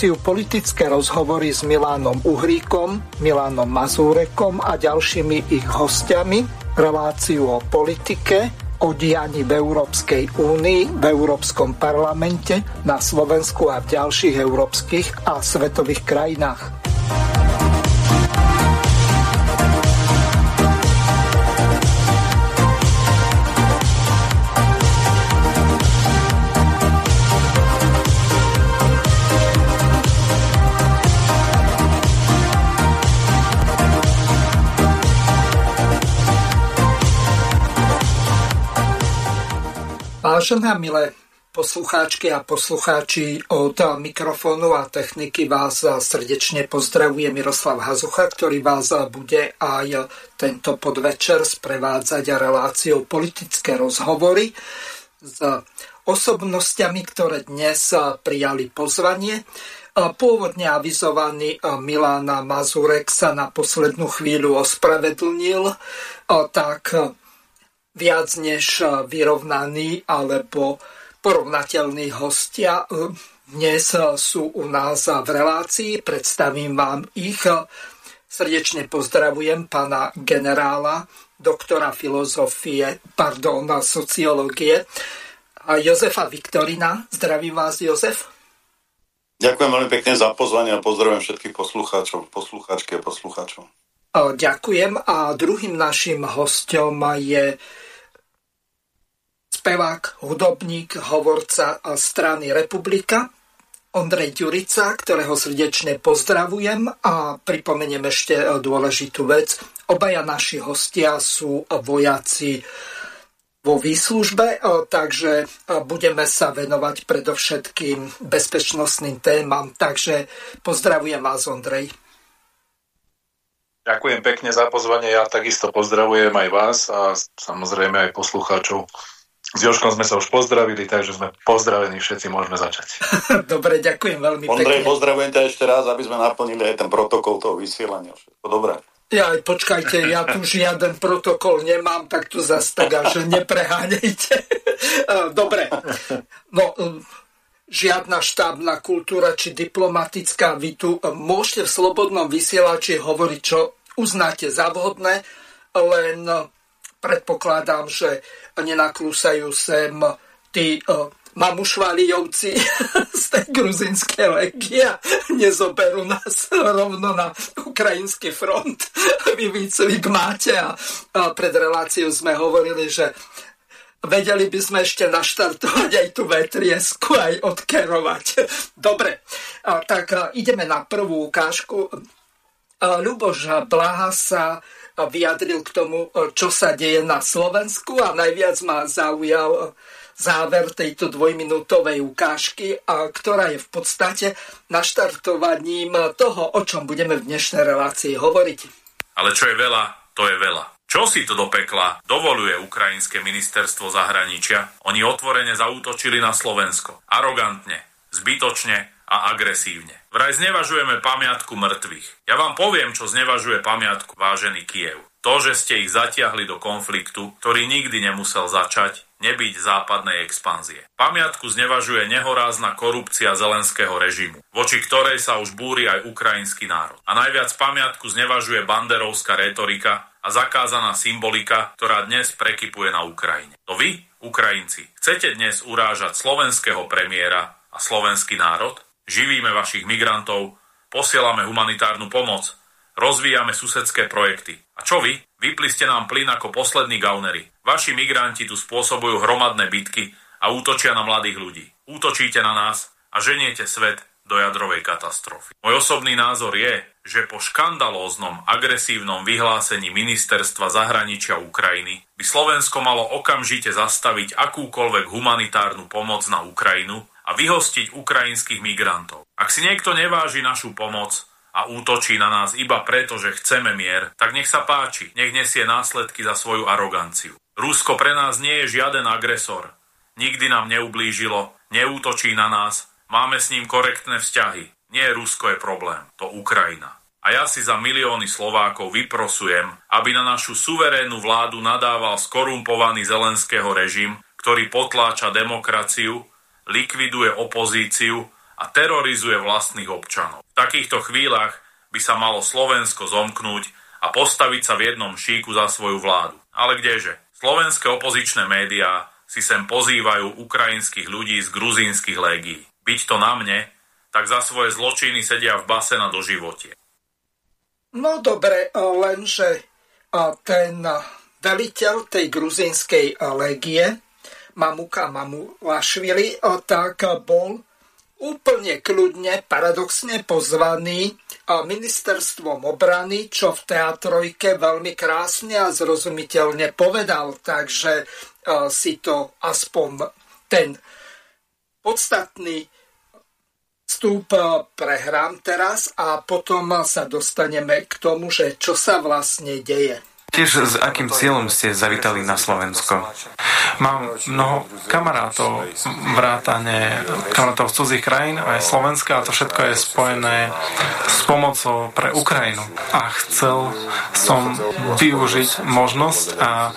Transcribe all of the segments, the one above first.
Reláciu politické rozhovory s Milánom Uhríkom, Milánom Mazúrekom a ďalšími ich hostiami. Reláciu o politike, o dianí v Európskej únii, v Európskom parlamente, na Slovensku a v ďalších európskych a svetových krajinách. Vážené milé poslucháčky a poslucháči od mikrofónu a techniky vás srdečne pozdravuje Miroslav Hazucha, ktorý vás bude aj tento podvečer sprevádzať reláciou politické rozhovory s osobnostiami, ktoré dnes prijali pozvanie. Pôvodne avizovaný Milan Mazurek sa na poslednú chvíľu ospravedlnil, tak viac než eh, vyrovnaní alebo porovnateľní hostia eh, dnes eh, sú u nás v relácii. Predstavím vám ich. Srdečne pozdravujem pána generála, doktora filozofie, pardon, sociológie, a Jozefa Viktorina. Zdravím vás, Jozef. Ďakujem veľmi pekne za pozvanie a pozdravujem všetkých poslucháčov, poslucháčky a poslucháčov. Ďakujem a druhým našim hostom je spevák, hudobník, hovorca strany Republika, Ondrej Ďurica, ktorého srdečne pozdravujem a pripomeniem ešte dôležitú vec. Obaja naši hostia sú vojaci vo výslužbe, takže budeme sa venovať predovšetkým bezpečnostným témam. Takže pozdravujem vás, Ondrej. Ďakujem pekne za pozvanie. Ja takisto pozdravujem aj vás a samozrejme aj poslucháčov. S Joškom sme sa už pozdravili, takže sme pozdravení všetci, môžeme začať. Dobre, ďakujem veľmi Ondrej, pekne. pozdravujem ťa ešte raz, aby sme naplnili aj ten protokol toho vysielania. Všetko dobré. Ja, počkajte, ja tu žiaden protokol nemám, tak tu zase tak že nepreháňajte. Dobre, no žiadna štábna kultúra či diplomatická, vy tu môžete v slobodnom vysielači hovoriť, čo uznáte za vhodné, len predpokladám, že nenaklúsajú sem tí uh, mamušvalijovci z tej gruzinskej legie nezoberú nás rovno na ukrajinský front. Vy výcvik máte a, pred reláciou sme hovorili, že vedeli by sme ešte naštartovať aj tú vetriesku, aj odkerovať. Dobre, tak ideme na prvú ukážku. Ľuboš Blaha sa vyjadril k tomu, e, čo sa deje na Slovensku a najviac ma zaujal e, záver tejto dvojminútovej ukážky, ktorá je v podstate naštartovaním toho, o čom budeme v dnešnej relácii hovoriť. Ale čo je veľa, to je veľa. Čo si to do pekla dovoluje ukrajinské ministerstvo zahraničia? Oni otvorene zautočili na Slovensko. Arogantne, zbytočne a agresívne. Vraj znevažujeme pamiatku mŕtvych. Ja vám poviem, čo znevažuje pamiatku, vážený Kiev. To, že ste ich zatiahli do konfliktu, ktorý nikdy nemusel začať, nebyť západnej expanzie. Pamiatku znevažuje nehorázna korupcia zelenského režimu, voči ktorej sa už búri aj ukrajinský národ. A najviac pamiatku znevažuje banderovská retorika a zakázaná symbolika, ktorá dnes prekypuje na Ukrajine. To vy, Ukrajinci, chcete dnes urážať slovenského premiéra a slovenský národ? Živíme vašich migrantov, posielame humanitárnu pomoc, rozvíjame susedské projekty. A čo vy? Vypli ste nám plyn ako poslední gaunery. Vaši migranti tu spôsobujú hromadné bitky a útočia na mladých ľudí. Útočíte na nás a ženiete svet do jadrovej katastrofy. Môj osobný názor je, že po škandalóznom agresívnom vyhlásení ministerstva zahraničia Ukrajiny by Slovensko malo okamžite zastaviť akúkoľvek humanitárnu pomoc na Ukrajinu a vyhostiť ukrajinských migrantov. Ak si niekto neváži našu pomoc a útočí na nás iba preto, že chceme mier, tak nech sa páči, nech nesie následky za svoju aroganciu. Rusko pre nás nie je žiaden agresor. Nikdy nám neublížilo, neútočí na nás, máme s ním korektné vzťahy. Nie Rusko je problém, to Ukrajina. A ja si za milióny Slovákov vyprosujem, aby na našu suverénnu vládu nadával skorumpovaný zelenského režim, ktorý potláča demokraciu likviduje opozíciu a terorizuje vlastných občanov. V takýchto chvíľach by sa malo Slovensko zomknúť a postaviť sa v jednom šíku za svoju vládu. Ale kdeže? Slovenské opozičné médiá si sem pozývajú ukrajinských ľudí z gruzínskych légií. Byť to na mne, tak za svoje zločiny sedia v base na doživotie. No dobre, lenže ten veliteľ tej gruzínskej légie, Mamuka Mamulašvili, tak bol úplne kľudne, paradoxne pozvaný ministerstvom obrany, čo v teatrojke veľmi krásne a zrozumiteľne povedal. Takže si to aspoň ten podstatný vstup prehrám teraz a potom sa dostaneme k tomu, že čo sa vlastne deje. Tiež s akým cieľom ste zavítali na Slovensko? Mám mnoho kamarátov, vrátane kamarátov z cudzích krajín, aj Slovenska a to všetko je spojené s pomocou pre Ukrajinu. A chcel som využiť možnosť a,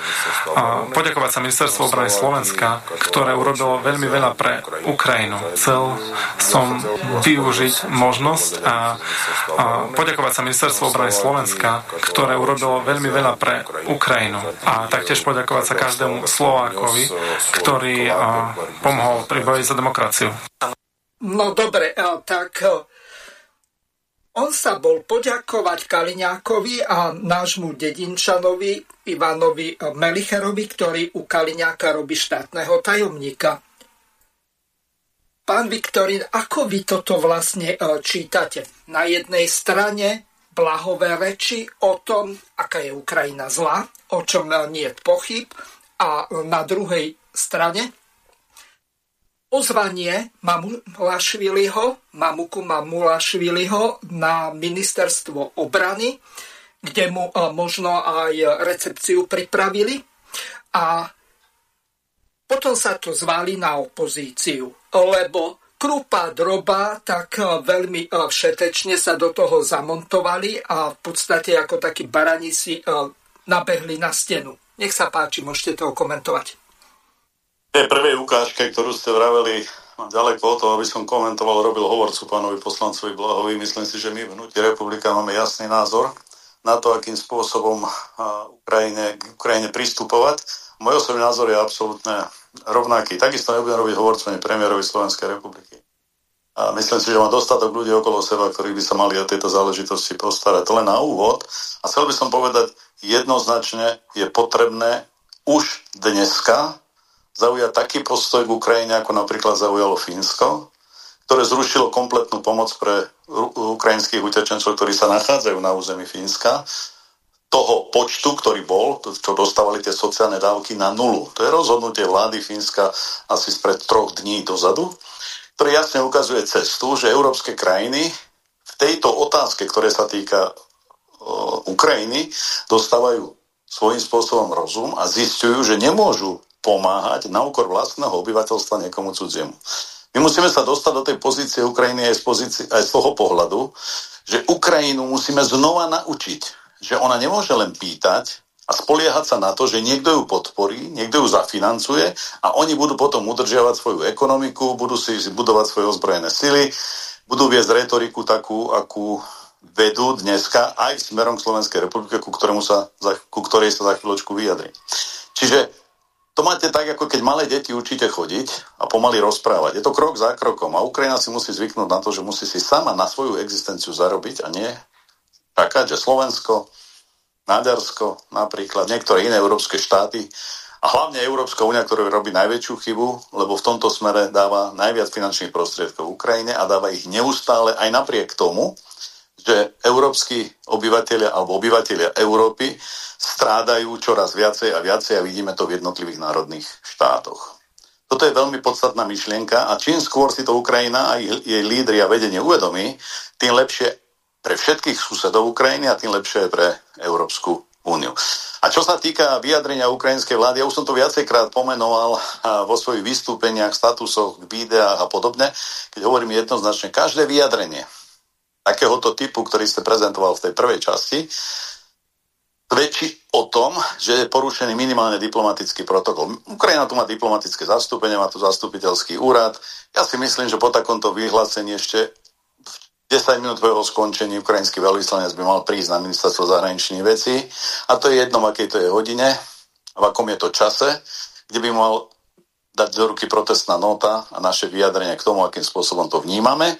a poďakovať sa Ministerstvu obrany Slovenska, ktoré urobilo veľmi veľa pre Ukrajinu. Chcel som využiť možnosť a, a poďakovať sa Ministerstvu obrany Slovenska, ktoré urobilo veľmi veľa pre Ukrajinu. A taktiež poďakovať sa každému Slovákovi, ktorý pomohol pri boji za demokraciu. No dobre, tak on sa bol poďakovať Kaliňákovi a nášmu dedinčanovi Ivanovi Melicherovi, ktorý u Kaliňáka robí štátneho tajomníka. Pán Viktorín, ako vy toto vlastne čítate? Na jednej strane blahové reči o tom, aká je Ukrajina zlá, o čom nie je pochyb. A na druhej strane pozvanie Mamulašviliho, Mamuku Mamulašviliho na ministerstvo obrany, kde mu e, možno aj recepciu pripravili a potom sa to zvali na opozíciu, lebo krupa droba, tak e, veľmi e, všetečne sa do toho zamontovali a v podstate ako takí barani si e, nabehli na stenu. Nech sa páči, môžete to komentovať. V tej prvej ukážke, ktorú ste vraveli, ďaleko o to, aby som komentoval, robil hovorcu pánovi poslancovi Blahovi. Myslím si, že my v Hnutí republika máme jasný názor na to, akým spôsobom Ukrajine, k Ukrajine pristupovať. Môj osobný názor je absolútne rovnaký. Takisto nebudem robiť hovorcu ani premiérovi Slovenskej republiky. A myslím si, že má dostatok ľudí okolo seba, ktorí by sa mali o tejto záležitosti postarať. To len na úvod. A chcel by som povedať, jednoznačne je potrebné už dneska zaujať taký postoj k Ukrajine, ako napríklad zaujalo Fínsko, ktoré zrušilo kompletnú pomoc pre ukrajinských utečencov, ktorí sa nachádzajú na území Fínska toho počtu, ktorý bol, čo dostávali tie sociálne dávky na nulu. To je rozhodnutie vlády Fínska asi spred troch dní dozadu, ktoré jasne ukazuje cestu, že európske krajiny v tejto otázke, ktoré sa týka uh, Ukrajiny, dostávajú svojím spôsobom rozum a zistujú, že nemôžu pomáhať na úkor vlastného obyvateľstva niekomu cudziemu. My musíme sa dostať do tej pozície Ukrajiny aj z, pozície, aj z toho pohľadu, že Ukrajinu musíme znova naučiť, že ona nemôže len pýtať a spoliehať sa na to, že niekto ju podporí, niekto ju zafinancuje a oni budú potom udržiavať svoju ekonomiku, budú si budovať svoje ozbrojené sily, budú viesť retoriku takú, akú vedú dneska aj smerom k Slovenskej republike, ku, sa, ku ktorej sa za chvíľočku vyjadri. Čiže to máte tak, ako keď malé deti učíte chodiť a pomaly rozprávať. Je to krok za krokom a Ukrajina si musí zvyknúť na to, že musí si sama na svoju existenciu zarobiť a nie čakať, že Slovensko, Maďarsko, napríklad niektoré iné európske štáty a hlavne Európska únia, ktorá robí najväčšiu chybu, lebo v tomto smere dáva najviac finančných prostriedkov Ukrajine a dáva ich neustále aj napriek tomu, že európsky obyvateľia alebo obyvateľia Európy strádajú čoraz viacej a viacej a vidíme to v jednotlivých národných štátoch. Toto je veľmi podstatná myšlienka a čím skôr si to Ukrajina a jej lídry a vedenie uvedomí, tým lepšie pre všetkých susedov Ukrajiny a tým lepšie pre Európsku úniu. A čo sa týka vyjadrenia ukrajinskej vlády, ja už som to viacejkrát pomenoval vo svojich vystúpeniach, statusoch, videách a podobne, keď hovorím jednoznačne, každé vyjadrenie takéhoto typu, ktorý ste prezentoval v tej prvej časti, svedčí o tom, že je porušený minimálne diplomatický protokol. Ukrajina tu má diplomatické zastúpenie, má tu zastupiteľský úrad. Ja si myslím, že po takomto vyhlásení ešte 10 minút po jeho skončení ukrajinský veľvyslanec by mal prísť na ministerstvo zahraničných vecí a to je jedno, v akej to je hodine, v akom je to čase, kde by mal dať do ruky protestná nota a naše vyjadrenie k tomu, akým spôsobom to vnímame,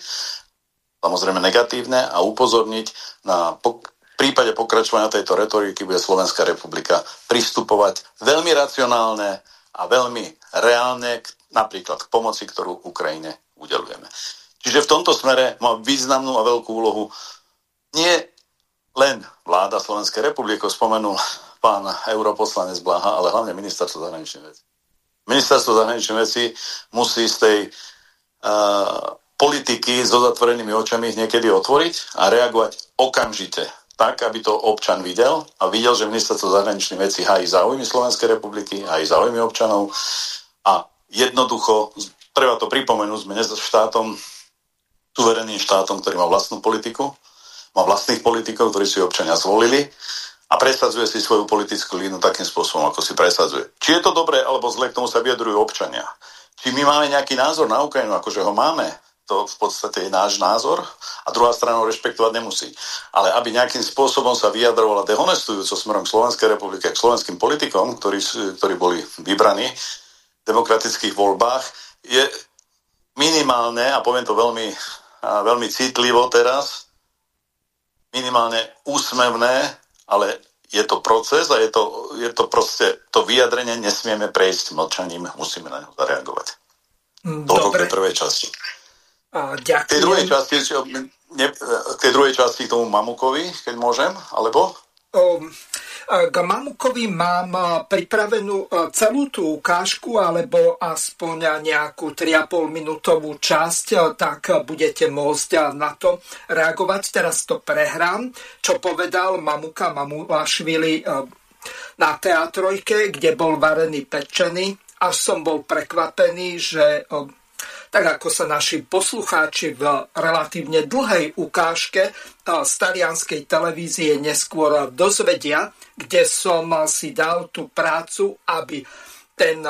samozrejme negatívne a upozorniť na v prípade pokračovania tejto retoriky bude Slovenská republika pristupovať veľmi racionálne a veľmi reálne k, napríklad k pomoci, ktorú Ukrajine udelujeme. Čiže v tomto smere má významnú a veľkú úlohu nie len vláda Slovenskej republiky, ako spomenul pán europoslanec Blaha, ale hlavne ministerstvo zahraničných vecí. Ministerstvo zahraničných vecí musí z tej uh, politiky so zatvorenými očami niekedy otvoriť a reagovať okamžite tak, aby to občan videl a videl, že ministerstvo zahraničných vecí hájí záujmy Slovenskej republiky, hájí záujmy občanov a jednoducho, treba to pripomenúť, sme štátom, suverénnym štátom, ktorý má vlastnú politiku, má vlastných politikov, ktorí si občania zvolili a presadzuje si svoju politickú línu takým spôsobom, ako si presadzuje. Či je to dobré alebo zle, k tomu sa vyjadrujú občania. Či my máme nejaký názor na Ukrajinu, akože ho máme, to v podstate je náš názor a druhá strana ho rešpektovať nemusí. Ale aby nejakým spôsobom sa vyjadrovala dehonestujúco smerom Slovenskej republike, k slovenským politikom, ktorí, ktorí boli vybraní v demokratických voľbách, je minimálne, a poviem to veľmi, veľmi citlivo teraz, minimálne úsmevné, ale je to proces a je to, je to proste, to vyjadrenie nesmieme prejsť mlčaním, musíme na ňo zareagovať. Mm, Toľko k prvej časti. A ďakujem. Tej druhej časti, ne, k tej druhej časti k tomu Mamukovi, keď môžem, alebo? Um, k Mamukovi mám pripravenú celú tú ukážku alebo aspoň nejakú 3,5 minútovú časť, tak budete môcť na to reagovať. Teraz to prehrám, čo povedal Mamuka Mamulašvili na teatrojke, kde bol varený pečený. Až som bol prekvapený, že tak ako sa naši poslucháči v relatívne dlhej ukážke z talianskej televízie neskôr dozvedia, kde som si dal tú prácu, aby ten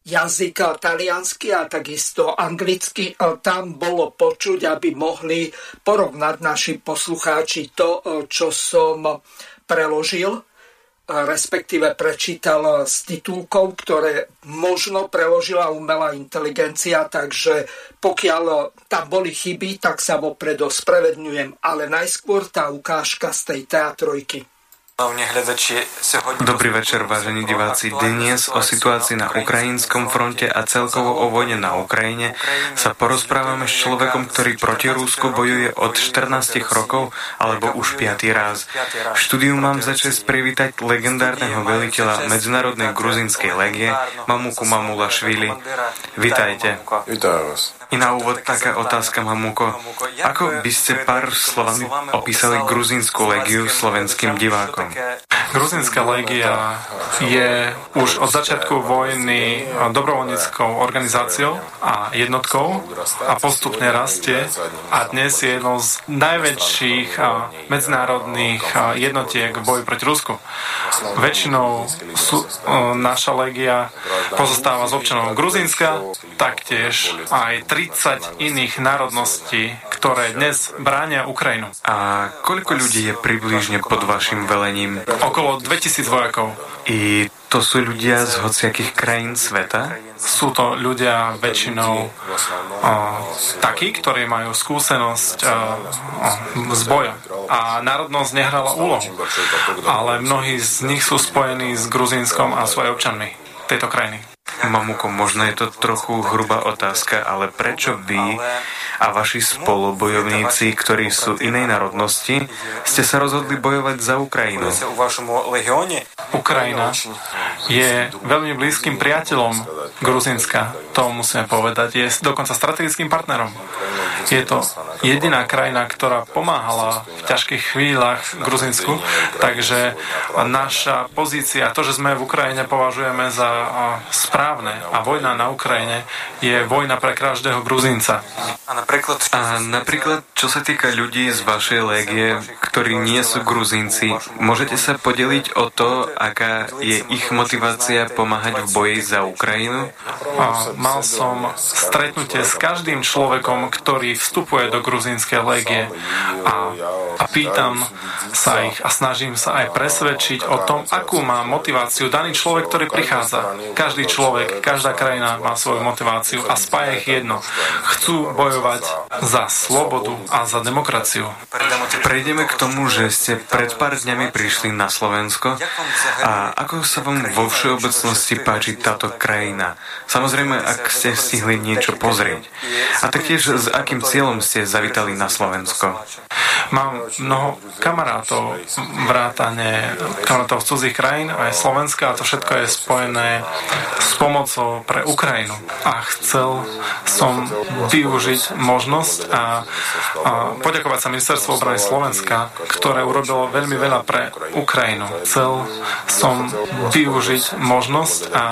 jazyk taliansky a takisto anglicky tam bolo počuť, aby mohli porovnať naši poslucháči to, čo som preložil respektíve prečítal z titulkov, ktoré možno preložila umelá inteligencia, takže pokiaľ tam boli chyby, tak sa vopred ospravedňujem, ale najskôr tá ukážka z tej teatrojky. Dobrý večer, vážení diváci. Dnes o situácii na ukrajinskom fronte a celkovo o vojne na Ukrajine sa porozprávame s človekom, ktorý proti Rúsku bojuje od 14 rokov alebo už 5. raz. V štúdiu mám za čest privítať legendárneho veliteľa Medzinárodnej gruzinskej legie Mamuku Mamula Švili. Vítajte. Vítaj vás. I na úvod taká otázka, Mamuko. Ako by ste pár slovami opísali gruzínsku legiu slovenským divákom? Gruzinská legia je už od začiatku vojny dobrovoľníckou organizáciou a jednotkou a postupne rastie a dnes je jednou z najväčších medzinárodných jednotiek v boji proti Rusku. Väčšinou sú, naša legia pozostáva z občanov Gruzínska, taktiež aj 30 iných národností, ktoré dnes bránia Ukrajinu. A koľko ľudí je približne pod vašim velením? Okolo 2000 vojakov. I to sú ľudia z hociakých krajín sveta? Sú to ľudia väčšinou o, takí, ktorí majú skúsenosť o, o, z boja. A národnosť nehrala úlohu. Ale mnohí z nich sú spojení s Gruzínskom a svojimi občanmi tejto krajiny. Mamuko, možno je to trochu hrubá otázka, ale prečo vy a vaši spolubojovníci, ktorí sú inej národnosti, ste sa rozhodli bojovať za Ukrajinu? Ukrajina je veľmi blízkym priateľom Gruzinska, to musíme povedať. Je dokonca strategickým partnerom. Je to jediná krajina, ktorá pomáhala v ťažkých chvíľach Gruzinsku, takže naša pozícia, to, že sme v Ukrajine, považujeme za správne a vojna na Ukrajine je vojna pre každého Gruzínca. A napríklad, čo sa týka ľudí z vašej légie, ktorí nie sú gruzínci, môžete sa podeliť o to, aká je ich motivácia pomáhať v boji za Ukrajinu? A mal som stretnutie s každým človekom, ktorý vstupuje do gruzínskej légie a, a pýtam sa ich a snažím sa aj presvedčiť o tom, akú má motiváciu daný človek, ktorý prichádza. Každý človek, každá krajina má svoju motiváciu a spája ich jedno. Chcú bojovať bojovať za slobodu a za demokraciu. Prejdeme k tomu, že ste pred pár dňami prišli na Slovensko a ako sa vám vo všeobecnosti páči táto krajina? Samozrejme, ak ste stihli niečo pozrieť. A taktiež s akým cieľom ste zavítali na Slovensko? Mám mnoho kamarátov, vrátane kamarátov z cudzích krajín, aj Slovenska a to všetko je spojené s pomocou pre Ukrajinu. A chcel som využiť možnosť a, a poďakovať sa Ministerstvu obrany Slovenska, ktoré urobilo veľmi veľa pre Ukrajinu. Chcel som využiť možnosť a,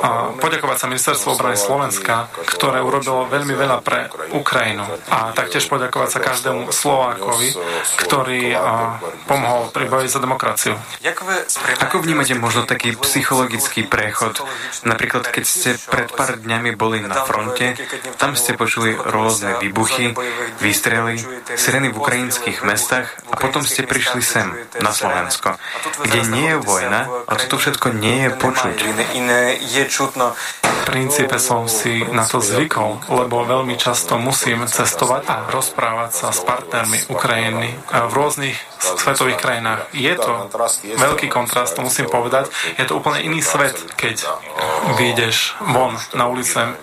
a poďakovať sa Ministerstvu obrany Slovenska, ktoré urobilo veľmi veľa pre Ukrajinu. A taktiež poďakovať sa každému Slovákovi, ktorý a, pomohol pri boji za demokraciu. Ako vnímate možno taký psychologický prechod? Napríklad, keď ste pred pár dňami boli na fronte, tam ste počuli rôzne výbuchy, výstrely, sireny v ukrajinských mestách a potom ste prišli sem, na Slovensko, kde nie je vojna a toto všetko nie je počuť. V princípe som si na to zvykol, lebo veľmi často musím cestovať a rozprávať sa s partnermi Ukrajiny v rôznych svetových krajinách. Je to veľký kontrast, to musím povedať. Je to úplne iný svet, keď vyjdeš von na ulice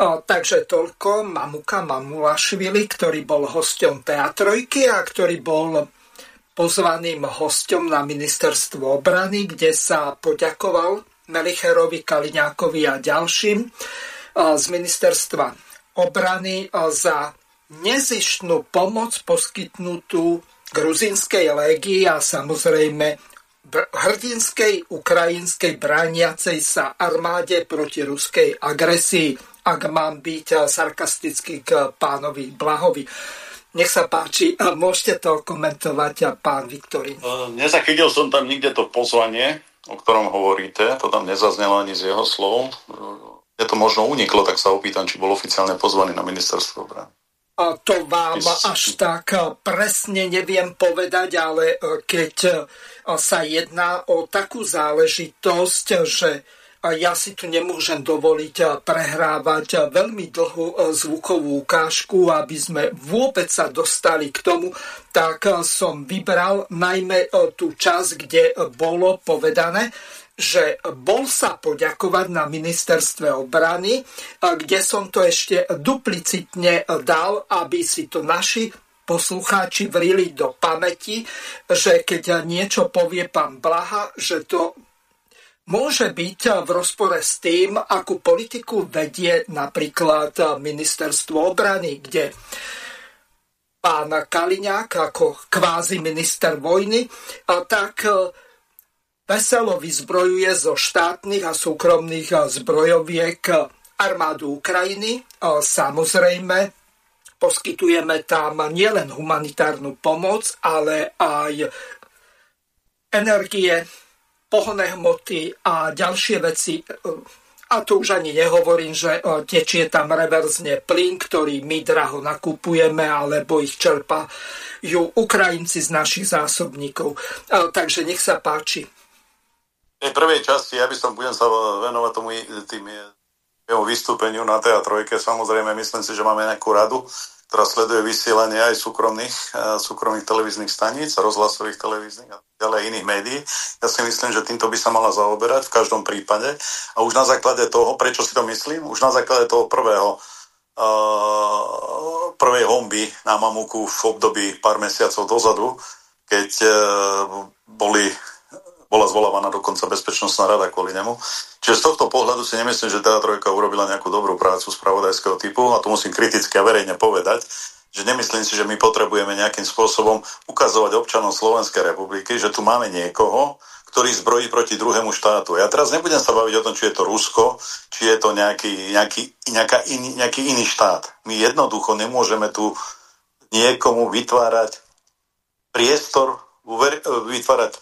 O, takže toľko Mamuka Mamulašvili, ktorý bol hosťom Teatrojky a ktorý bol pozvaným hosťom na ministerstvo obrany, kde sa poďakoval Melicherovi, Kaliňákovi a ďalším z ministerstva obrany za nezištnú pomoc poskytnutú gruzinskej légii a samozrejme hrdinskej ukrajinskej brániacej sa armáde proti ruskej agresii ak mám byť eh, sarkastický k pánovi Blahovi. Nech sa páči, môžete to komentovať, eh, pán Viktorín. Eh, nezachytil som tam nikde to pozvanie, o ktorom hovoríte, to tam nezaznelo ani z jeho slov. Je to možno uniklo, tak sa opýtam, či bol oficiálne pozvaný na ministerstvo obrany. A to vám až tak presne neviem povedať, ale keď sa jedná o takú záležitosť, že ja si tu nemôžem dovoliť eh, prehrávať eh, veľmi dlhú eh, zvukovú ukážku, aby sme vôbec sa dostali k tomu, tak som vybral najmä tú časť, kde bolo povedané, že bol sa poďakovať na ministerstve obrany, kde som to ešte duplicitne dal, aby si to naši poslucháči vrili do pamäti, že keď niečo povie pán Blaha, že to môže byť v rozpore s tým, akú politiku vedie napríklad ministerstvo obrany, kde pán Kaliňák ako kvázi minister vojny, tak veselo vyzbrojuje zo štátnych a súkromných zbrojoviek armádu Ukrajiny. Samozrejme, poskytujeme tam nielen humanitárnu pomoc, ale aj energie, pohonné hmoty a ďalšie veci. A to už ani nehovorím, že e, tečie tam reverzne plyn, ktorý my draho nakupujeme, alebo ich čerpajú Ukrajinci z našich zásobníkov. E, takže nech sa páči. V prvej časti, ja by som budem sa venovať tomu tým jeho vystúpeniu na teatrojke. Samozrejme, myslím si, že máme nejakú radu ktorá sleduje vysielanie aj súkromných, súkromných televíznych staníc, rozhlasových televíznych a ďalej iných médií. Ja si myslím, že týmto by sa mala zaoberať v každom prípade. A už na základe toho, prečo si to myslím? Už na základe toho prvého uh, prvej homby na Mamuku v období pár mesiacov dozadu, keď uh, boli bola zvolávaná dokonca bezpečnostná rada kvôli nemu. Čiže z tohto pohľadu si nemyslím, že tá trojka urobila nejakú dobrú prácu spravodajského typu a to musím kriticky a verejne povedať, že nemyslím si, že my potrebujeme nejakým spôsobom ukazovať občanom Slovenskej republiky, že tu máme niekoho, ktorý zbrojí proti druhému štátu. Ja teraz nebudem sa baviť o tom, či je to Rusko, či je to nejaký, nejaký, nejaká in, nejaký iný štát. My jednoducho nemôžeme tu niekomu vytvárať priestor, vytvárať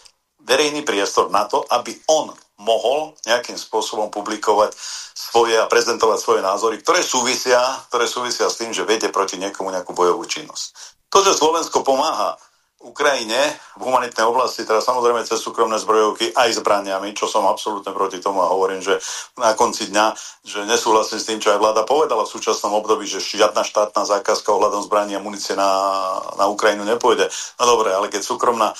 verejný priestor na to, aby on mohol nejakým spôsobom publikovať svoje a prezentovať svoje názory, ktoré súvisia, ktoré súvisia s tým, že vedie proti niekomu nejakú bojovú činnosť. To, že Slovensko pomáha Ukrajine v humanitnej oblasti, teda samozrejme cez súkromné zbrojovky aj zbraniami, čo som absolútne proti tomu a hovorím, že na konci dňa, že nesúhlasím s tým, čo aj vláda povedala v súčasnom období, že žiadna štátna zákazka ohľadom zbraní a munície na, na Ukrajinu nepôjde. No dobre, ale keď súkromná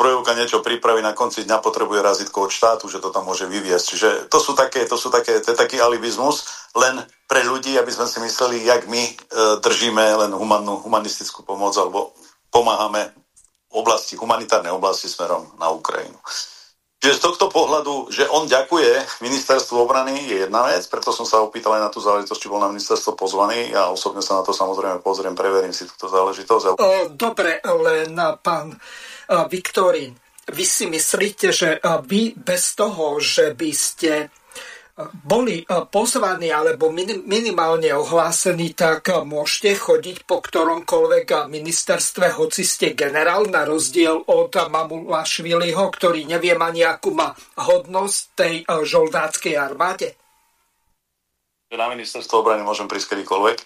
zbrojovka niečo pripraví, na konci dňa potrebuje razitko od štátu, že to tam môže vyviesť. Čiže to sú také, to sú také, to je taký alibizmus len pre ľudí, aby sme si mysleli, jak my e, držíme len humannú, humanistickú pomoc alebo pomáhame oblasti, humanitárnej oblasti smerom na Ukrajinu. Čiže z tohto pohľadu, že on ďakuje ministerstvu obrany, je jedna vec, preto som sa opýtal aj na tú záležitosť, či bol na ministerstvo pozvaný. Ja osobne sa na to samozrejme pozriem, preverím si túto záležitosť. Dobre, len pán Viktorín, vy si myslíte, že vy bez toho, že by ste boli e, pozvaní alebo minimálne ohlásení, tak e, môžete chodiť po ktoromkoľvek ministerstve, hoci ste generál, na rozdiel od Mamula Šviliho, ktorý neviem ani akú má hodnosť tej e, žoldáckej armáde? Na ministerstvo obrany môžem prísť kedykoľvek,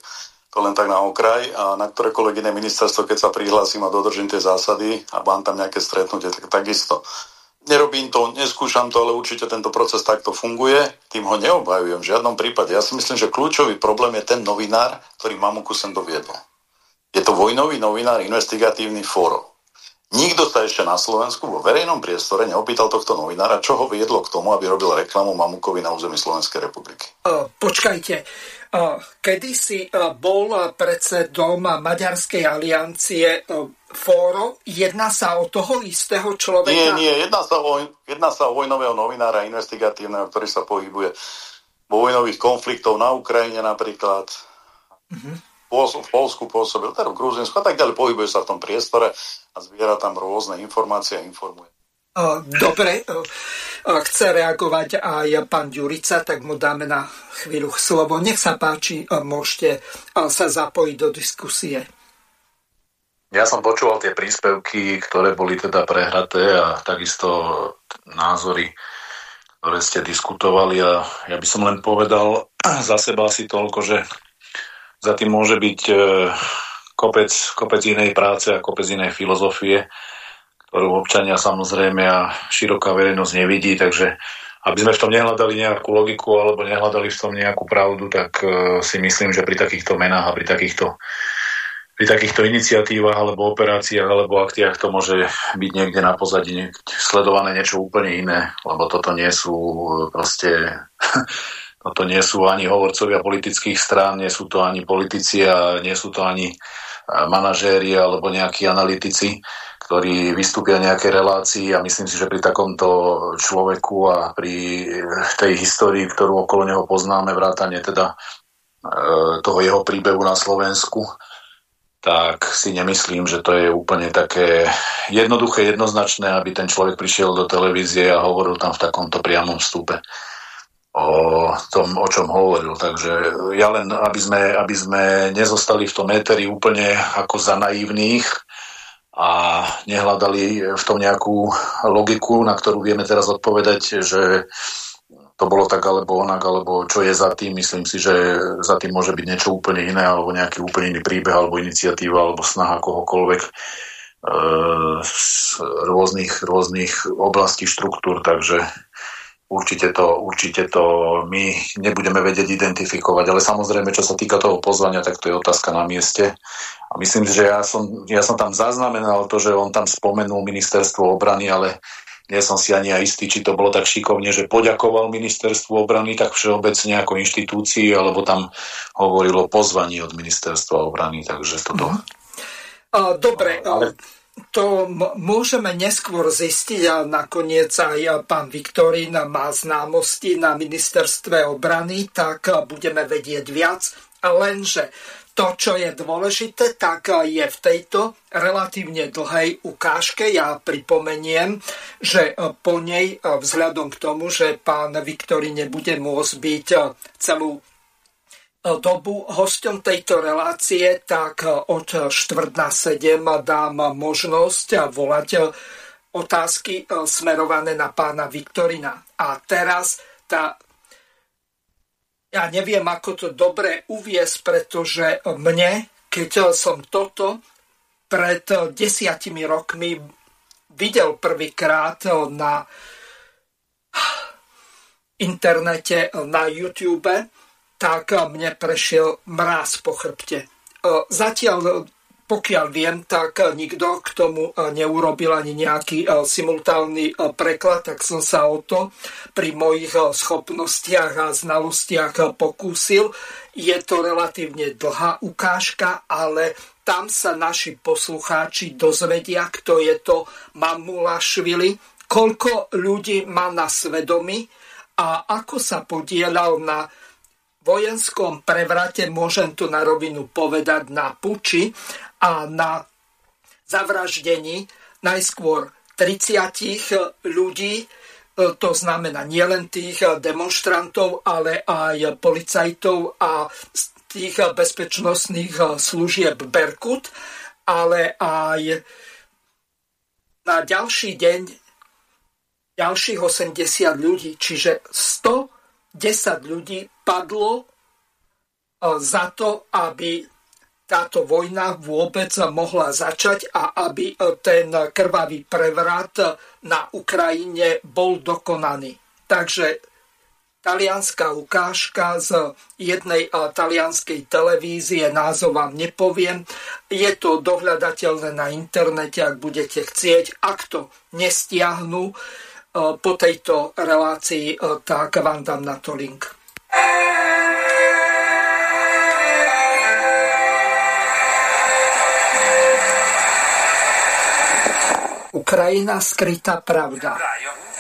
to len tak na okraj a na ktorékoľvek iné ministerstvo, keď sa prihlásim a dodržím tie zásady a mám tam nejaké stretnutie, tak takisto nerobím to, neskúšam to, ale určite tento proces takto funguje, tým ho neobhajujem v žiadnom prípade. Ja si myslím, že kľúčový problém je ten novinár, ktorý Mamuku sem doviedol. Je to vojnový novinár, investigatívny fórum. Nikto sa ešte na Slovensku vo verejnom priestore neopýtal tohto novinára, čo ho viedlo k tomu, aby robil reklamu Mamukovi na území Slovenskej republiky. Počkajte, kedy si uh, bol predsedom Maďarskej aliancie fóro, jedná sa o toho istého človeka? Nie, nie, jedná sa o, jedná sa o vojnového novinára investigatívneho, ktorý sa pohybuje vo vojnových konfliktov na Ukrajine napríklad. Uh-huh. V Polsku pôsobil, teda v Gruzinsku a tak ďalej. Pohybuje sa v tom priestore a zbiera tam rôzne informácie a informuje. Dobre, chce reagovať aj pán Ďurica, tak mu dáme na chvíľu slovo. Nech sa páči, môžete sa zapojiť do diskusie. Ja som počúval tie príspevky, ktoré boli teda prehraté a takisto názory, ktoré ste diskutovali a ja by som len povedal za seba asi toľko, že za tým môže byť e, kopec, kopec inej práce a kopec inej filozofie, ktorú občania samozrejme a široká verejnosť nevidí, takže aby sme v tom nehľadali nejakú logiku alebo nehľadali v tom nejakú pravdu, tak e, si myslím, že pri takýchto menách a pri takýchto pri takýchto iniciatívach alebo operáciách alebo akciách to môže byť niekde na pozadí sledované niečo úplne iné, lebo toto nie sú proste toto nie sú ani hovorcovia politických strán, nie sú to ani politici a nie sú to ani manažéri alebo nejakí analytici, ktorí vystúpia nejaké relácii a myslím si, že pri takomto človeku a pri tej histórii, ktorú okolo neho poznáme, vrátane teda e, toho jeho príbehu na Slovensku, tak si nemyslím, že to je úplne také jednoduché, jednoznačné, aby ten človek prišiel do televízie a hovoril tam v takomto priamom vstupe o tom, o čom hovoril. Takže ja len, aby sme, aby sme nezostali v tom éteri úplne ako za naivných a nehľadali v tom nejakú logiku, na ktorú vieme teraz odpovedať, že to bolo tak alebo onak, alebo čo je za tým. Myslím si, že za tým môže byť niečo úplne iné, alebo nejaký úplne iný príbeh, alebo iniciatíva, alebo snaha kohokoľvek e, z rôznych, rôznych oblastí štruktúr, takže určite to, určite to my nebudeme vedieť identifikovať. Ale samozrejme, čo sa týka toho pozvania, tak to je otázka na mieste. A myslím, že ja som, ja som tam zaznamenal to, že on tam spomenul ministerstvo obrany, ale nie som si ani aj istý, či to bolo tak šikovne, že poďakoval ministerstvu obrany tak všeobecne ako inštitúcii, alebo tam hovorilo o pozvaní od ministerstva obrany, takže toto... Uh-huh. Dobre, ale... to môžeme neskôr zistiť a nakoniec aj pán Viktorín má známosti na ministerstve obrany, tak budeme vedieť viac. Lenže to, čo je dôležité, tak je v tejto relatívne dlhej ukážke. Ja pripomeniem, že po nej, vzhľadom k tomu, že pán Viktorí nebude môcť byť celú dobu hosťom tejto relácie, tak od štvrt na sedem dám možnosť volať otázky smerované na pána Viktorina. A teraz tá ja neviem, ako to dobre uviesť, pretože mne, keď som toto pred desiatimi rokmi videl prvýkrát na internete, na YouTube, tak mne prešiel mráz po chrbte. Zatiaľ pokiaľ viem, tak nikto k tomu neurobil ani nejaký e, simultánny e, preklad, tak som sa o to pri mojich e, schopnostiach a znalostiach pokúsil. Je to relatívne dlhá ukážka, ale tam sa naši poslucháči dozvedia, kto je to Mamula koľko ľudí má na svedomí a ako sa podielal na vojenskom prevrate, môžem tu na rovinu povedať, na puči a na zavraždení najskôr 30 ľudí, e, to znamená nielen tých demonstrantov, ale aj policajtov a tých bezpečnostných služieb Berkut, ale aj na ďalší deň ďalších 80 ľudí, čiže 110 ľudí padlo e, za to, aby táto vojna vôbec mohla začať a aby e, ten krvavý prevrat na Ukrajine bol dokonaný. Takže talianská ukážka z jednej e, talianskej televízie, názov vám nepoviem. Je to dohľadateľné na internete, ak budete chcieť. Ak to nestiahnu po tejto relácii, tak vám dám na to link. Ucraina scritta pravda.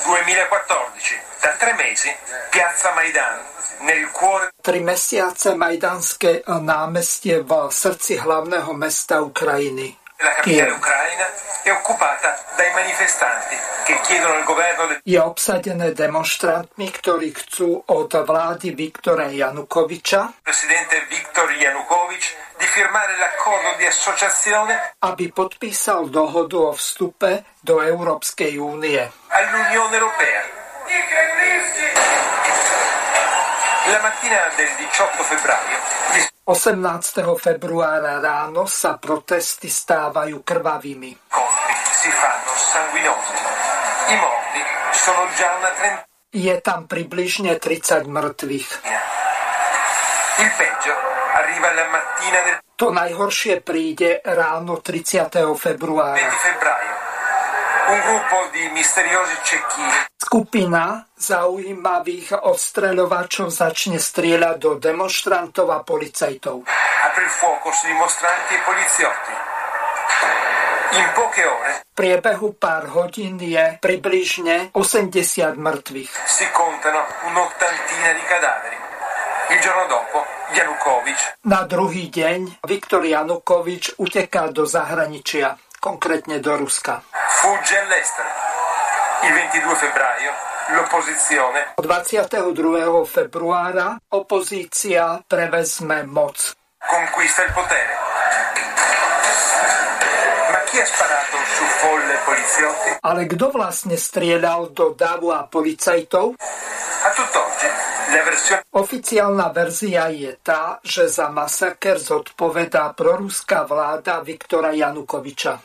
2014, da tre mesi, piazza Maidan, nel cuore... Tri mesiace Majdanské námestie v srdci hlavného mesta Ukrajiny. La capitale ucraina è occupata dai manifestanti che chiedono al governo... Je obsadené demonstrantmi, ktorí chcú od vlády Viktora Janukoviča presidente Viktor Janukovič di firmare l'accordo di associazione aby podpísal dohodu o vstupe do Európskej únie. 18 febbraio 18. februára ráno sa protesty stávajú krvavými. Si fanno sanguinosi. I morti sono già una Je tam približne 30 mŕtvych. Il peggio arriva la mattina del... To najhoršie príde ráno 30. februára. 20 febbraio. Un gruppo di misteriosi cecchini Skupina zaujímavých ostreľovačov začne strieľať do demonstrantov a policajtov. Apre fuoco su dimostranti e poliziotti. In poche ore v priebehu pár hodín je približne 80 mŕtvych. Si contano un'ottantina di cadaveri. Il giorno dopo Janukovič. Na druhý deň Viktor Janukovič uteká do zahraničia, konkrétne do Ruska. Fugge all'estero il 22 febbraio l'opposizione 22. februára opozícia prevezme moc. Conquista il potere. Ale kto vlastne strieľal do davu a policajtov? Oficiálna verzia je tá, že za masaker zodpovedá proruská vláda Viktora Janukoviča.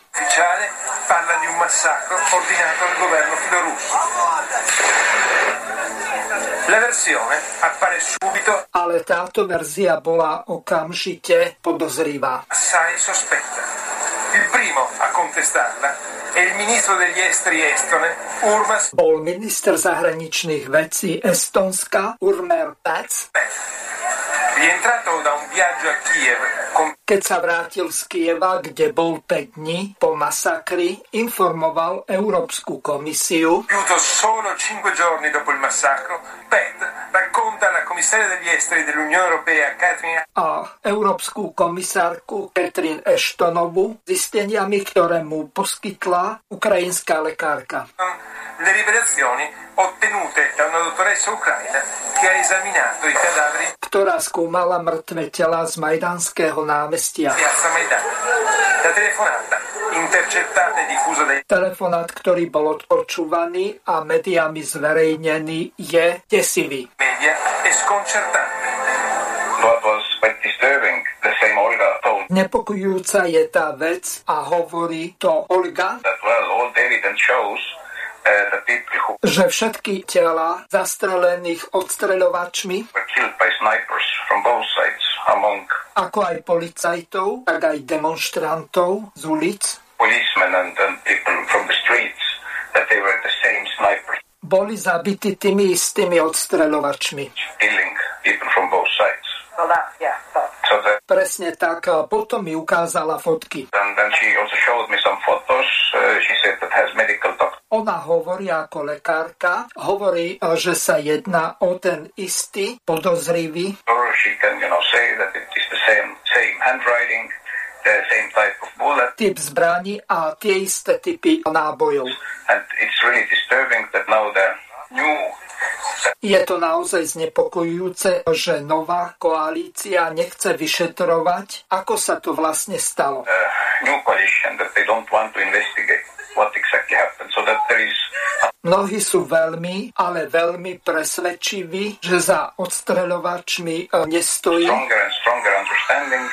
Ale táto verzia bola okamžite podozrivá. Il primo a contestarla il ministro degli esteri estone, Urmas... Bol minister zahraničných vecí Estonska, Urmer Pec. Keď sa vrátil z Kieva, kde bol 5 dní po masakri, informoval Európsku komisiu, solo 5 giorni dopo il massacro, PET racconta alla a Európsku komisárku Catherine Ashtonovu zisteniami, ktoré mu poskytla ukrajinská lekárka. Le rivelazioni ottenute da una dottoressa ucraina che ha esaminato i cadaveri ktorá skúmala mŕtve tela z Majdanského námestia. Piazza Maidan. La telefonata e Telefonát, ktorý bol odpočúvaný a mediami zverejnený, je desivý. told Nepokojujúca je tá vec a hovorí to Olga, uh, že všetky tela zastrelených odstreľovačmi, ako aj policajtov, tak aj demonstrantov z ulic, policemen and, and people from the streets, that they were the same snipers boli zabití tými istými odstreľovačmi. killing people from both sides. So that, Presne tak, a potom mi ukázala fotky. and then she also showed me some photos. Uh, she said that has medical doctor Ona hovorí ako lekárka, hovorí, že sa jedná o ten istý podozrivý, or she can, you know, say that it is the same same handwriting, typ zbraní a tie isté typy nábojov. really new Je to naozaj znepokojujúce, že nová koalícia nechce vyšetrovať, ako sa to vlastne stalo. uh, what exactly happened, so that there is Mnohí sú veľmi, ale veľmi presvedčiví, že za odstreľovačmi e, nestojí stronger and stronger understanding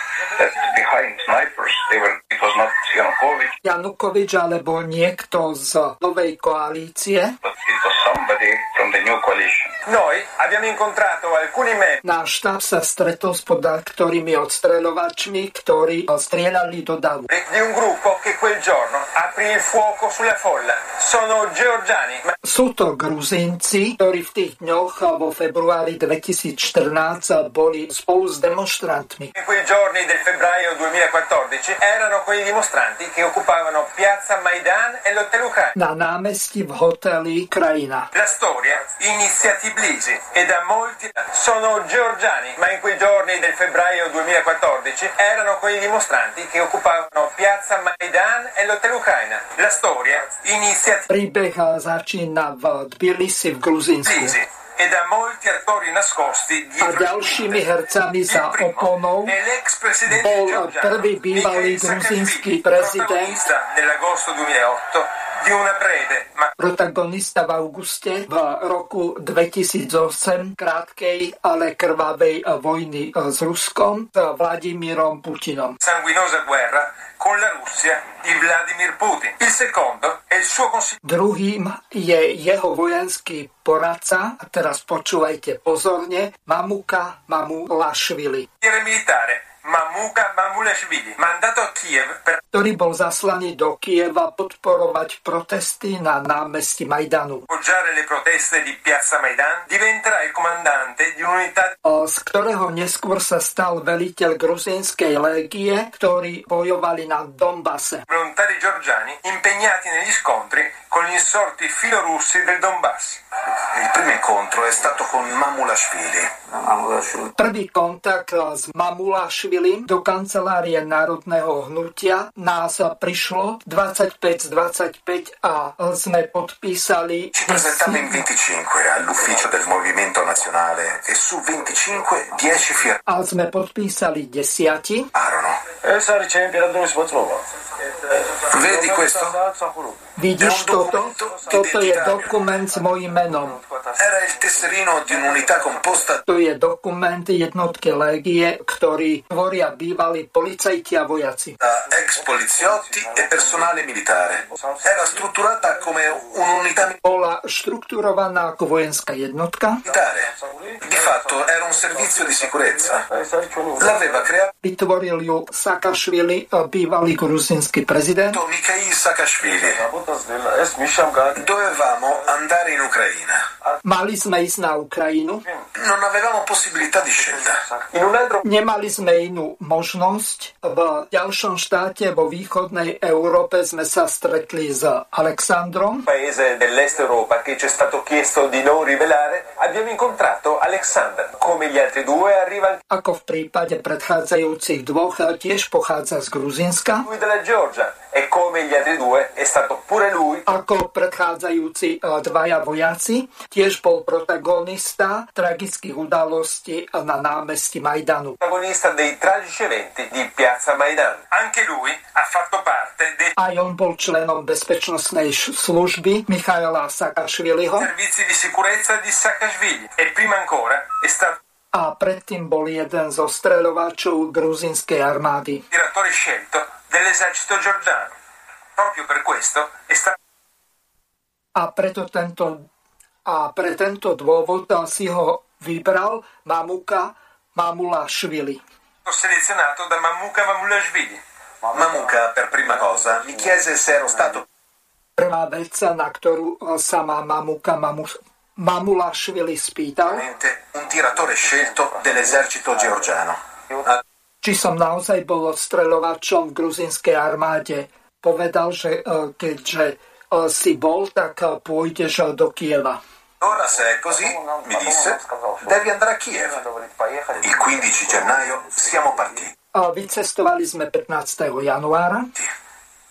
that behind snipers they were it was not Yanukovych, Janukovič alebo niekto z novej koalície. but it was somebody from the new coalition. Noi abbiamo incontrato alcuni membri Náš štáb sa stretol s podaktorými odstreľovačmi, ktorí strieľali do davu. di un gruppo che quel giorno aprì il fuoco sulla folla. Sono georgiani, ma Sú to Gruzínci, ktorí v tých dňoch vo februári 2014 boli spolu s demonstrantmi. in quei giorni del febbraio 2014 erano quei dimostranti che occupavano piazza Maidan e l'hotel Ucraina. Na námestí v hoteli Krajina. La storia inizia a Tbilisi e da molti sono georgiani, ma in quei giorni del febbraio 2014 erano quei dimostranti che occupavano piazza Maidan e l'hotel Ucraina. La storia inizia a Príbeh začína v Tbilisi e A dietro ďalšími hercami za oponou bol prvý bývalý gruzínsky prezident, protagonista nell'agosto 2008 di una breve ma protagonista v auguste v roku 2008 krátkej, ale krvavej vojny e, s Ruskom, s Vladimírom Putinom. sanguinosa guerra con la Russia di Vladimir Putin. Il secondo è il suo consigliere Druhým je jeho vojenský poradca, a teraz počúvajte pozorne, Mamuka Mamulašvili, militare Mamuka Mamulashvili, mandato Kiev per ktorý bol zaslaný do Kieva podporovať protesty na námestí Majdanu, z ktorého neskôr sa stal veliteľ gruzínskej légie, ktorí bojovali na Donbase. volontari georgiani impegnati negli scontri con gli insorti filorussi del Donbass. Il primo incontro è stato con Mamulashvili. Prvý kontakt s Mamulašvilim do kancelárie Národného hnutia nás prišlo 25 z 25 a sme podpísali Ci presentammo in 25 all'ufficio del Movimento Nazionale e su 25 10 firmarono. a sme podpísali desiati. Vedi questo? Vidíš toto? Toto je dokument s mojím menom. To je dokument jednotky légie, ktorý tvoria bývalí policajti a vojaci. e personale militare. Era strutturata come un'unità Bola štruktúrovaná ako vojenská jednotka. militare. Di fatto era un servizio di sicurezza. L'aveva creato Vytvoril ju Sakašvili, bývalý gruzinský prezident. Mikhail Saakashvili. Dovevamo andare in Ucraina. Mali sme ísť na Ukrajinu. Non avevamo possibilità di scelta. Nemali sme inú možnosť. V ďalšom štáte vo východnej Európe sme sa stretli s Alexandrom. paese dell'est Europa che ci è stato chiesto di non rivelare, abbiamo incontrato Alexander. Come gli altri due arriva anche Ako v prípade predchádzajúcich dvoch, tiež pochádza z Gruzinska. lui dalla Georgia e come gli altri due è stato pure lui Ako predchádzajúci e, dvaja vojaci, tiež bol protagonista tragických udalostí na námestí Majdanu. protagonista dei tragici eventi di Piazza Maidan. Anche lui ha fatto parte dei Aj on bol členom bezpečnostnej služby Michaela Saakašviliho servizi di sicurezza di Saakashvili e prima ancora è stato a predtým bol jeden zo streľovačov gruzinskej armády. direttore scelto dell'esercito georgiano. A preto tento, a pre tento dôvod si ho vybral Mamuka Mamulašvili. selezionato da Mamuka Mamulashvili. Mamuka, per prima cosa, mi chiese se ero stato Prvá vec, na ktorú sa ma Mamuka Mamu, Mamulašvili spýtal, un tiratore scelto dell'esercito georgiano. či som naozaj bol streľovačom v gruzinskej armáde. Povedal, že e, keďže e, si bol, tak e, pôjdeš do Kieva. Ora se è così, mi disse, devi andare a Kiev. Il 15 gennaio siamo partiti. Vycestovali sme 15. januára.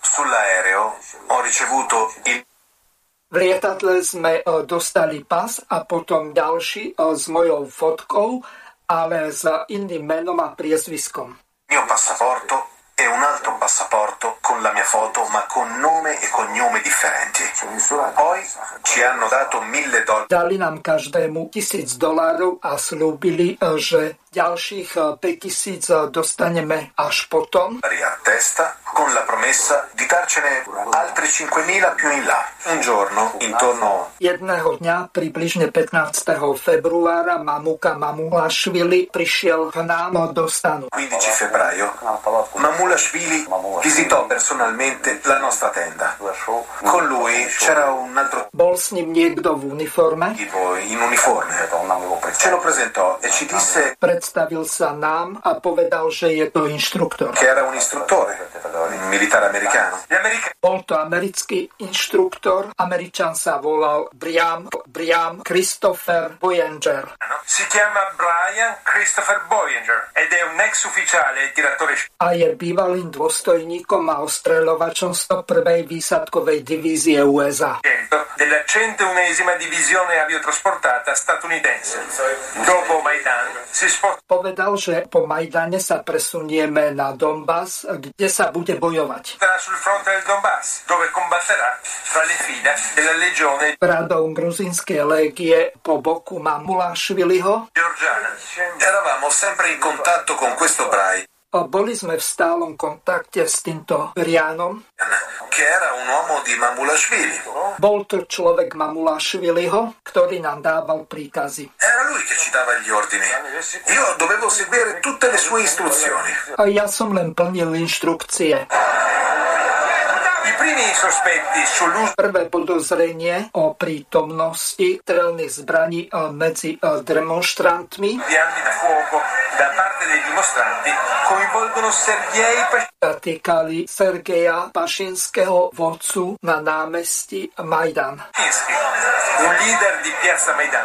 Sull'aereo ho ricevuto il V lietadle sme dostali pas a potom ďalší s mojou fotkou, ale s iným menom a priezviskom. mio passaporto e un altro passaporto con la mia foto ma con nome e cognome differenti. Poi ci hanno dato mille dollari Dali nám každému tisíc dolárov a slúbili, že ďalších e, 5000 dostaneme až potom. a testa con la promessa di darcene altri 5.000 più in là. Un giorno, intorno Jedného dňa, približne 15. februára, Mamuka Mamulašvili prišiel k nám do stanu. 15 febbraio, Mamulashvili visitò personalmente la nostra tenda. Con lui c'era un altro Bol s ním niekto v uniforme, in uniforme. Ce lo presentò e ci disse predstavil sa nám a povedal, že je to inštruktor. che era un istruttore, un militare americano. Bol to americký inštruktor, američan sa volal Brian, Brian Christopher Voyager. si chiama Brian Christopher Boyinger ed è un ex ufficiale tiratore a je bývalým dôstojníkom a ostreľovačom 101. výsadkovej divízie USA. scelto della 101esima divisione aviotrasportata statunitense. Dopo Maidan si sposta Povedal, že po Majdane sa presunieme na Donbass, kde sa bude bojovať. Radou gruzinskej légie po boku Mamulašviliho. Eravamo sempre in contatto con questo Brian, Boli sme v stálom kontakte s týmto Mamulashvili. Bol to človek Mamulašviliho, ktorý nám dával príkazy. A ja som len plnil inštrukcie. Primi sospetti sull'uso Prvé podozrenie o prítomnosti strelných zbraní eh, medzi eh, demonstrantmi di armi da fuoco da parte dei dimostranti coinvolgono Sergei Pashin, sa týkali Sergeja Pašinského vodcu na námestí Majdan. un leader di Piazza Maidan,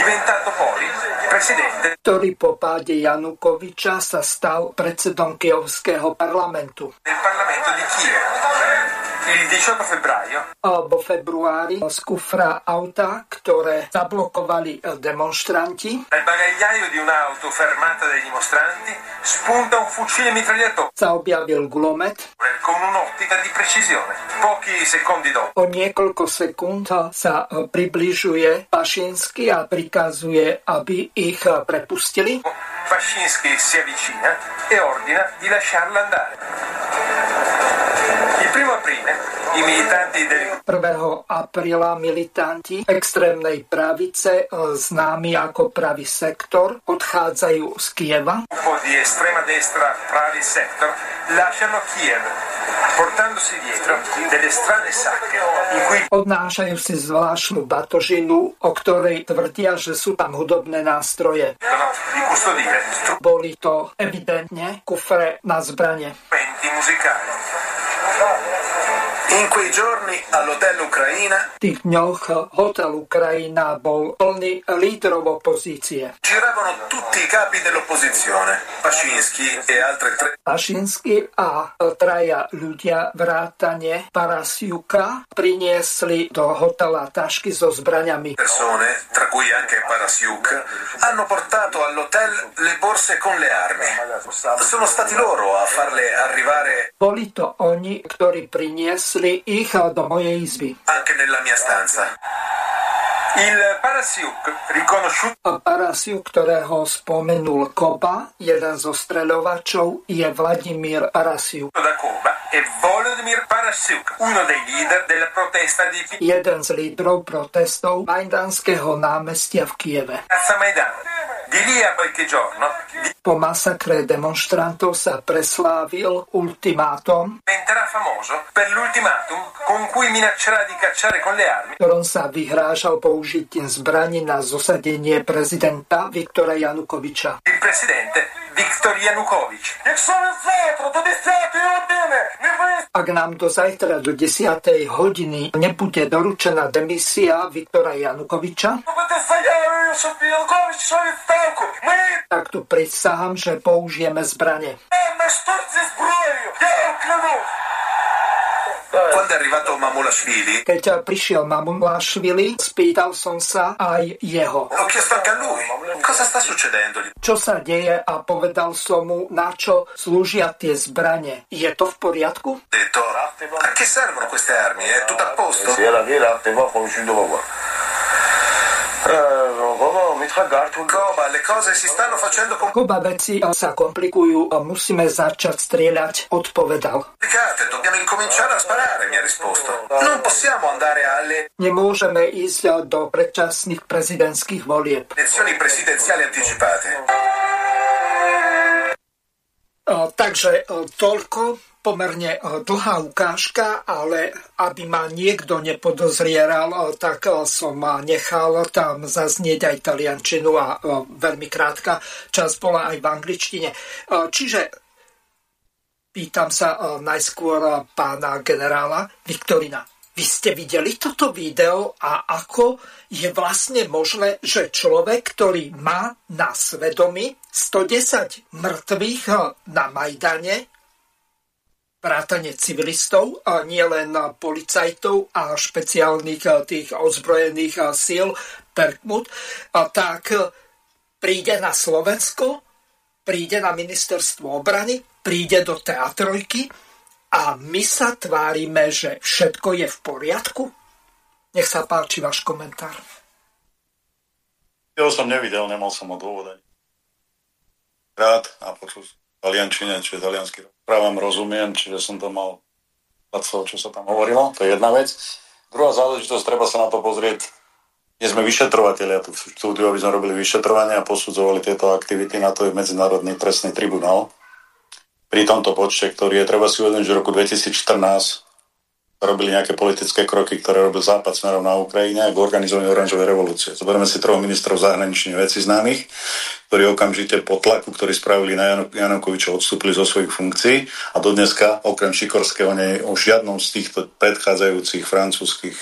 diventato poi presidente ktorý po páde Janukoviča sa stal predsedom Kievského parlamentu. del Parlamento di Kiev. Il 18 febbraio vo februári z kufra auta, ktoré zablokovali eh, demonstranti, dal bagagliaio di un'auto fermata dai dimostranti spunta un fucile mitragliatore sa objavil gulomet. con un'ottica di precisione. Pochi secondi dopo O niekoľko sekúnd sa eh, približuje Pašinsky a prikazuje, aby ich eh, prepustili. Pashinsky si avvicina e ordina di lasciarla andare. 1. apríla militanti extrémnej pravice, e, známi ako pravý sektor, odchádzajú z Kieva. Odnášajú si zvláštnu batožinu, o ktorej tvrdia, že sú tam hudobné nástroje. Boli to evidentne kufre na zbranie. In quei giorni all'hotel Ucraina V tých dňoch hotel Ukrajina bol plný lídrov opozície. giravano tutti i capi dell'opposizione, Pascinski e altre tre Pašinsky a traja ľudia vrátane Parasiuka priniesli do hotela tašky so zbraňami. persone, tra cui anche Parasiuk, hanno portato all'hotel le borse con le armi. Sono stati loro a farle arrivare Boli to oni, ktorí priniesli ich do mojej izby. Il Parasiuk, riconosciuto ktorého spomenul Koba, jeden zo streľovačov, je Vladimír Parasiuk. da Koba, è Volodymyr Parasiuk, uno dei leader della protesta di jeden z lídrov protestov Majdanského námestia v Kieve. Piazza. Di lì a qualche giorno. Po masakre demonstrantov sa preslávil ultimátum, diventerà famoso per l'ultimatum con cui minaccerà di cacciare con le armi. Ktorom sa vyhrážal použitím zbraní na zosadenie prezidenta Viktora Janukoviča. il presidente Viktor Yanukovych. Ak nám do zajtra do 10. hodiny nebude doručená demisia Viktora Janukoviča, tak tu prisahám, že použijeme zbranie. Quando è arrivato Mamulashvili, Keď prišiel Mamulašvili, spýtal som sa aj jeho. ho chiesto anche a lui cosa sta succedendo. Gli čo sa deje a povedal som mu, na čo slúžia tie zbranie. Je to v poriadku? detto a che servono queste armi? È tutto a posto? Koba, le cose si stanno facendo Koba veci sa komplikujú a musíme začať strieľať, odpovedal. complicate, dobbiamo incominciare a sparare, mi ha risposto. Non possiamo andare alle Nemôžeme ísť do predčasných prezidentských volieb. elezioni presidenziali anticipate. Takže toľko, pomerne dlhá ukážka, ale aby ma niekto nepodozrieral, tak som nechal tam zaznieť aj taliančinu a veľmi krátka časť bola aj v angličtine. Čiže pýtam sa najskôr pána generála Viktorina. Vy ste videli toto video a ako je vlastne možné, že človek, ktorý má na svedomí 110 mŕtvych na Majdane, vrátane civilistov, nielen policajtov a špeciálnych tých ozbrojených síl Perkmut, tak príde na Slovensko, príde na ministerstvo obrany, príde do teatrojky a my sa tvárime, že všetko je v poriadku? Nech sa páči váš komentár. Ja som nevidel, nemal som ho dôvod ani. Rád a počul taliančine, čiže taliansky právam rozumiem, čiže som to mal toho, čo sa tam hovorilo, to je jedna vec. Druhá záležitosť, treba sa na to pozrieť. Nie sme vyšetrovateľia tu v štúdiu, aby sme robili vyšetrovanie a posudzovali tieto aktivity, na to je Medzinárodný trestný tribunál. Pri tomto počte, ktorý je treba si uvedomiť, že v roku 2014 robili nejaké politické kroky, ktoré robil Západ smerom na Ukrajine k organizovaní oranžovej revolúcie. Zoberieme si troch ministrov zahraničných vecí známych, ktorí okamžite po tlaku, ktorý spravili na Janu- Janukoviča, odstúpili zo svojich funkcií a dodneska, okrem Šikorského, nie o žiadnom z týchto predchádzajúcich francúzskych,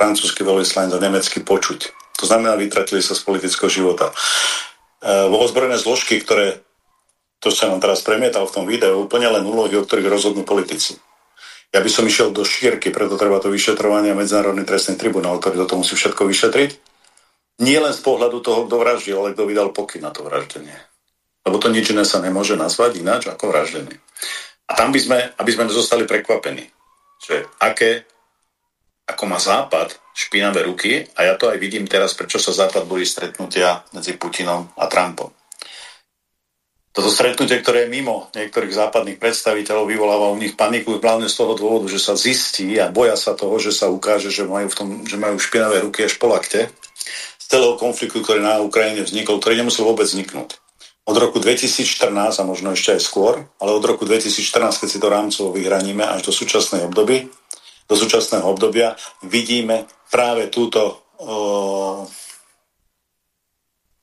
francúzsky veľvyslanec a nemecký počuť. To znamená, vytratili sa z politického života. E, vo ozbrojené zložky, ktoré to sa nám teraz premietal v tom videu, úplne len úlohy, o ktorých rozhodnú politici. Ja by som išiel do šírky, preto treba to vyšetrovanie a Medzinárodný trestný tribunál, ktorý toto musí všetko vyšetriť. Nie len z pohľadu toho, kto vraždil, ale kto vydal pokyn na to vraždenie. Lebo to nič iné sa nemôže nazvať ináč ako vraždenie. A tam by sme, aby sme nezostali prekvapení, že aké, ako má Západ špinavé ruky, a ja to aj vidím teraz, prečo sa Západ boli stretnutia medzi Putinom a Trumpom. To Toto stretnutie, ktoré je mimo niektorých západných predstaviteľov, vyvoláva u nich paniku hlavne z toho dôvodu, že sa zistí a boja sa toho, že sa ukáže, že majú, v tom, že majú špinavé ruky až po lakte z celého konfliktu, ktorý na Ukrajine vznikol, ktorý nemusel vôbec vzniknúť. Od roku 2014 a možno ešte aj skôr, ale od roku 2014, keď si to rámcovo vyhraníme až do súčasnej období, do súčasného obdobia, vidíme práve túto o,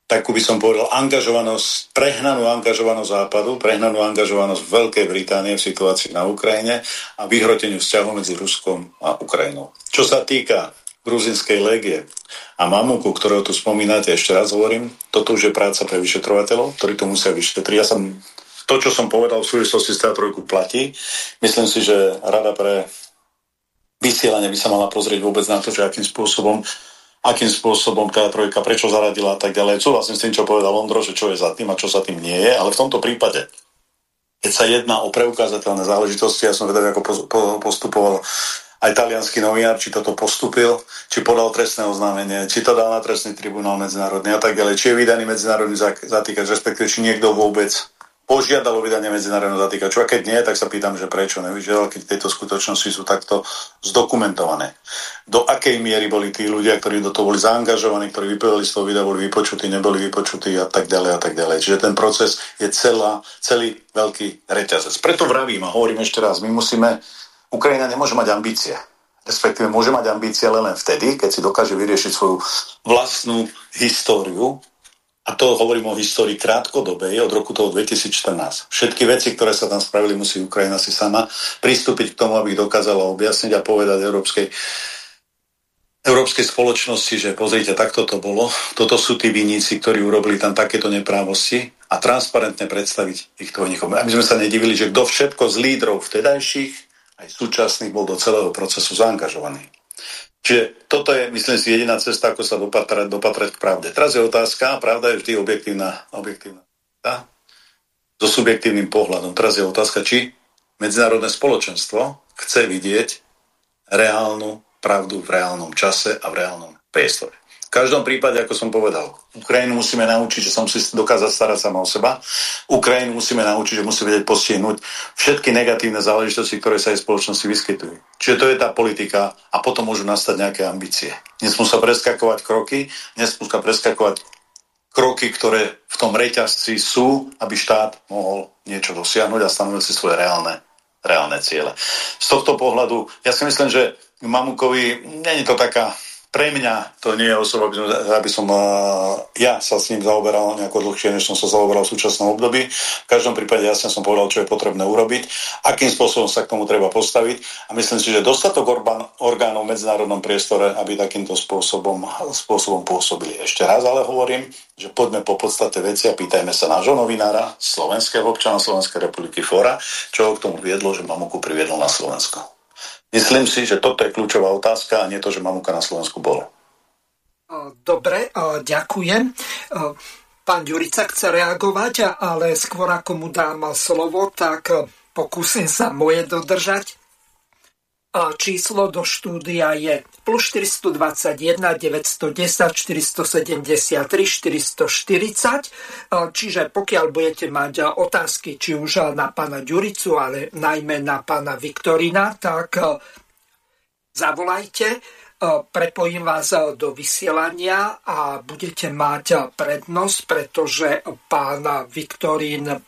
takú by som povedal, angažovanosť, prehnanú angažovanosť Západu, prehnanú angažovanosť Veľkej Británie v situácii na Ukrajine a vyhroteniu vzťahov medzi Ruskom a Ukrajinou. Čo sa týka gruzinskej legie a Mamuku, ktorého tu spomínate, ešte raz hovorím, toto už je práca pre vyšetrovateľov, ktorí to musia vyšetriť. Ja som to, čo som povedal v súvislosti s trojku platí. Myslím si, že Rada pre vysielanie by sa mala pozrieť vôbec na to, že akým spôsobom akým spôsobom tá trojka, prečo zaradila a tak ďalej. Súhlasím s tým, čo povedal Ondro, že čo je za tým a čo sa tým nie je, ale v tomto prípade, keď sa jedná o preukázateľné záležitosti, ja som vedel, ako postupoval aj talianský novinár, či toto postupil, či podal trestné oznámenie, či to dal na trestný tribunál medzinárodný a tak ďalej, či je vydaný medzinárodný zatýkač, respektíve či niekto vôbec požiadalo vydanie medzinárodného zatýkaču. A keď nie, tak sa pýtam, že prečo nevyžiadal, keď tieto skutočnosti sú takto zdokumentované. Do akej miery boli tí ľudia, ktorí do toho boli zaangažovaní, ktorí vypovedali z toho videa, boli vypočutí, neboli vypočutí a tak ďalej a tak ďalej. Čiže ten proces je celá, celý veľký reťazec. Preto vravím a hovorím ešte raz, my musíme, Ukrajina nemôže mať ambície respektíve môže mať ambície len vtedy, keď si dokáže vyriešiť svoju vlastnú históriu, a to hovorím o histórii krátkodobej, od roku toho 2014. Všetky veci, ktoré sa tam spravili, musí Ukrajina si sama pristúpiť k tomu, aby ich dokázala objasniť a povedať Európskej, Európskej spoločnosti, že pozrite, takto to bolo. Toto sú tí viníci, ktorí urobili tam takéto neprávosti a transparentne predstaviť ich to nikom. Aby sme sa nedivili, že kto všetko z lídrov vtedajších aj súčasných bol do celého procesu zaangažovaný. Čiže toto je, myslím si, jediná cesta, ako sa dopatrať, dopatrať k pravde. Teraz je otázka, pravda je vždy objektívna, objektívna tá? so subjektívnym pohľadom. Teraz je otázka, či medzinárodné spoločenstvo chce vidieť reálnu pravdu v reálnom čase a v reálnom priestore každom prípade, ako som povedal, Ukrajinu musíme naučiť, že sa musí dokázať starať sama o seba. Ukrajinu musíme naučiť, že musí vedieť postihnúť všetky negatívne záležitosti, ktoré sa jej spoločnosti vyskytujú. Čiže to je tá politika a potom môžu nastať nejaké ambície. Nesmú sa preskakovať kroky, nesmú sa preskakovať kroky, ktoré v tom reťazci sú, aby štát mohol niečo dosiahnuť a stanoviť si svoje reálne, reálne ciele. Z tohto pohľadu, ja si myslím, že Mamukovi není to taká pre mňa to nie je osoba, aby som, uh, ja sa s ním zaoberal nejako dlhšie, než som sa zaoberal v súčasnom období. V každom prípade jasne som povedal, čo je potrebné urobiť, akým spôsobom sa k tomu treba postaviť a myslím si, že dostatok orgán, orgánov v medzinárodnom priestore, aby takýmto spôsobom, spôsobom pôsobili. Ešte raz ale hovorím, že poďme po podstate veci a pýtajme sa nášho novinára, slovenského občana Slovenskej republiky Fora, čo ho k tomu viedlo, že Mamuku priviedol na Slovensko. Myslím si, že toto je kľúčová otázka a nie to, že mamúka na Slovensku bolo. Dobre, ďakujem. Pán Ďurica chce reagovať, ale skôr ako mu dám slovo, tak pokúsim sa moje dodržať. Číslo do štúdia je plus 421 910 473 440. Čiže pokiaľ budete mať otázky či už na pána Ďuricu, ale najmä na pána Viktorina, tak zavolajte, prepojím vás do vysielania a budete mať prednosť, pretože pán Viktorín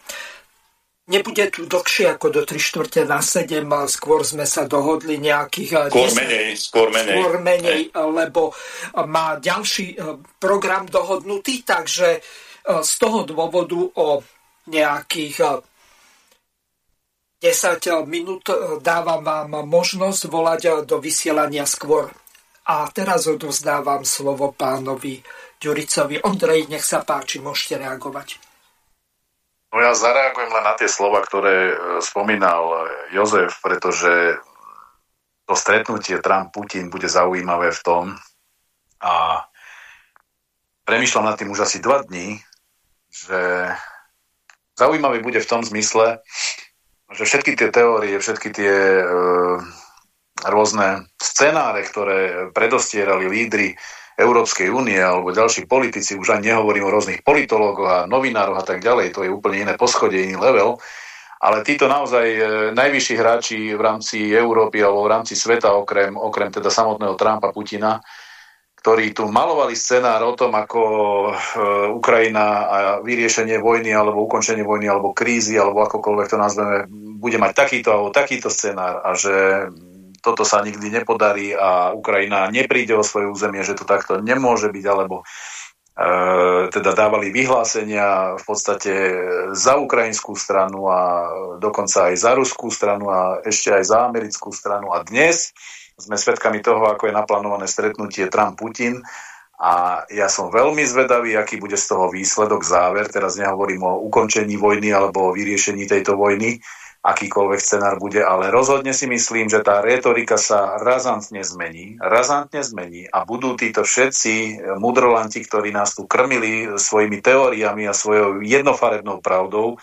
Nebude tu dlhšie ako do 3 čtvrte na 7, skôr sme sa dohodli nejakých... Skôr 10, menej, skôr menej. Skôr menej, lebo má ďalší eh, program dohodnutý, takže eh, z toho dôvodu o nejakých 10 minút dávam vám možnosť volať do vysielania skôr. A teraz odovzdávam slovo pánovi Ďuricovi. Ondrej, nech sa páči, môžete reagovať. No ja zareagujem len na tie slova, ktoré e, spomínal Jozef, pretože to stretnutie Trump-Putin bude zaujímavé v tom. A premyšľam nad tým už asi dva dní, že zaujímavý bude v tom zmysle, že všetky tie teórie, všetky tie e, rôzne scenáre, ktoré predostierali lídry Európskej únie alebo ďalší politici, už ani nehovorím o rôznych politológoch a novinároch a tak ďalej, to je úplne iné poschodie, iný level, ale títo naozaj e, najvyšší hráči v rámci Európy alebo v rámci sveta, okrem, okrem teda samotného Trumpa, Putina, ktorí tu malovali scenár o tom, ako e, Ukrajina a vyriešenie vojny alebo ukončenie vojny alebo krízy alebo akokoľvek to nazveme, bude mať takýto alebo takýto scenár a že toto sa nikdy nepodarí a Ukrajina nepríde o svoje územie, že to takto nemôže byť, alebo e, teda dávali vyhlásenia v podstate za ukrajinskú stranu a dokonca aj za ruskú stranu a ešte aj za americkú stranu. A dnes sme svedkami toho, ako je naplánované stretnutie Trump-Putin a ja som veľmi zvedavý, aký bude z toho výsledok, záver. Teraz nehovorím o ukončení vojny alebo o vyriešení tejto vojny, akýkoľvek scenár bude, ale rozhodne si myslím, že tá retorika sa razantne zmení, razantne zmení a budú títo všetci mudrolanti, ktorí nás tu krmili svojimi teóriami a svojou jednofarebnou pravdou,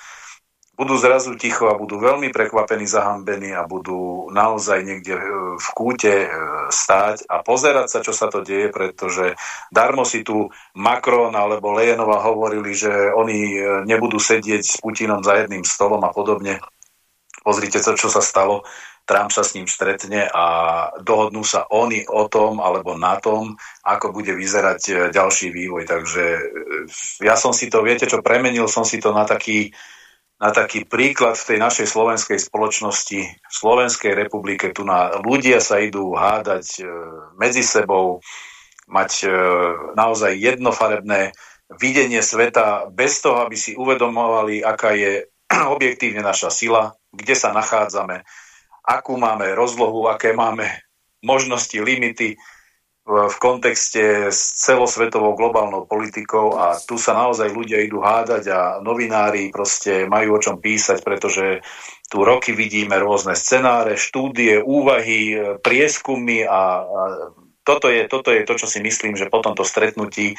budú zrazu ticho a budú veľmi prekvapení, zahambení a budú naozaj niekde v kúte e, stáť a pozerať sa, čo sa to deje, pretože darmo si tu Macron alebo Lejenova hovorili, že oni e, nebudú sedieť s Putinom za jedným stolom a podobne. Pozrite sa, čo sa stalo. Trump sa s ním stretne a dohodnú sa oni o tom alebo na tom, ako bude vyzerať e, ďalší vývoj. Takže e, ja som si to, viete čo, premenil som si to na taký, na taký príklad v tej našej slovenskej spoločnosti, v Slovenskej republike. Tu na ľudia sa idú hádať e, medzi sebou, mať naozaj jednofarebné videnie sveta bez toho, aby si uvedomovali, aká je objektívne naša sila, kde sa nachádzame, akú máme rozlohu, aké máme možnosti, limity v kontexte s celosvetovou globálnou politikou. A tu sa naozaj ľudia idú hádať a novinári proste majú o čom písať, pretože tu roky vidíme rôzne scenáre, štúdie, úvahy, prieskumy a, toto, je, toto je to, čo si myslím, že po tomto stretnutí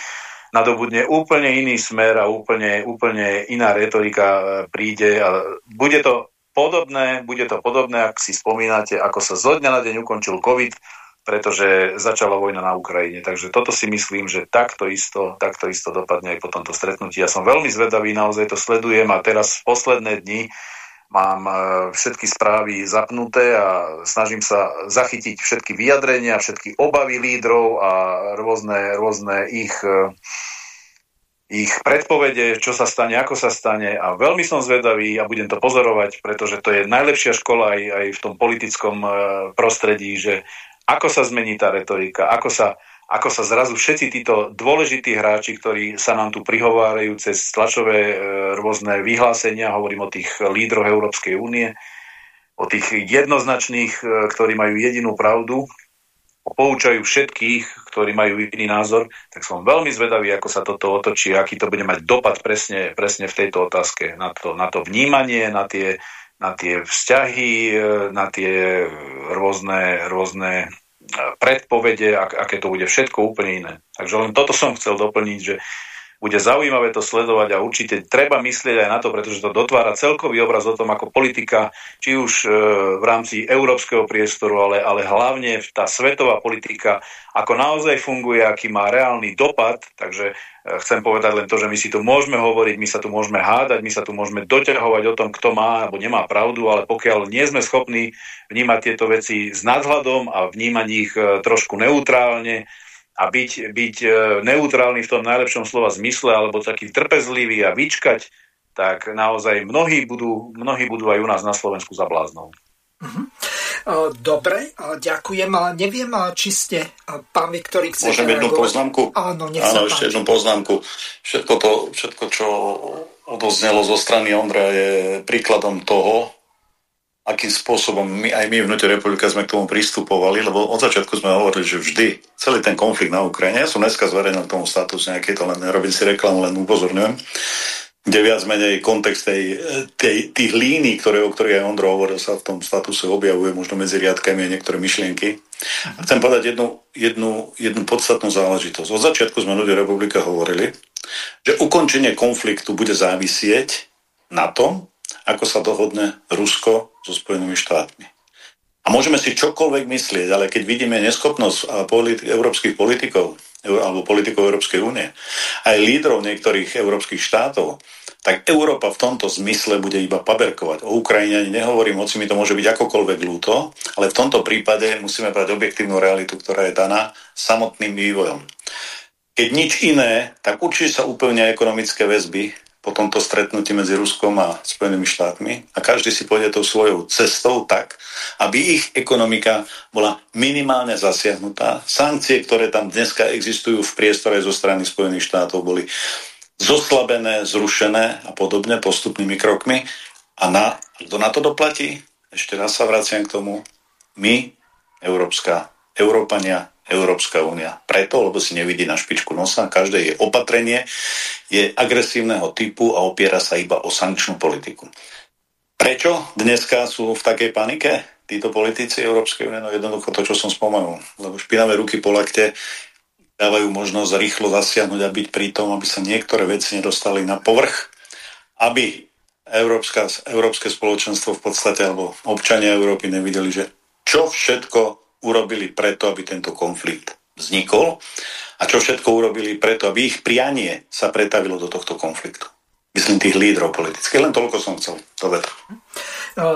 nadobudne úplne iný smer a úplne, úplne iná retorika príde a bude to podobné, bude to podobné, ak si spomínate, ako sa zo dňa na deň ukončil COVID, pretože začala vojna na Ukrajine. Takže toto si myslím, že takto isto, takto isto dopadne aj po tomto stretnutí. Ja som veľmi zvedavý, naozaj to sledujem a teraz v posledné dni mám e, všetky správy zapnuté a snažím sa zachytiť všetky vyjadrenia, všetky obavy lídrov a rôzne, rôzne ich uh, ich predpovede, čo sa stane, ako sa stane a veľmi som zvedavý a budem to pozorovať, pretože to je najlepšia škola aj, aj v tom politickom e, prostredí, že ako sa zmení tá retorika, ako sa, ako sa zrazu všetci títo dôležití hráči, ktorí sa nám tu prihovárajú cez tlačové e, rôzne vyhlásenia, hovorím o tých lídroch Európskej únie, o tých jednoznačných, e, ktorí majú jedinú pravdu, poučajú všetkých, ktorí majú iný názor, tak som veľmi zvedavý, ako sa toto otočí, aký to bude mať dopad presne, presne v tejto otázke, na to, na to vnímanie, na tie, na tie vzťahy, na tie rôzne, rôzne predpovede, aké to bude všetko úplne iné. Takže len toto som chcel doplniť, že bude zaujímavé to sledovať a určite treba myslieť aj na to, pretože to dotvára celkový obraz o tom, ako politika, či už e, v rámci európskeho priestoru, ale, ale hlavne tá svetová politika, ako naozaj funguje, aký má reálny dopad. Takže e, chcem povedať len to, že my si tu môžeme hovoriť, my sa tu môžeme hádať, my sa tu môžeme doťahovať o tom, kto má alebo nemá pravdu, ale pokiaľ nie sme schopní vnímať tieto veci s nadhľadom a vnímať ich e, trošku neutrálne, a byť, byť e, neutrálny v tom najlepšom slova zmysle alebo taký trpezlivý a vyčkať, tak naozaj mnohí budú, mnohí budú aj u nás na Slovensku za bláznou. Mhm. Dobre, ďakujem, ale neviem, či ste, pán Viktor, chcete Môžem jednu poznámku? Áno, nech Áno, ešte jednu poznámku. Všetko, to, všetko, čo odoznelo zo strany Ondra, je príkladom toho, akým spôsobom my, aj my Vnútri republika sme k tomu pristupovali, lebo od začiatku sme hovorili, že vždy celý ten konflikt na Ukrajine, ja som dneska zverejnil k tomu status nejaký, to len nerobím si reklamu, len upozorňujem, kde viac menej kontext tej, tej, tých línií, ktoré, o ktorých aj Ondro hovoril, sa v tom statuse objavuje možno medzi riadkami a niektoré myšlienky. A chcem povedať jednu, jednu, jednu podstatnú záležitosť. Od začiatku sme ľudia republika hovorili, že ukončenie konfliktu bude závisieť na tom, ako sa dohodne Rusko so Spojenými štátmi. A môžeme si čokoľvek myslieť, ale keď vidíme neschopnosť politi- európskych politikov alebo politikov Európskej únie, aj lídrov niektorých európskych štátov, tak Európa v tomto zmysle bude iba paberkovať. O Ukrajine nehovorím, hoci mi to môže byť akokoľvek ľúto, ale v tomto prípade musíme brať objektívnu realitu, ktorá je daná samotným vývojom. Keď nič iné, tak určite sa úplne ekonomické väzby po tomto stretnutí medzi Ruskom a Spojenými štátmi a každý si pôjde tou svojou cestou tak, aby ich ekonomika bola minimálne zasiahnutá. Sankcie, ktoré tam dneska existujú v priestore zo strany Spojených štátov, boli zoslabené, zrušené a podobne postupnými krokmi. A na, kto na to doplatí? Ešte raz sa vraciam k tomu. My, Európska, Európania, Európska únia. Preto, lebo si nevidí na špičku nosa, každé je opatrenie je agresívneho typu a opiera sa iba o sankčnú politiku. Prečo dneska sú v takej panike títo politici Európskej únie? No jednoducho to, čo som spomenul. Lebo špinavé ruky po lakte dávajú možnosť rýchlo zasiahnuť a byť pri tom, aby sa niektoré veci nedostali na povrch, aby Európska, Európske spoločenstvo v podstate, alebo občania Európy nevideli, že čo všetko urobili preto, aby tento konflikt vznikol a čo všetko urobili preto, aby ich prianie sa pretavilo do tohto konfliktu. Myslím tých lídrov politických. Len toľko som chcel Dobre.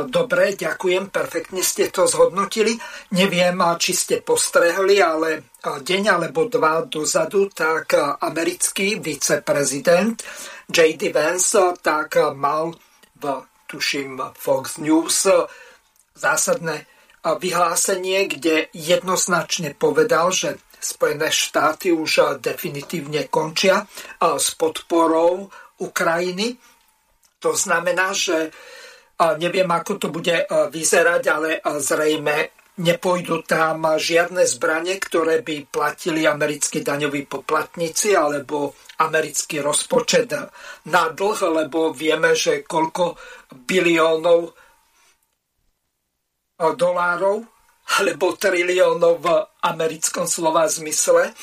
Dobre, ďakujem, perfektne ste to zhodnotili. Neviem, či ste postrehli, ale deň alebo dva dozadu, tak americký viceprezident J.D. Vance tak mal v, tuším, Fox News zásadné vyhlásenie, kde jednoznačne povedal, že Spojené štáty už definitívne končia s podporou Ukrajiny. To znamená, že neviem, ako to bude vyzerať, ale zrejme nepôjdu tam žiadne zbranie, ktoré by platili americkí daňoví poplatníci alebo americký rozpočet na dlh, lebo vieme, že koľko biliónov dolárov alebo triliónov v americkom slova zmysle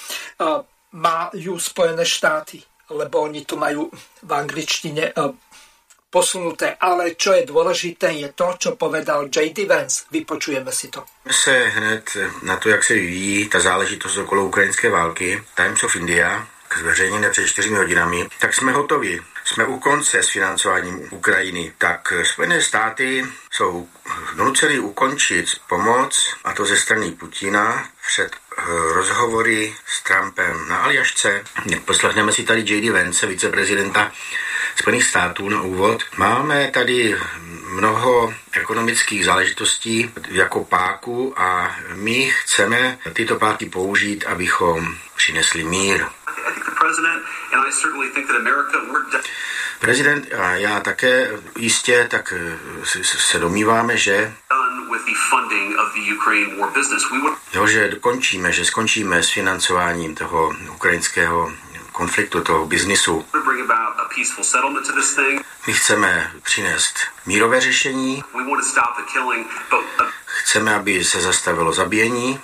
majú Spojené štáty, lebo oni to majú v angličtine posunuté. Ale čo je dôležité, je to, čo povedal J.D. Vance. Vypočujeme si to. Se hned na to, jak se vyvíjí ta záležitost okolo ukrajinské války, Times of India, zveřejněné před čtyřmi hodinami, tak jsme hotovi jsme u konce s financováním Ukrajiny, tak Spojené státy jsou nuceny ukončit pomoc, a to ze strany Putina, před eh, rozhovory s Trumpem na Aljašce. Poslechneme si tady J.D. Vance, viceprezidenta Spojených států na úvod. Máme tady mnoho ekonomických záležitostí jako páku a my chceme tyto páky použít, abychom přinesli mír. Prezident a já také jistě tak eh, se domníváme, že jo, že dokončíme, že skončíme s financováním toho ukrajinského konfliktu, toho biznisu. My chceme přinést mírové řešení. Chceme, aby se zastavilo zabíjení.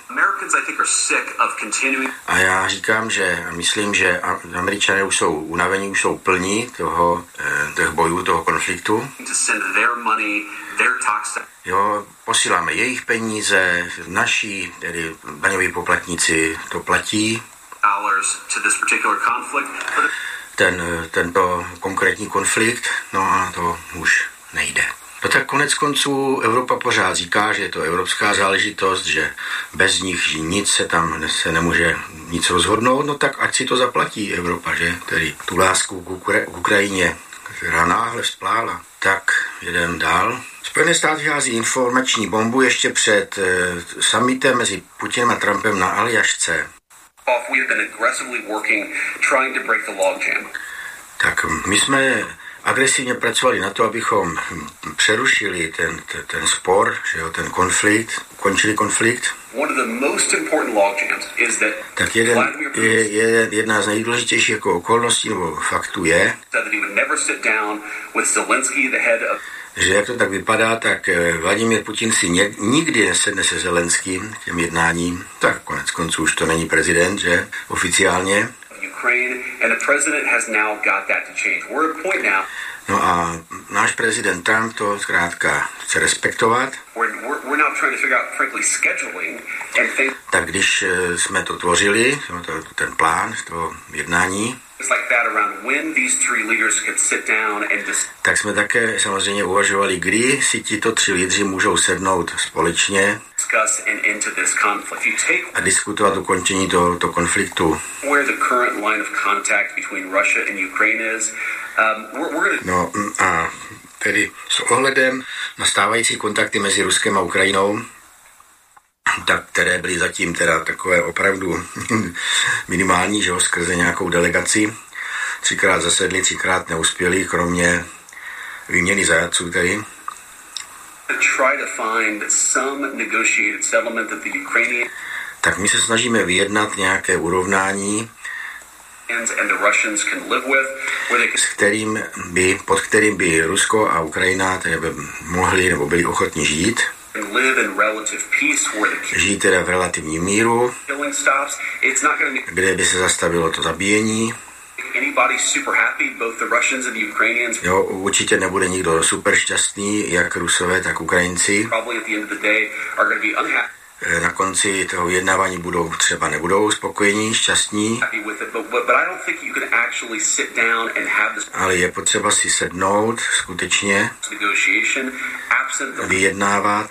A já říkám, že myslím, že američané už jsou unavení, už jsou plní toho, eh, těch bojů, toho konfliktu. Jo, posíláme jejich peníze, naši, tedy daňoví poplatníci to platí. Ten, tento konkrétní konflikt, no a to už nejde. No tak konec konců Evropa pořád říká, že je to evropská záležitost, že bez nich nic se tam se nemůže nic rozhodnout, no tak ať si to zaplatí Evropa, že? Tedy tu lásku k, Ukra- k Ukrajině, která náhle vzplála. Tak jeden dál. Spojené státy hází informační bombu ještě před e, summitem mezi Putinem a Trumpem na Aljašce. Tak my jsme agresívne pracovali na to, abychom přerušili ten, ten, ten spor, že jo, ten konflikt, ukončili konflikt. Tak jeden, je, je, jedna z nejdůležitějších jako okolností nebo faktů je, že jak to tak vypadá, tak eh, Vladimír Putin si ně, nikdy nesedne se Zelenským těm jednáním. Tak konec konců už to není prezident, že oficiálně. No a náš prezident Trump to zkrátka chce respektovat. Tak když eh, jsme to tvořili, ten plán, to jednání, tak jsme také samozřejmě uvažovali, kdy si tito tři lídři můžou sednout společně a diskutovat ukončení toho, toho konfliktu. No a tedy s ohledem na stávající kontakty mezi Ruskem a Ukrajinou, tak, které byly zatím teda takové opravdu minimální, že ho, skrze nějakou delegaci. Třikrát zasedli, třikrát neuspěli, kromě výměny zajaců tedy. Tak my se snažíme vyjednat nějaké urovnání, s kterým by, pod kterým by Rusko a Ukrajina tedy by mohli nebo byli ochotni žít. Žijí teda v relativním míru, kde by se zastavilo to zabíjení. Jo, určitě nebude nikdo super šťastný, jak Rusové, tak Ukrajinci. Eh, na konci toho jednávání budou třeba nebudou spokojení, šťastní, ale je potřeba si sednout skutečně, vyjednávat.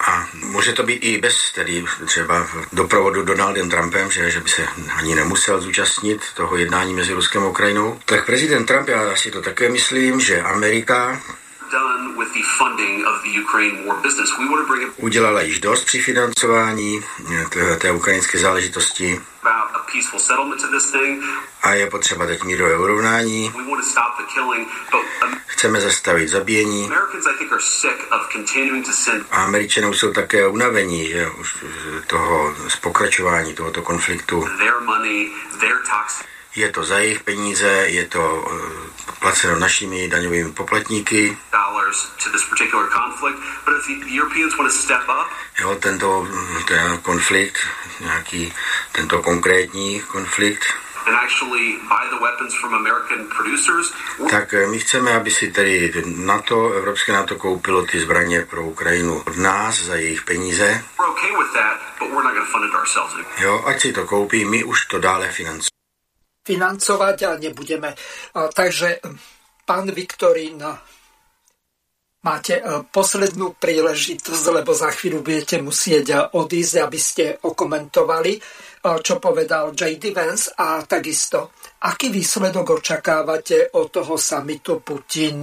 A může to být i bez tedy třeba doprovodu Donaldem Trumpem, že, že by se ani nemusel zúčastnit toho jednání mezi Ruskem a Ukrajinou. Tak prezident Trump, já si to také myslím, že Amerika Udělala již dost při financování té, té ukrajinské záležitosti a je potřeba teď mírové urovnání. Chceme zastavit zabíjení. A Američané jsou také unavení že, už toho z pokračování tohoto konfliktu. Je to za jejich peníze, je to uh, placeno našimi daňovými poplatníky. Jo, tento ten konflikt, nějaký tento konkrétní konflikt, tak eh, my chceme, aby si tedy NATO, Evropské NATO koupilo ty zbraně pro Ukrajinu. Od nás za jejich peníze. Jo, ať si to koupí, my už to dále financujeme financovať a nebudeme. Takže, pán Viktorín, máte e, poslednú príležitosť, lebo za chvíľu budete musieť odísť, aby ste okomentovali, čo povedal J.D. Vance a takisto, aký výsledok očakávate od toho samitu Putin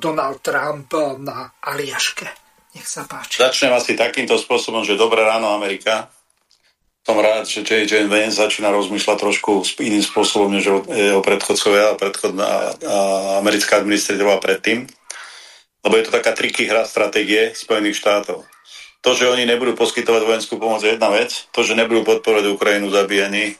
Donald Trump na Aliaške. Nech sa páči. Začnem asi takýmto spôsobom, že dobré ráno Amerika som rád, že J.J. Vance začína rozmýšľať trošku iným spôsobom, než jeho predchodcovia a, predchodná, a americká administratíva predtým. Lebo je to taká triky hra stratégie Spojených štátov. To, že oni nebudú poskytovať vojenskú pomoc je jedna vec, to, že nebudú podporovať Ukrajinu zabíjaní,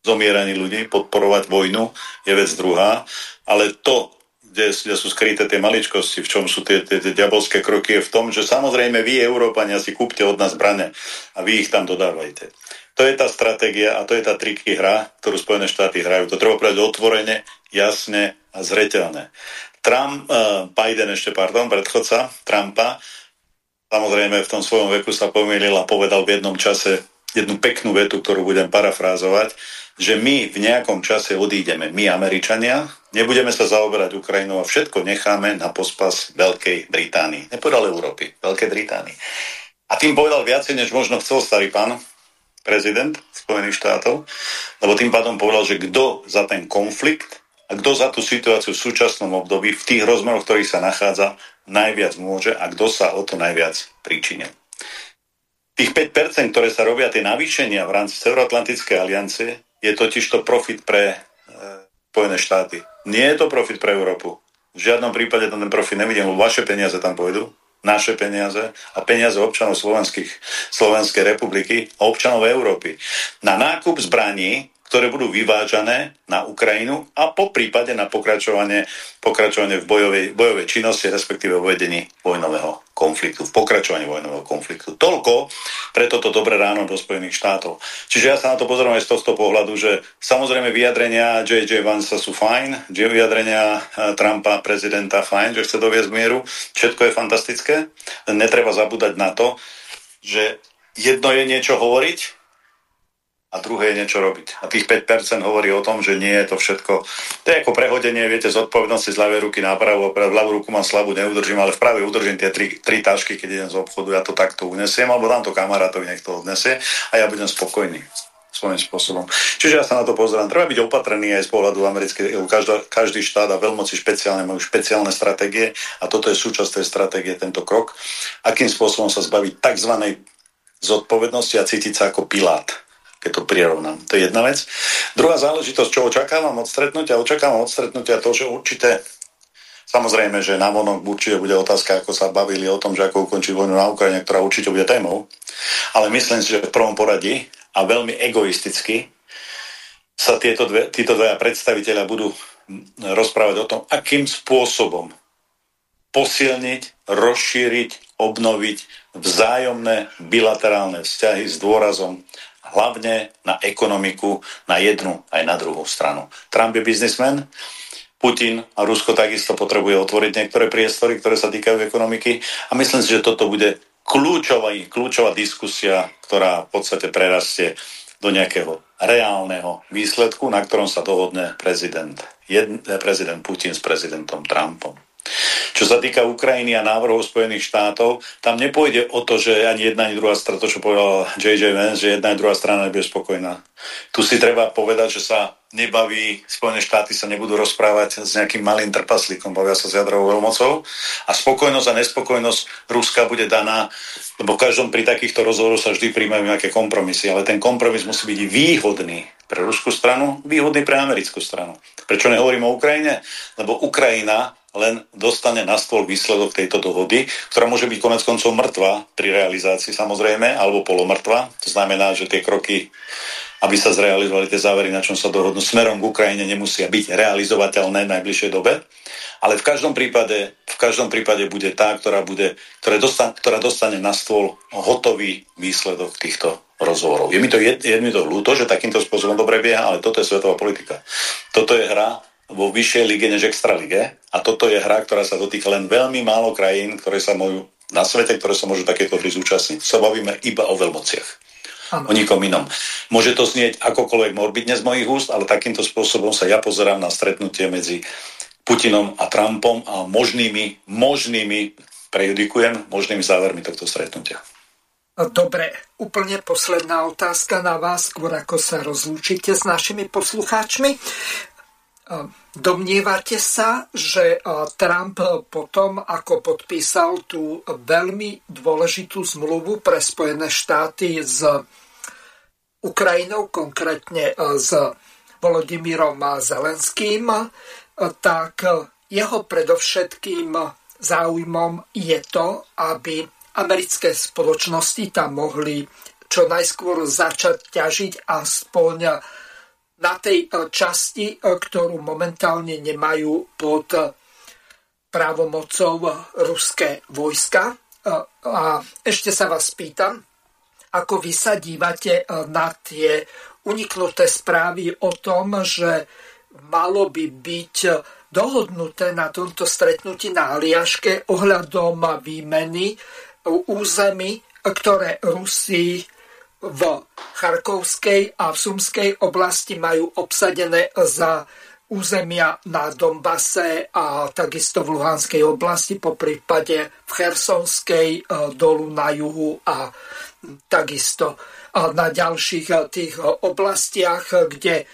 zomieraní ľudí, podporovať vojnu je vec druhá, ale to, kde, kde sú skryté tie maličkosti, v čom sú tie, tie, tie diabolské kroky, je v tom, že samozrejme vy, Európania, si kúpte od nás zbrane a vy ich tam dodávajte. To je tá stratégia a to je tá triky hra, ktorú Spojené štáty hrajú. To treba povedať otvorene, jasne a zreteľne. Trump, uh, Biden ešte, pardon, predchodca Trumpa, samozrejme v tom svojom veku sa pomýlil a povedal v jednom čase jednu peknú vetu, ktorú budem parafrázovať, že my v nejakom čase odídeme, my Američania, Nebudeme sa zaoberať Ukrajinou a všetko necháme na pospas Veľkej Británii. Nepovedal Európy, Veľkej Británii. A tým povedal viacej, než možno chcel starý pán prezident Spojených štátov, lebo tým pádom povedal, že kto za ten konflikt a kto za tú situáciu v súčasnom období, v tých rozmeroch, ktorých sa nachádza, najviac môže a kto sa o to najviac príčinil. Tých 5%, ktoré sa robia tie navýšenia v rámci Severoatlantickej aliancie, je totiž to profit pre e, Spojené štáty. Nie je to profit pre Európu. V žiadnom prípade tam ten profit nevidím, lebo vaše peniaze tam pôjdu, naše peniaze a peniaze občanov Slovenskej republiky a občanov Európy. Na nákup zbraní, ktoré budú vyvážané na Ukrajinu a po prípade na pokračovanie, pokračovanie v bojovej, bojovej činnosti, respektíve v vedení vojnového konfliktu, v pokračovaní vojnového konfliktu. Toľko pre toto dobré ráno do Spojených štátov. Čiže ja sa na to pozerám aj z tohto pohľadu, že samozrejme vyjadrenia J.J. Vansa sú fajn, že vyjadrenia eh, Trumpa, prezidenta fajn, že chce doviesť mieru, všetko je fantastické, netreba zabúdať na to, že jedno je niečo hovoriť, a druhé je niečo robiť. A tých 5% hovorí o tom, že nie je to všetko. To je ako prehodenie, viete, z z ľavej ruky na pravú, v ľavú ruku mám slabú, neudržím, ale v pravej udržím tie tri, tri tašky, keď idem z obchodu, ja to takto unesiem, alebo dám to kamarátovi, nech to odnesie a ja budem spokojný svojím spôsobom. Čiže ja sa na to pozerám. Treba byť opatrný aj z pohľadu americkej, každá, každý štát a veľmoci špeciálne majú špeciálne stratégie a toto je súčasť tej stratégie, tento krok. Akým spôsobom sa zbaviť tzv. zodpovednosti a cítiť sa ako pilát keď to prirovnám. To je jedna vec. Druhá záležitosť, čo očakávam od stretnutia, očakávam od stretnutia to, že určité Samozrejme, že na vonok určite bude otázka, ako sa bavili o tom, že ako ukončiť vojnu na Ukrajine, ktorá určite bude témou. Ale myslím si, že v prvom poradí a veľmi egoisticky sa tieto dve, títo dvaja predstaviteľa budú rozprávať o tom, akým spôsobom posilniť, rozšíriť, obnoviť vzájomné bilaterálne vzťahy s dôrazom hlavne na ekonomiku na jednu aj na druhú stranu. Trump je biznismen, Putin a Rusko takisto potrebuje otvoriť niektoré priestory, ktoré sa týkajú ekonomiky a myslím si, že toto bude kľúčová, kľúčová diskusia, ktorá v podstate prerastie do nejakého reálneho výsledku, na ktorom sa dohodne prezident, jed, prezident Putin s prezidentom Trumpom. Čo sa týka Ukrajiny a návrhov Spojených štátov, tam nepôjde o to, že ani jedna, ani druhá strana, to čo povedal J.J. Vance, že jedna, ani druhá strana nebude spokojná. Tu si treba povedať, že sa nebaví, Spojené štáty sa nebudú rozprávať s nejakým malým trpaslíkom, bavia sa s jadrovou veľmocou a spokojnosť a nespokojnosť Ruska bude daná, lebo v každom pri takýchto rozhovoroch sa vždy príjmajú nejaké kompromisy, ale ten kompromis musí byť výhodný pre ruskú stranu, výhodný pre americkú stranu. Prečo nehovorím o Ukrajine? Lebo Ukrajina len dostane na stôl výsledok tejto dohody, ktorá môže byť konec koncov mŕtva pri realizácii samozrejme, alebo polomrtva. To znamená, že tie kroky, aby sa zrealizovali tie závery, na čom sa dohodnú smerom k Ukrajine, nemusia byť realizovateľné v najbližšej dobe. Ale v každom prípade, v každom prípade bude tá, ktorá, bude, ktorá, dostane, ktorá dostane na stôl hotový výsledok týchto rozhovorov. Je mi to, je, je mi to ľúto, že takýmto spôsobom dobre bieha, ale toto je svetová politika. Toto je hra, vo vyššej lige než extralige. A toto je hra, ktorá sa dotýka len veľmi málo krajín, ktoré sa môžu na svete, ktoré sa môžu takéto hry zúčastniť. Sa bavíme iba o veľmociach. Ano. O nikom inom. Môže to znieť akokoľvek morbidne z mojich úst, ale takýmto spôsobom sa ja pozerám na stretnutie medzi Putinom a Trumpom a možnými, možnými, prejudikujem, možnými závermi tohto stretnutia. Dobre, úplne posledná otázka na vás, skôr ako sa rozlúčite s našimi poslucháčmi. Domnievate sa, že Trump potom, ako podpísal tú veľmi dôležitú zmluvu pre Spojené štáty s Ukrajinou, konkrétne s Volodymyrom Zelenským, tak jeho predovšetkým záujmom je to, aby americké spoločnosti tam mohli čo najskôr začať ťažiť aspoň na tej časti, ktorú momentálne nemajú pod právomocou ruské vojska. A ešte sa vás pýtam, ako vy sa dívate na tie uniknuté správy o tom, že malo by byť dohodnuté na tomto stretnutí na Aliaške ohľadom výmeny území, ktoré Rusi v Charkovskej a v Sumskej oblasti majú obsadené za územia na Dombase a takisto v Luhanskej oblasti, po prípade v Chersonskej e, dolu na juhu a takisto na ďalších e, tých oblastiach, kde e,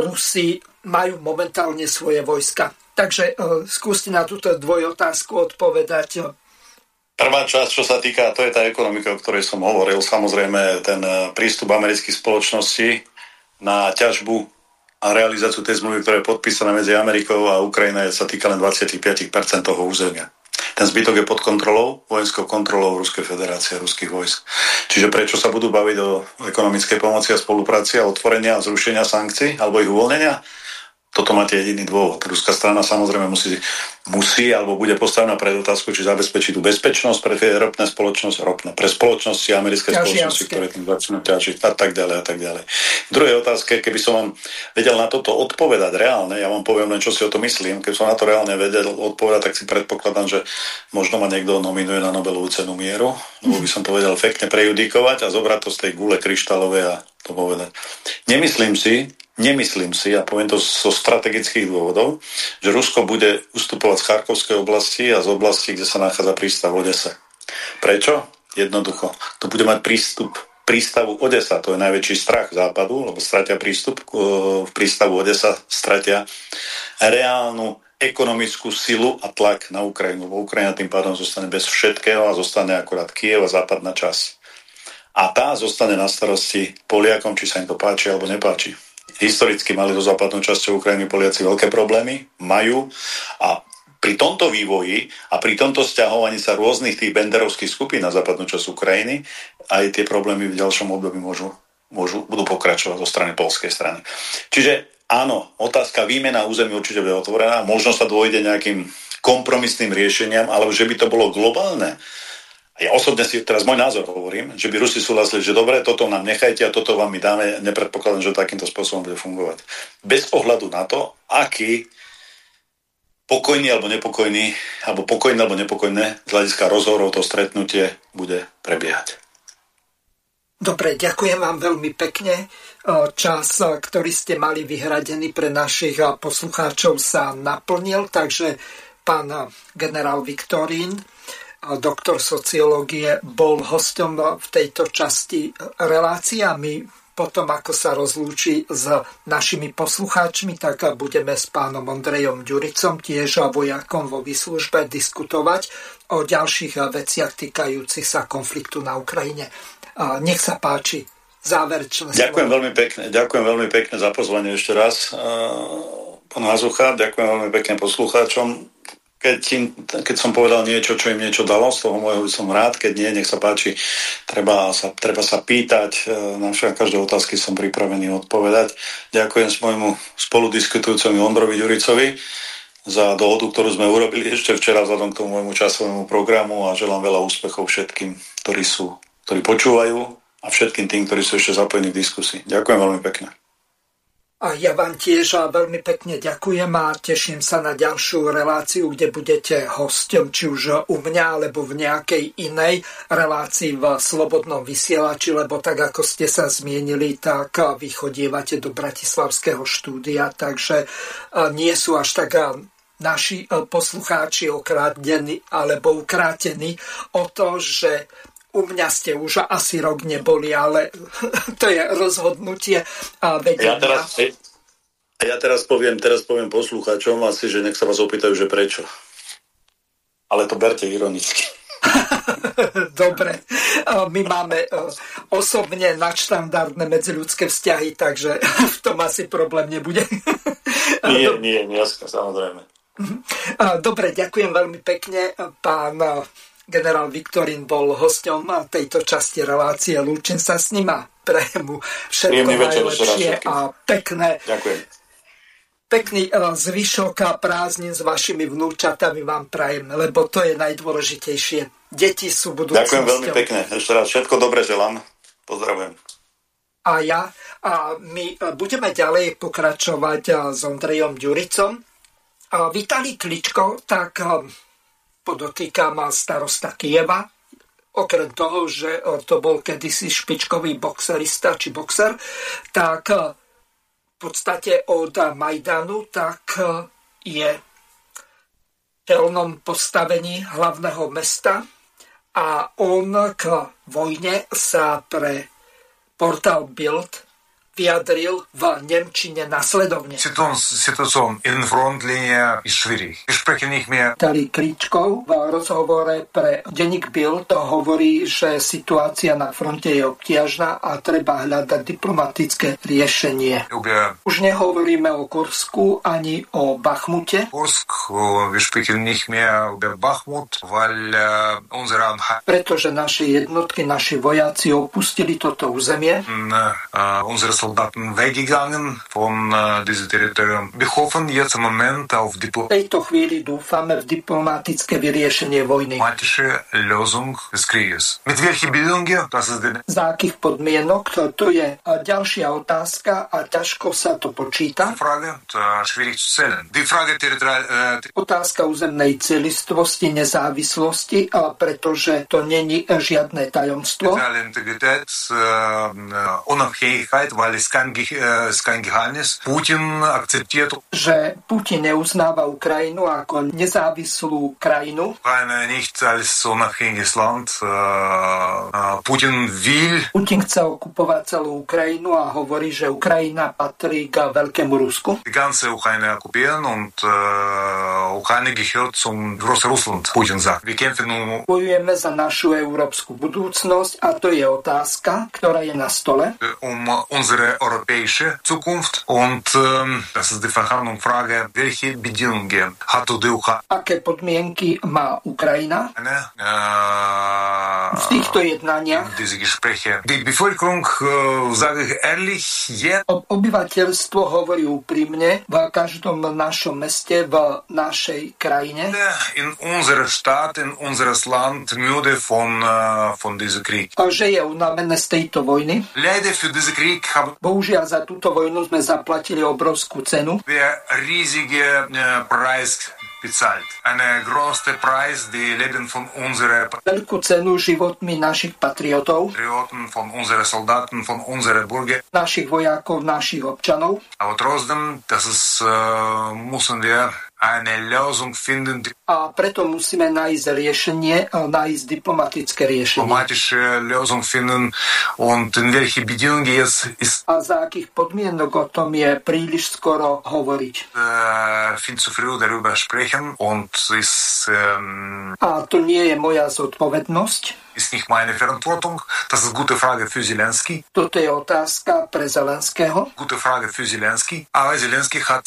Rusi majú momentálne svoje vojska. Takže skúste na túto dvojotázku odpovedať Prvá časť, čo sa týka, to je tá ekonomika, o ktorej som hovoril. Samozrejme, ten e, prístup amerických spoločností na ťažbu a realizáciu tej zmluvy, ktorá je podpísaná medzi Amerikou a Ukrajinou, sa týka len 25% toho územia. Ten zbytok je pod kontrolou, vojenskou kontrolou Ruskej federácie ruských vojsk. Čiže prečo sa budú baviť o ekonomickej pomoci a spolupráci a otvorenia a zrušenia sankcií alebo ich uvoľnenia? Toto máte jediný dôvod. Ruská strana samozrejme musí, musí alebo bude postavená pred otázku, či zabezpečí tú bezpečnosť pre tie ropné spoločnosti, ropné, pre spoločnosti, americké spoločnosti, ktoré tým začnú ťažiť a tak ďalej a tak ďalej. V druhej otázke, keby som vám vedel na toto odpovedať reálne, ja vám poviem len, čo si o to myslím, keby som na to reálne vedel odpovedať, tak si predpokladám, že možno ma niekto nominuje na Nobelovú cenu mieru, lebo by som to vedel efektne prejudikovať a zobrať to z tej gule kryštálovej a to povedať. Nemyslím si, Nemyslím si, a poviem to zo strategických dôvodov, že Rusko bude ustupovať z Charkovskej oblasti a z oblasti, kde sa nachádza prístav Odesa. Prečo? Jednoducho. To bude mať prístup prístavu Odesa, to je najväčší strach západu, lebo stratia prístup v prístavu Odesa, stratia reálnu ekonomickú silu a tlak na Ukrajinu. Bo Ukrajina tým pádom zostane bez všetkého a zostane akorát Kiev a západná časť. A tá zostane na starosti Poliakom, či sa im to páči alebo nepáči historicky mali so západnou časťou Ukrajiny Poliaci veľké problémy, majú a pri tomto vývoji a pri tomto stiahovaní sa rôznych tých benderovských skupín na západnú časť Ukrajiny aj tie problémy v ďalšom období môžu, môžu, budú pokračovať zo strany polskej strany. Čiže áno, otázka výmena území určite bude otvorená, možno sa dôjde nejakým kompromisným riešeniam, alebo že by to bolo globálne, ja osobne si teraz môj názor hovorím, že by Rusi súhlasili, že dobre, toto nám nechajte a toto vám my dáme, nepredpokladám, že takýmto spôsobom bude fungovať. Bez ohľadu na to, aký pokojný alebo nepokojný, alebo pokojný alebo nepokojné z hľadiska rozhovorov to stretnutie bude prebiehať. Dobre, ďakujem vám veľmi pekne. Čas, ktorý ste mali vyhradený pre našich poslucháčov sa naplnil, takže pán generál Viktorín, doktor sociológie, bol hostom v tejto časti relácie a my potom, ako sa rozlúči s našimi poslucháčmi, tak budeme s pánom Ondrejom Ďuricom, tiež vojakom vo výslužbe, diskutovať o ďalších veciach týkajúcich sa konfliktu na Ukrajine. Nech sa páči, záverečné Ďakujem veľmi pekne, ďakujem veľmi pekne za pozvanie ešte raz. Pán Hazucha, ďakujem veľmi pekne poslucháčom keď, im, keď som povedal niečo, čo im niečo dalo, z toho môjho som rád, keď nie, nech sa páči, treba sa, treba sa pýtať, e, na všetky každé otázky som pripravený odpovedať. Ďakujem svojmu spoludiskutujúcemu Ondrovi Ďuricovi za dohodu, ktorú sme urobili ešte včera vzhľadom k tomu môjmu časovému programu a želám veľa úspechov všetkým, ktorí sú, ktorí počúvajú a všetkým tým, ktorí sú ešte zapojení v diskusii. Ďakujem veľmi pekne. A ja vám tiež veľmi pekne ďakujem a teším sa na ďalšiu reláciu, kde budete hostom, či už u mňa, alebo v nejakej inej relácii v Slobodnom vysielači, lebo tak, ako ste sa zmienili, tak vy chodievate do Bratislavského štúdia, takže nie sú až tak naši poslucháči okradení alebo ukrátení o to, že u mňa ste už asi rok neboli, ale to je rozhodnutie a vedenia. Ja teraz, ja teraz poviem, teraz poviem poslucháčom asi, že nech sa vás opýtajú, že prečo. Ale to berte ironicky. Dobre, my máme e, osobne nadštandardné medziľudské vzťahy, takže v tom asi problém nebude. Nie, nie, jasne, samozrejme. Dobre, ďakujem veľmi pekne, pán Generál Viktorín bol hosťom tejto časti relácie. Lúčim sa s ním a mu všetko najlepšie a pekné. Ďakujem. Pekný e, zvyšok a prázdnin s vašimi vnúčatami vám prajem, lebo to je najdôležitejšie. Deti sú budúcnosťou. Ďakujem veľmi pekne. Ešte raz všetko dobre želám. Pozdravujem. A ja. A my e, budeme ďalej pokračovať e, s Ondrejom Ďuricom. Vitali Kličko, tak podotýkam starosta Kieva, okrem toho, že to bol kedysi špičkový boxerista či boxer, tak v podstate od Majdanu tak je v telnom postavení hlavného mesta a on k vojne sa pre portál Bild vyjadril v Nemčine nasledovne. Situation in Frontlinie nicht mehr. Dali Kričkov v rozhovore pre Denik Bild hovorí, že situácia na fronte je obtiažná a treba hľadať diplomatické riešenie. Už nehovoríme o Kursku ani o Bachmute. Kursk, wir sprechen nicht mehr über Bachmut, weil unsere Pretože naše jednotky, naši vojaci opustili toto územie. Unsere Soldaten weggegangen von diesem Territorium. Wir hoffen jetzt im Moment auf V tejto chvíli dúfame v diplomatické vyriešenie vojny. Lösung des Krieges. Mit welchen Bedingungen? Das ist die... Za akých podmienok? To je ďalšia otázka a ťažko sa to počíta. Frage, schwierig zu zählen. Die Frage territorial... Otázka územnej celistvosti, nezávislosti, pretože to není žiadne tajomstvo. Integrität, Unabhängigkeit, weil es kein, es kein Geheimnis. Putin akzeptiert... Že Putin neuznáva Ukrajinu ako nezávislú krajinu. Ukraine nicht als unabhängiges Land. Putin will... Putin chce okupovať celú Ukrajinu a hovorí, že Ukrajina patrí k Veľkému Rusku. Die ganze Ukraine okkupieren und uh, Ukraine gehört zum Russland, Putin sagt. Wir kämpfen um... Bojujeme za našu európsku budúcnosť a to je otázka, ktorá je na stole. Um unsere europäische Zukunft und um, das ist die Verhandlungsfrage, welche Bedingungen hat die Ukraine? Aké podmienky má Ukrajina? Ne, v týchto jednaniach? Diese Gespräche. Die Bevölkerung, uh, sage ich ehrlich, je... Obyvateľstvo hovorí úprimne v každom našom meste, v našej krajine. In unserer Stadt, in unseres Land müde von, uh, von diesem Krieg. Že je unavené z tejto vojny. Leider für diesen Krieg haben... Bohužiaľ za túto vojnu sme zaplatili obrovskú cenu. Der riesige Preis bezahlt. Eine große Preis, die Leben von unseren Veľkú cenu životmi našich patriotov, Patrioten, von unseren Soldaten, von unseren Bürgern. našich vojakov, našich občanov. Aber trotzdem, das ist, äh, müssen wir A preto musíme nájsť riešenie, a nájsť diplomatické riešenie. ist A za akých podmienok o tom je príliš skoro hovoriť. äh, ähm, A to nie je moja zodpovednosť. ist nicht meine Verantwortung. Das ist eine gute Frage für Zelensky. Toto je otázka pre Zelenského. Gute Frage für Zelensky. Aber Zelensky hat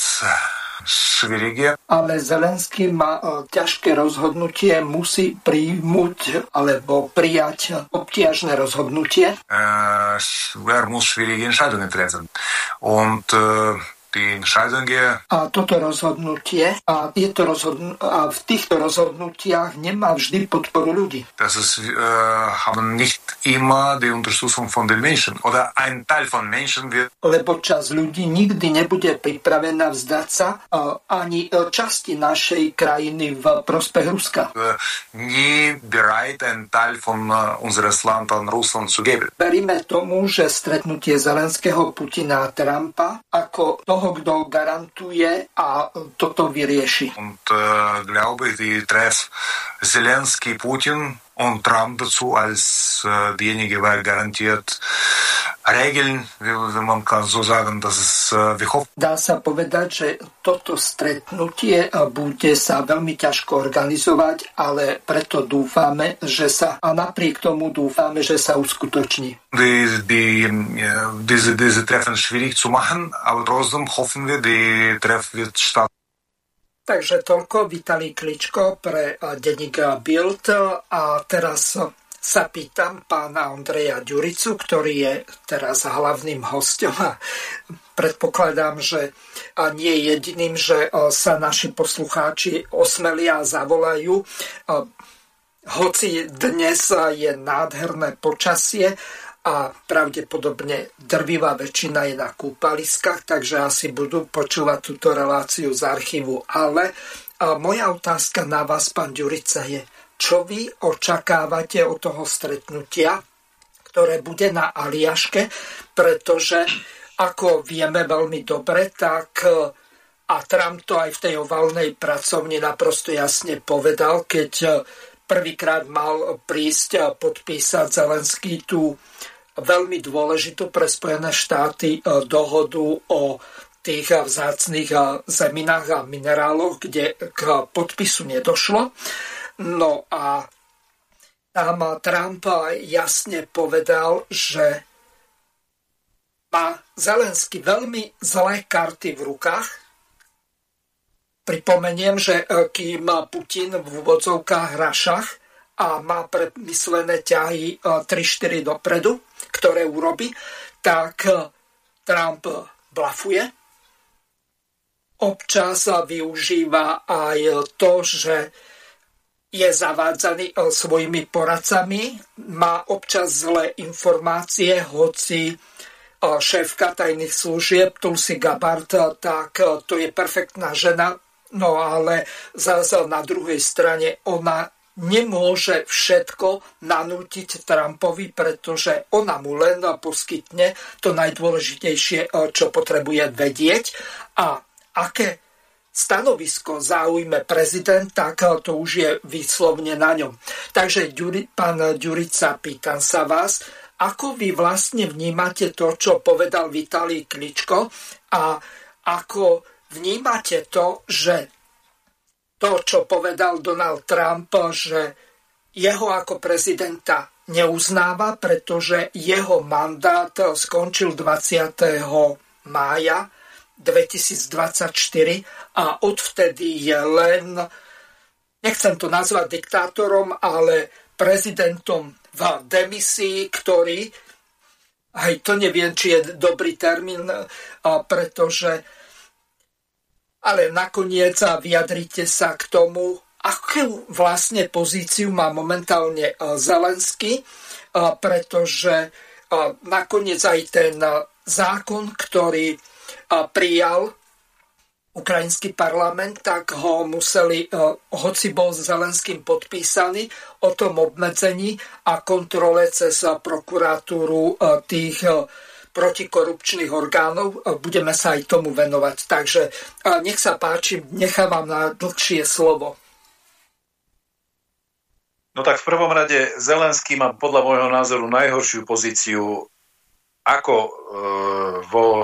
Ale Zelenský má e, ťažké rozhodnutie, musí príjmuť alebo prijať obtiažné rozhodnutie. äh, äh, A toto rozhodnutie a, tieto rozhodn- a v týchto rozhodnutiach nemá vždy podporu ľudí. das ist, äh, haben nicht immer die Unterstützung von den Menschen. Oder ein Teil von Menschen wird Lebo časť ľudí nikdy nebude pripravená vzdať sa a, ani e, časti našej krajiny v prospech Ruska. äh, nie bereit, einen Teil von äh, unseres Land an Russland zu geben. Veríme tomu, že stretnutie Zelenského, Putina a Trumpa ako toho, kto garantuje a toto vyrieši. Und äh, glaube die Treff Zelensky, Putin und Trump dazu als äh, diejenige, wer garantiert Regeln, wie man kann so sagen, dass es, äh, wir hoffen, Dá sa povedať, že toto stretnutie bude sa veľmi ťažko organizovať, ale preto dúfame, že sa a napriek tomu dúfame, že sa uskutoční. die, die, äh, diese, diese Treffen schwierig zu machen, aber trotzdem hoffen wir, die Treff wird statt. Takže toľko Vitali Kličko pre eh, denník Bild a teraz sa pýtam pána Ondreja Ďuricu, ktorý je teraz hlavným hostom a predpokladám, že a nie je jediným, že eh, sa naši poslucháči osmelia a zavolajú. Eh, Hoci dnes je nádherné počasie a pravdepodobne drvivá väčšina je na kúpaliskách, takže asi budú počúvať túto reláciu z archívu. Ale moja otázka na vás, pán Ďurica, je, čo vy očakávate od toho stretnutia, ktoré bude na Aliaške, pretože ako vieme veľmi dobre, tak a Trump to aj v tej ovalnej pracovni naprosto jasne povedal, keď prvýkrát mal prísť a podpísať Zelenský tú veľmi dôležitú pre Spojené štáty dohodu o tých vzácných zeminách a mineráloch, kde k podpisu nedošlo. No a tam Trump jasne povedal, že má Zelensky veľmi zlé karty v rukách. Pripomeniem, že e, kým Putin v úvodzovkách hra a má premyslené ťahy 3-4 e, dopredu, ktoré urobí, tak e, Trump blafuje. Občas využíva aj to, že je zavádzaný svojimi poradcami, má občas zlé informácie, hoci šéfka tajných služieb Tulsi Gabbard, tak to je perfektná žena, no ale zase na druhej strane ona nemôže všetko nanútiť Trumpovi, pretože ona mu len poskytne to najdôležitejšie, e, čo potrebuje vedieť. A aké stanovisko zaujme prezident, tak e, to už je výslovne na ňom. Takže pán Ďurica, pýtam sa vás, ako vy vlastne vnímate to, čo povedal Vitalij Kličko a ako vnímate to, že to, čo povedal Donald Trump, že jeho ako prezidenta neuznáva, pretože jeho mandát skončil 20. mája 2024 a odvtedy je len, nechcem to nazvať diktátorom, ale prezidentom v demisii, ktorý, aj to neviem, či je dobrý termín, pretože ale nakoniec vyjadrite sa k tomu, akú vlastne pozíciu má momentálne Zelensky, pretože nakoniec aj ten zákon, ktorý prijal ukrajinský parlament, tak ho museli, e, hoci bol s Zelenským podpísaný, o tom obmedzení a kontrole cez prokuratúru e, tých e, protikorupčných orgánov. Budeme sa aj tomu venovať. Takže nech sa páči, nechávam na dlhšie slovo. No tak v prvom rade Zelenský má podľa môjho názoru najhoršiu pozíciu ako e, vo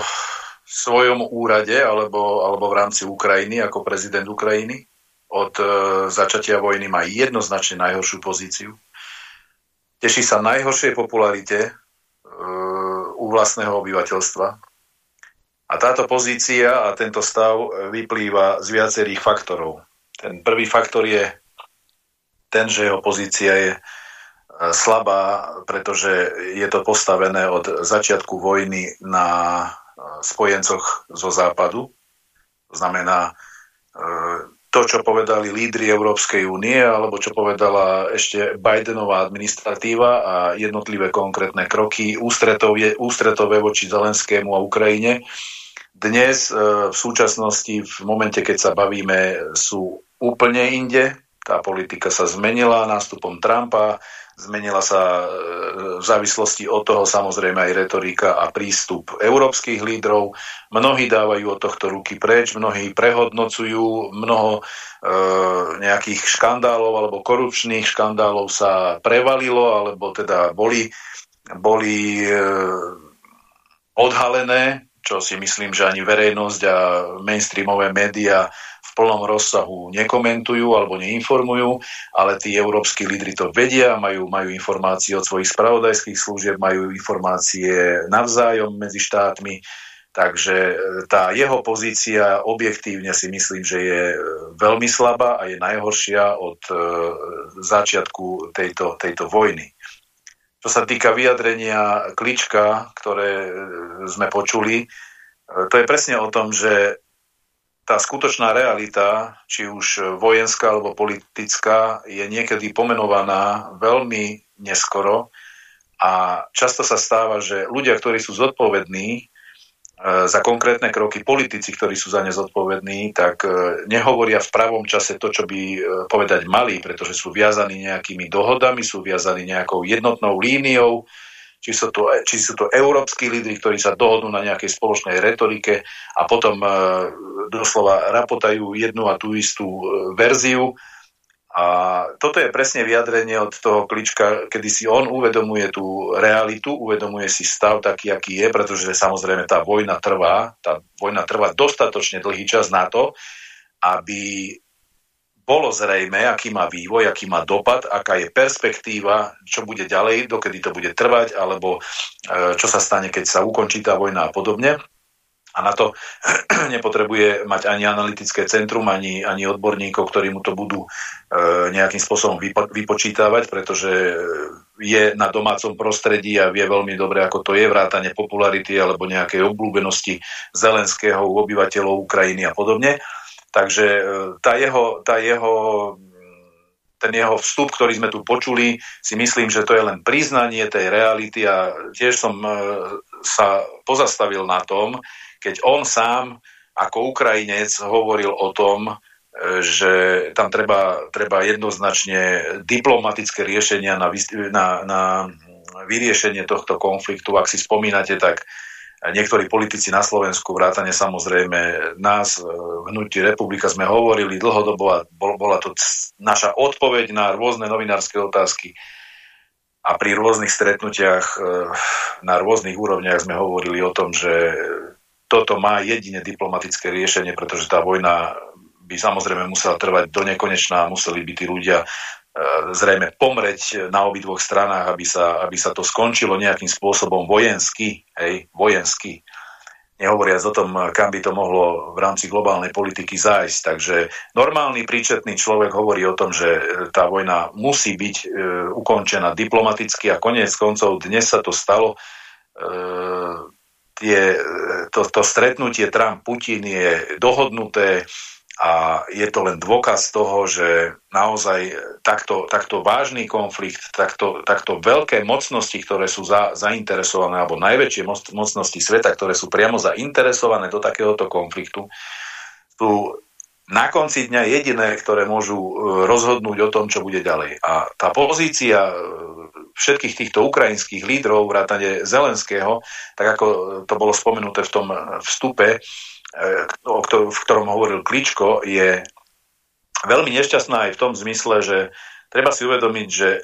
svojom úrade alebo, alebo v rámci Ukrajiny ako prezident Ukrajiny. Od e, začatia vojny má jednoznačne najhoršiu pozíciu. Teší sa najhoršej popularite e, u vlastného obyvateľstva. A táto pozícia a tento stav vyplýva z viacerých faktorov. Ten prvý faktor je ten, že jeho pozícia je e, slabá, pretože je to postavené od začiatku vojny na spojencoch zo západu. To znamená, e, to, čo povedali lídry Európskej únie, alebo čo povedala ešte Bidenová administratíva a jednotlivé konkrétne kroky ústretové, ústretové voči Zelenskému a Ukrajine, dnes e, v súčasnosti, v momente, keď sa bavíme, sú úplne inde. Tá politika sa zmenila nástupom Trumpa, Zmenila sa e, v závislosti od toho samozrejme aj retorika a prístup európskych lídrov. Mnohí dávajú od tohto ruky preč, mnohí prehodnocujú, mnoho e, nejakých škandálov alebo korupčných škandálov sa prevalilo, alebo teda boli, boli e, odhalené, čo si myslím, že ani verejnosť a mainstreamové médiá plnom rozsahu nekomentujú alebo neinformujú, ale tí európsky lídry to vedia, majú, majú informácie od svojich spravodajských služieb, majú informácie navzájom medzi štátmi, takže e, tá jeho pozícia objektívne si myslím, že je e, veľmi slabá a je najhoršia od e, začiatku tejto, tejto vojny. Čo sa týka vyjadrenia Klička, ktoré sme počuli, to je presne o tom, že tá skutočná realita, či už vojenská alebo politická, je niekedy pomenovaná veľmi neskoro. A často sa stáva, že ľudia, ktorí sú zodpovední e, za konkrétne kroky, politici, ktorí sú za ne zodpovední, tak e, nehovoria v pravom čase to, čo by e, povedať mali, pretože sú viazaní nejakými dohodami, sú viazaní nejakou jednotnou líniou, či sú, to, či sú to európsky lídry, ktorí sa dohodnú na nejakej spoločnej retorike a potom e, doslova rapotajú jednu a tú istú e, verziu. A toto je presne vyjadrenie od toho klička, kedy si on uvedomuje tú realitu, uvedomuje si stav taký, aký je, pretože samozrejme tá vojna trvá, tá vojna trvá dostatočne dlhý čas na to, aby bolo zrejme, aký má vývoj, aký má dopad, aká je perspektíva, čo bude ďalej, dokedy to bude trvať, alebo e, čo sa stane, keď sa ukončí tá vojna a podobne. A na to nepotrebuje mať ani analytické centrum, ani, ani odborníkov, ktorí mu to budú e, nejakým spôsobom vypo, vypočítavať, pretože je na domácom prostredí a vie veľmi dobre, ako to je vrátanie popularity alebo nejakej obľúbenosti Zelenského u obyvateľov Ukrajiny a podobne. Takže e, tá jeho, tá jeho, ten jeho vstup, ktorý sme tu počuli, si myslím, že to je len priznanie tej reality a tiež som e, sa pozastavil na tom, keď on sám ako Ukrajinec hovoril o tom, e, že tam treba, treba jednoznačne diplomatické riešenia na, na, na vyriešenie tohto konfliktu. Ak si spomínate, tak niektorí politici na Slovensku, vrátane samozrejme nás, v e, Hnutí republika sme hovorili dlhodobo a bola to naša odpoveď na rôzne novinárske otázky. A pri rôznych stretnutiach e, na rôznych úrovniach sme hovorili o tom, že toto má jedine diplomatické riešenie, pretože tá vojna by samozrejme musela trvať do nekonečná a museli by tí ľudia zrejme pomreť na obidvoch stranách, aby sa, aby sa to skončilo nejakým spôsobom vojensky, hej, vojensky. Nehovoriac o tom, kam by to mohlo v rámci globálnej politiky zájsť. Takže normálny príčetný človek hovorí o tom, že tá vojna musí byť e, ukončená diplomaticky a koniec koncov dnes sa to stalo. E, tie, to, to stretnutie Trump-Putin je dohodnuté, a je to len dôkaz toho, že naozaj takto, takto vážny konflikt, takto, takto veľké mocnosti, ktoré sú za, zainteresované, alebo najväčšie mocnosti sveta, ktoré sú priamo zainteresované do takéhoto konfliktu, sú na konci dňa jediné, ktoré môžu e, rozhodnúť o tom, čo bude ďalej. A tá pozícia e, všetkých týchto ukrajinských lídrov, vrátane Zelenského, tak ako to bolo spomenuté v tom vstupe, E, ktorom, v ktorom hovoril Kličko, je veľmi nešťastná aj v tom zmysle, že treba si uvedomiť, že e,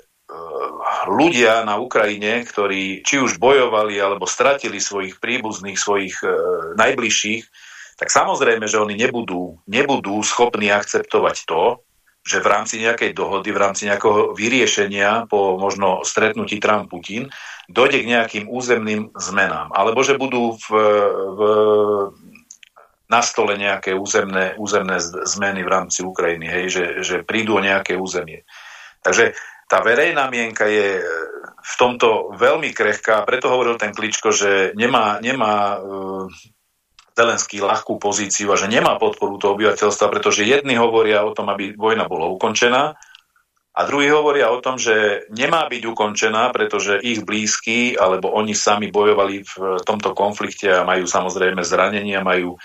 ľudia na Ukrajine, ktorí či už bojovali alebo stratili svojich príbuzných, svojich e, najbližších, tak samozrejme, že oni nebudú, nebudú schopní akceptovať to, že v rámci nejakej dohody, v rámci nejakého vyriešenia po možno stretnutí Trump-Putin dojde k nejakým územným zmenám. Alebo že budú v, v na stole nejaké územné, územné zmeny v rámci Ukrajiny, hej, že, že prídu o nejaké územie. Takže tá verejná mienka je v tomto veľmi krehká, preto hovoril ten Kličko, že nemá, nemá uh, Zelenský ľahkú pozíciu a že nemá podporu toho obyvateľstva, pretože jedni hovoria o tom, aby vojna bola ukončená a druhí hovoria o tom, že nemá byť ukončená, pretože ich blízky alebo oni sami bojovali v tomto konflikte a majú samozrejme zranenia, majú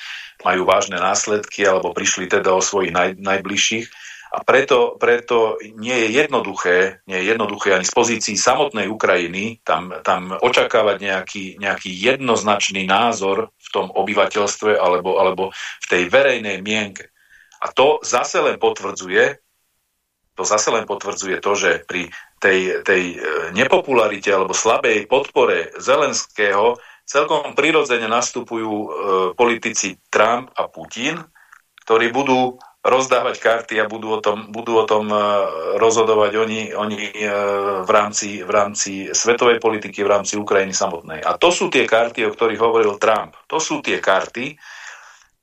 majú vážne následky alebo prišli teda o svojich naj, najbližších. A preto, preto nie je jednoduché, nie je jednoduché ani z pozícií samotnej Ukrajiny tam, tam očakávať nejaký, nejaký jednoznačný názor v tom obyvateľstve alebo, alebo v tej verejnej mienke. A to zase len potvrdzuje, to zase len potvrdzuje to, že pri tej, tej e, nepopularite alebo slabej podpore Zelenského celkom prirodzene nastupujú e, politici Trump a Putin, ktorí budú rozdávať karty a budú o tom, budú o tom e, rozhodovať oni, oni e, v, rámci, v rámci svetovej politiky, v rámci Ukrajiny samotnej. A to sú tie karty, o ktorých hovoril Trump. To sú tie karty,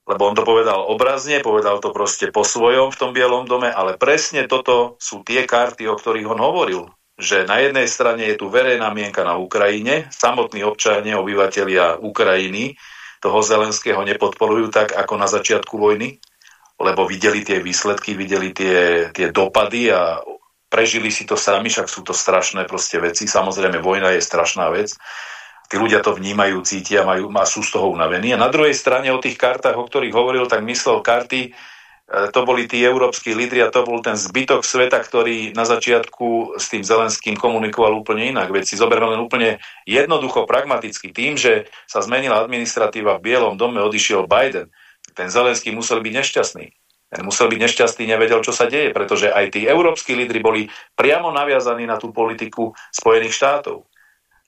lebo on to povedal obrazne, povedal to proste po svojom v tom Bielom dome, ale presne toto sú tie karty, o ktorých on hovoril že na jednej strane je tu verejná mienka na Ukrajine, samotní občania, obyvateľia Ukrajiny toho Zelenského nepodporujú tak, ako na začiatku vojny, lebo videli tie výsledky, videli tie, tie dopady a prežili si to sami, však sú to strašné proste veci. Samozrejme, vojna je strašná vec. Tí ľudia to vnímajú, cítia majú, sú z toho unavení. A na druhej strane o tých kartách, o ktorých hovoril, tak myslel karty, to boli tí európsky lídri a to bol ten zbytok sveta, ktorý na začiatku s tým Zelenským komunikoval úplne inak. Veď si zoberme len úplne jednoducho, pragmaticky. Tým, že sa zmenila administratíva v Bielom dome, odišiel Biden, ten Zelenský musel byť nešťastný. Ten musel byť nešťastný, nevedel, čo sa deje, pretože aj tí európsky lídry boli priamo naviazaní na tú politiku Spojených štátov.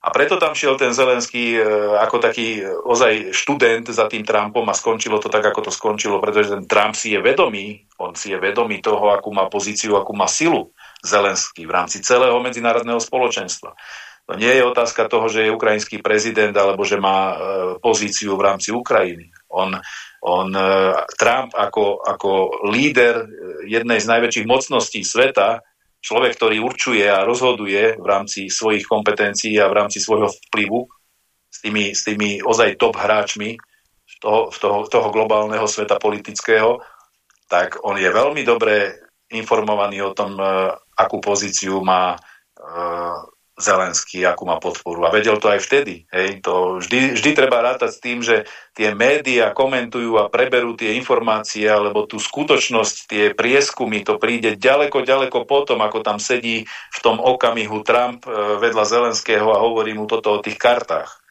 A preto tam šiel ten Zelenský e, ako taký e, ozaj študent za tým Trumpom a skončilo to tak, ako to skončilo, pretože ten Trump si je vedomý, on si je vedomý toho, akú má pozíciu, akú má silu Zelenský v rámci celého medzinárodného spoločenstva. To nie je otázka toho, že je ukrajinský prezident alebo že má e, pozíciu v rámci Ukrajiny. On, on Trump ako, ako líder jednej z najväčších mocností sveta človek, ktorý určuje a rozhoduje v rámci svojich kompetencií a v rámci svojho vplyvu s tými, s tými ozaj top hráčmi toho, toho, toho globálneho sveta politického, tak on je veľmi dobre informovaný o tom, e, akú pozíciu má e, Zelenský, akú má podporu. A vedel to aj vtedy. Hej? To vždy, vždy treba rátať s tým, že tie médiá komentujú a preberú tie informácie alebo tú skutočnosť, tie prieskumy, to príde ďaleko, ďaleko potom, ako tam sedí v tom okamihu Trump e, vedľa Zelenského a hovorí mu toto o tých kartách.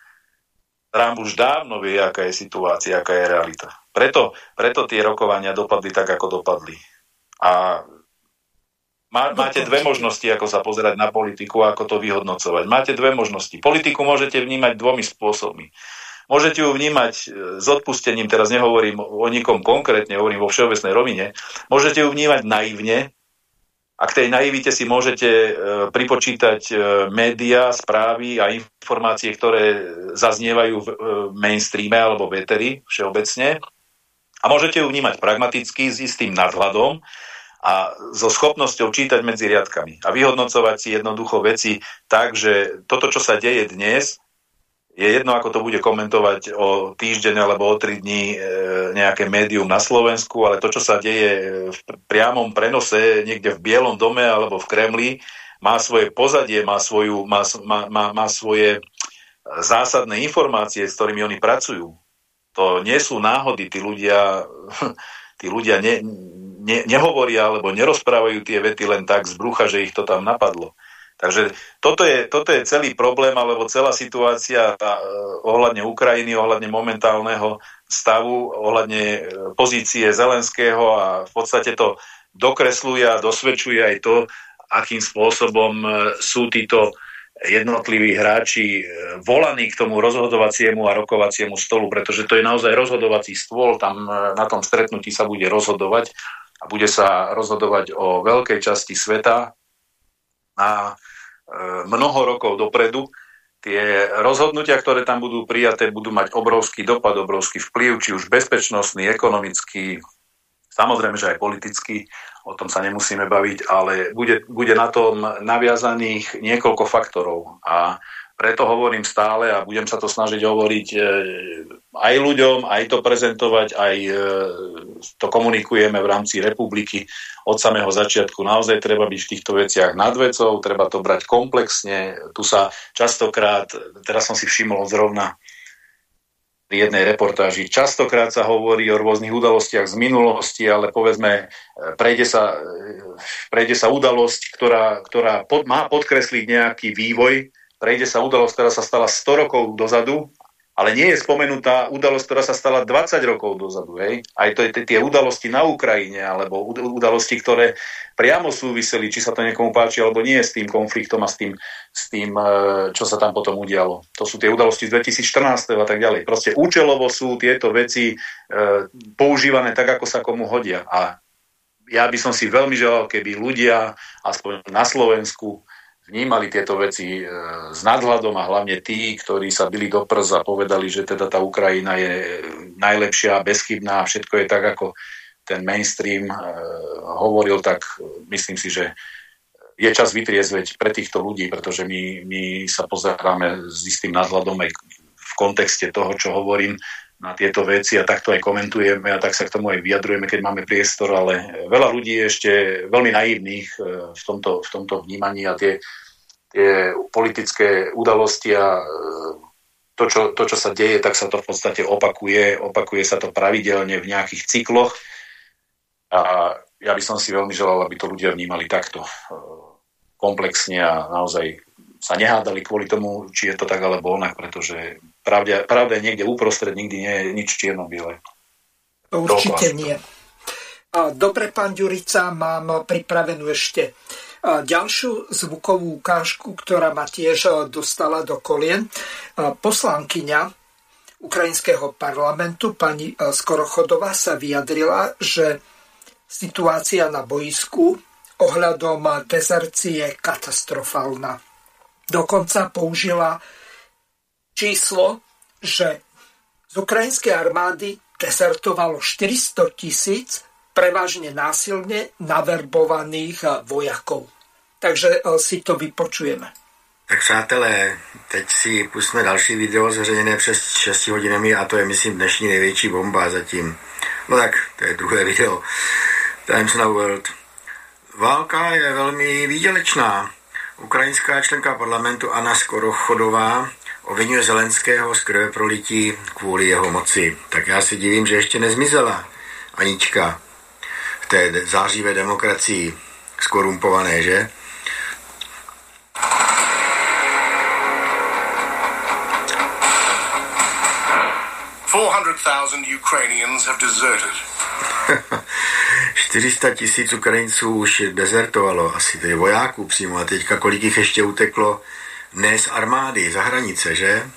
Trump už dávno vie, aká je situácia, aká je realita. Preto, preto tie rokovania dopadli tak, ako dopadli. A má, máte dve možnosti, ako sa pozerať na politiku a ako to vyhodnocovať. Máte dve možnosti. Politiku môžete vnímať dvomi spôsobmi. Môžete ju vnímať e, s odpustením, teraz nehovorím o nikom konkrétne, hovorím vo všeobecnej rovine. Môžete ju vnímať naivne, a k tej naivite si môžete e, pripočítať e, médiá, správy a informácie, ktoré zaznievajú v mainstreame alebo v všeobecne. A môžete ju vnímať pragmaticky s istým nadhľadom, a so schopnosťou čítať medzi riadkami a vyhodnocovať si jednoducho veci tak, že toto, čo sa deje dnes, je jedno, ako to bude komentovať o týždeň alebo o tri dní e, nejaké médium na Slovensku, ale to, čo sa deje v priamom prenose niekde v Bielom dome alebo v Kremli, má svoje pozadie, má, svoju, má, má, má, má svoje zásadné informácie, s ktorými oni pracujú. To nie sú náhody, tí ľudia, tí ľudia ne, ne, nehovoria alebo nerozprávajú tie vety len tak z brucha, že ich to tam napadlo. Takže toto je, toto je celý problém, alebo celá situácia uh, ohľadne Ukrajiny, ohľadne momentálneho stavu, ohľadne uh, pozície Zelenského a v podstate to dokresluje a dosvedčuje aj to, akým spôsobom uh, sú títo jednotliví hráči volaní k tomu rozhodovaciemu a rokovaciemu stolu, pretože to je naozaj rozhodovací stôl, tam na tom stretnutí sa bude rozhodovať a bude sa rozhodovať o veľkej časti sveta na e, mnoho rokov dopredu. Tie rozhodnutia, ktoré tam budú prijaté, budú mať obrovský dopad, obrovský vplyv, či už bezpečnostný, ekonomický, samozrejme, že aj politický, o tom sa nemusíme baviť, ale bude, bude na tom naviazaných niekoľko faktorov. A preto hovorím stále a budem sa to snažiť hovoriť e, aj ľuďom, aj to prezentovať, aj e, to komunikujeme v rámci republiky od samého začiatku. Naozaj treba byť v týchto veciach nad vecou, treba to brať komplexne. Tu sa častokrát, teraz som si všimol zrovna pri jednej reportáži. Častokrát sa hovorí o rôznych udalostiach z minulosti, ale povedzme, e, prejde sa, prejde sa udalosť, ktorá, ktorá pod, má podkresliť nejaký vývoj prejde sa udalosť, ktorá sa stala 100 rokov dozadu, ale nie je spomenutá udalosť, ktorá sa stala 20 rokov dozadu. Hej? Aj to je tie udalosti na Ukrajine, alebo udalosti, ktoré priamo súviseli, či sa to niekomu páči, alebo nie s tým konfliktom a s tým, s tým, e, čo sa tam potom udialo. To sú tie udalosti z 2014 a tak ďalej. Proste účelovo sú tieto veci e, používané tak, ako sa komu hodia. A ja by som si veľmi želal, keby ľudia, aspoň na Slovensku, vnímali tieto veci e, s nadhľadom a hlavne tí, ktorí sa byli do a povedali, že teda tá Ukrajina je najlepšia, bezchybná a všetko je tak, ako ten mainstream e, hovoril, tak myslím si, že je čas vytriezveť pre týchto ľudí, pretože my, my sa pozeráme s istým nadhľadom aj v kontexte toho, čo hovorím na tieto veci a takto aj komentujeme a tak sa k tomu aj vyjadrujeme, keď máme priestor, ale veľa ľudí je ešte veľmi naivných e, v tomto, v tomto vnímaní a tie, tie politické udalosti a e, to čo, to, čo sa deje, tak sa to v podstate opakuje, opakuje sa to pravidelne v nejakých cykloch. A ja by som si veľmi želal, aby to ľudia vnímali takto e, komplexne a naozaj sa nehádali kvôli tomu, či je to tak alebo onak, pretože pravda, pravda je niekde uprostred, nikdy nie je nič čierno-biele. Určite nie. Dobre, pán Ďurica, mám pripravenú ešte ďalšiu zvukovú ukážku, ktorá ma tiež dostala do kolien. Poslankyňa ukrajinského parlamentu, pani Skorochodová, sa vyjadrila, že situácia na boisku ohľadom dezercie je katastrofálna. Dokonca použila číslo, že z ukrajinskej armády desertovalo 400 tisíc prevažne násilne naverbovaných eh, vojakov. Takže eh, si to vypočujeme. Tak přátelé, teď si pustíme další video zveřejněné přes 6 hodinami a to je, myslím, dnešní největší bomba zatím. No tak, to je druhé video. Times Now World. Válka je velmi výdělečná. Ukrajinská členka parlamentu Anna Skorochodová obvinuje Zelenského z krve prolití kvůli jeho moci. Tak já si divím, že ještě nezmizela Anička v té zářivé demokracii skorumpované, že? Ukrainians have deserted. 400 tisíc Ukrajinců už dezertovalo, asi tedy vojáků přímo, a teďka kolik jich ještě uteklo ne z armády, za hranice, že?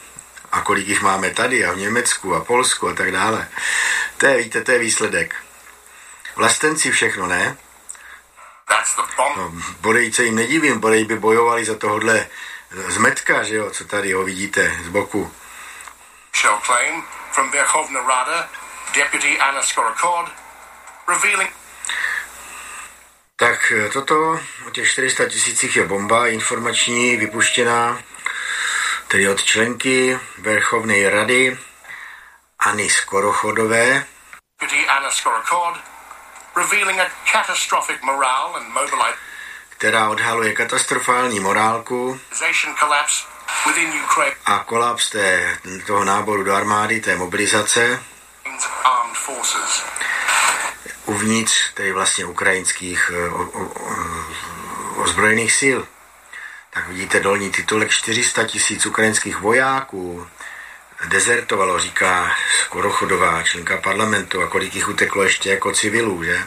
A kolik jich máme tady a v Německu a Polsku a tak dále. To je, víte, to je výsledek. Vlastenci všechno, ne? No, Bodejce jim nedivím, Bodej by bojovali za tohohle zmetka, že jo, co tady ho vidíte z boku. Claim from Verkhovna Rada, Deputy Anna Skorokhod, revealing tak e, toto o těch 400 tisících je bomba informační, vypuštěná tedy od členky Verchovné rady Anny Skorochodové, která odhaluje katastrofální morálku a kolaps té, toho náboru do armády, té mobilizace uvnitř tedy vlastně ukrajinských o, ozbrojených sil. Tak vidíte dolní titulek 400 tisíc ukrajinských vojáků dezertovalo, říká Skorochodová, členka parlamentu, a kolik jich uteklo ještě jako civilů, že?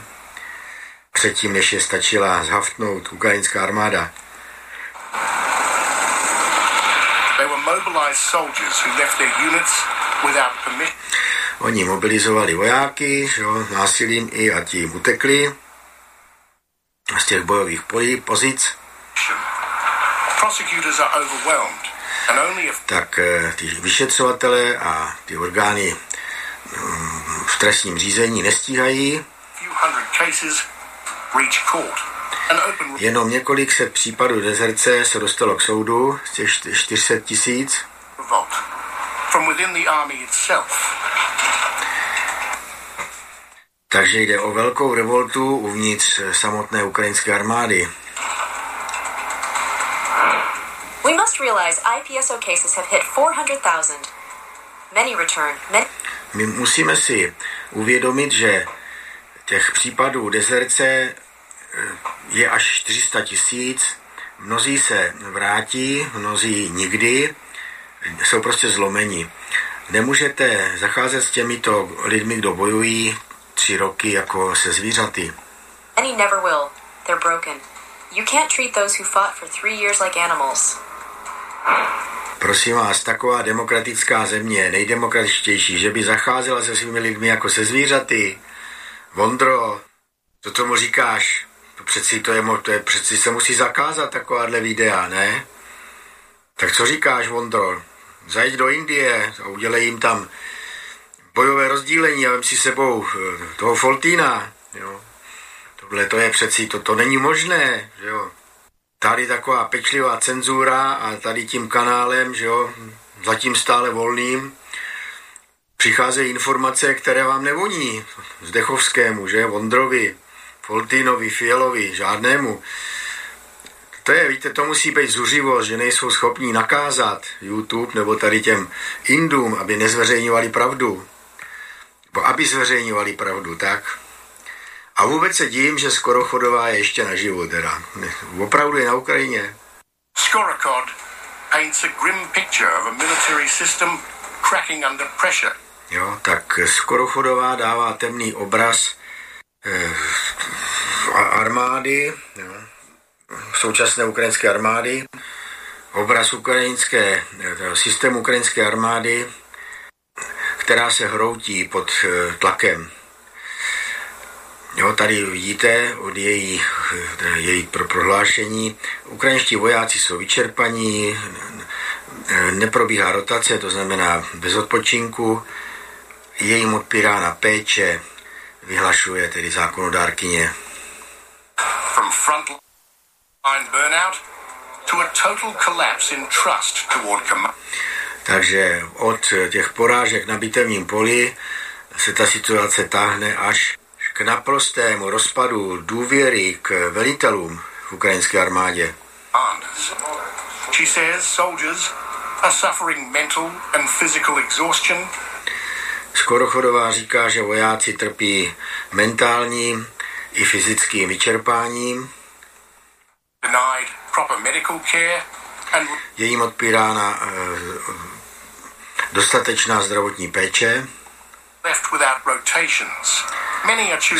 Předtím, než je stačila zhaftnout ukrajinská armáda. Oni mobilizovali vojáky, jo, násilím i a tím utekli z těch bojových polí, pozic. Tak eh, ty vyšetřovatele a ty orgány mm, v trestním řízení nestíhají. Jenom několik set případů dezerce se dostalo k soudu z těch 400 tisíc. From within the army itself. Takže jde o velkou revoltu uvnitř samotné ukrajinské armády. We must realize IPSO cases have hit 400,000. Many return. Many... My musíme si uvědomit, že těch případů dezerce eh, je až 400 tisíc. Mnozí se vrátí, mnozí nikdy. Jsou prostě zlomeni. Nemůžete zacházet s těmito lidmi, kdo bojují, tři roky jako se zvířaty. Any never will. They're broken. You can't treat those who fought for three years like animals. Prosím vás, taková demokratická země, nejdemokratičtější, že by zacházela se svými lidmi jako se zvířaty. Vondro, co tomu říkáš? To přeci, to je, to je, přeci se musí zakázat takováhle videa, ne? Tak co říkáš, Vondro? Zajď do Indie a udělej jim tam bojové rozdílení a vem si sebou eh, toho Foltína, jo. Tohle to je přeci, to, to není možné, že jo. Tady taková pečlivá cenzura a tady tím kanálem, že jo, zatím stále volným, přicházejí informace, které vám nevoní. Zdechovskému, že, Vondrovi, Foltínovi, Fielovi, žádnému. To je, víte, to musí být zuřivost, že nejsou schopní nakázat YouTube nebo tady těm Indům, aby nezveřejňovali pravdu bo aby zveřejňovali pravdu, tak? A vůbec se divím, že Skorochodová je ještě naživu teda. Opravdu je na Ukrajině. Skorochod paints a grim picture of a military system cracking under pressure. Jo, tak Skorochodová dává temný obraz armády, současné ukrajinské armády, obraz ukrajinské, systém ukrajinské armády, která se hroutí pod tlakem. Jo, tady vidíte od její, její pro prohlášení, ukrajinští vojáci jsou vyčerpaní, neprobíhá rotace, to znamená bez odpočinku, je jim odpírána péče, vyhlašuje tedy zákonodárkyně. From frontline burnout to a total collapse in trust toward command. Takže od těch porážek na bitevním poli se ta situace táhne až k naprostému rozpadu důvěry k velitelům v ukrajinské armádě. She says soldiers are suffering mental and physical exhaustion. Skorochodová říká, že vojáci trpí mentálním i fyzickým vyčerpáním. Denied proper medical care and... Je jim odpírána uh, dostatečná zdravotní péče.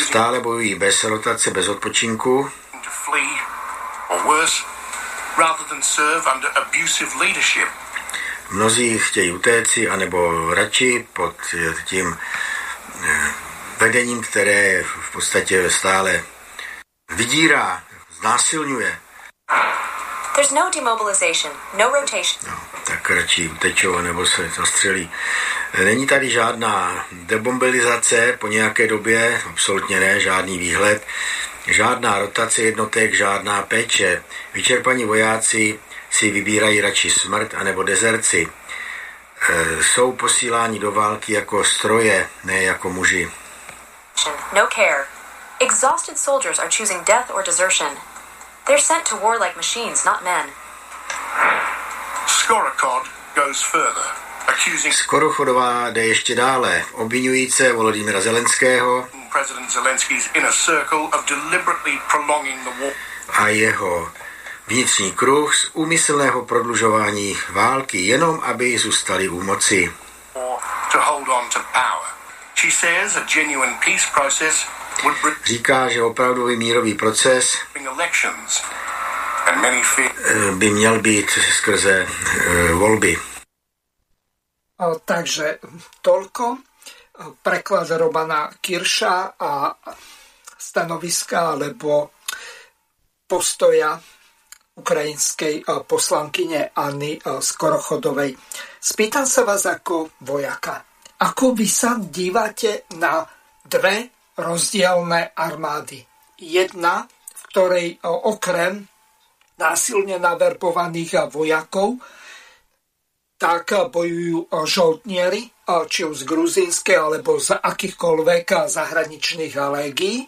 Stále bojují bez rotace, bez odpočinku. Mnozí chtějí utéci, anebo radši pod tím eh, vedením, které v podstatě stále vydírá, znásilňuje. There's no demobilization, no rotation. No, tak radši utečou nebo se zastřelí. Není tady žádná demobilizace po nějaké době, absolutně ne, žádný výhled, žádná rotace jednotek, žádná péče. Vyčerpaní vojáci si vybírají radši smrt anebo dezerci. E, jsou posíláni do války jako stroje, ne jako muži. No care. Exhausted soldiers are choosing death or desertion. They're sent to war like machines, not men. Skorokod goes further. Skorochodová jde ještě dále, obvinujíce Volodymyra Zelenského a jeho vnitřní kruh z úmyslného prodlužování války, jenom aby zůstali u moci. Říká, že opravdový mírový proces by měl být skrze eh, volby. Takže toľko. Preklad Robana Kirša a stanoviska alebo postoja ukrajinskej poslankyne Anny Skorochodovej. Spýtam sa vás ako vojaka. Ako vy sa dívate na dve rozdielne armády? Jedna, v ktorej okrem násilne naverbovaných vojakov tak bojujú žoldnieri, či už z gruzínskej alebo z akýchkoľvek zahraničných legií.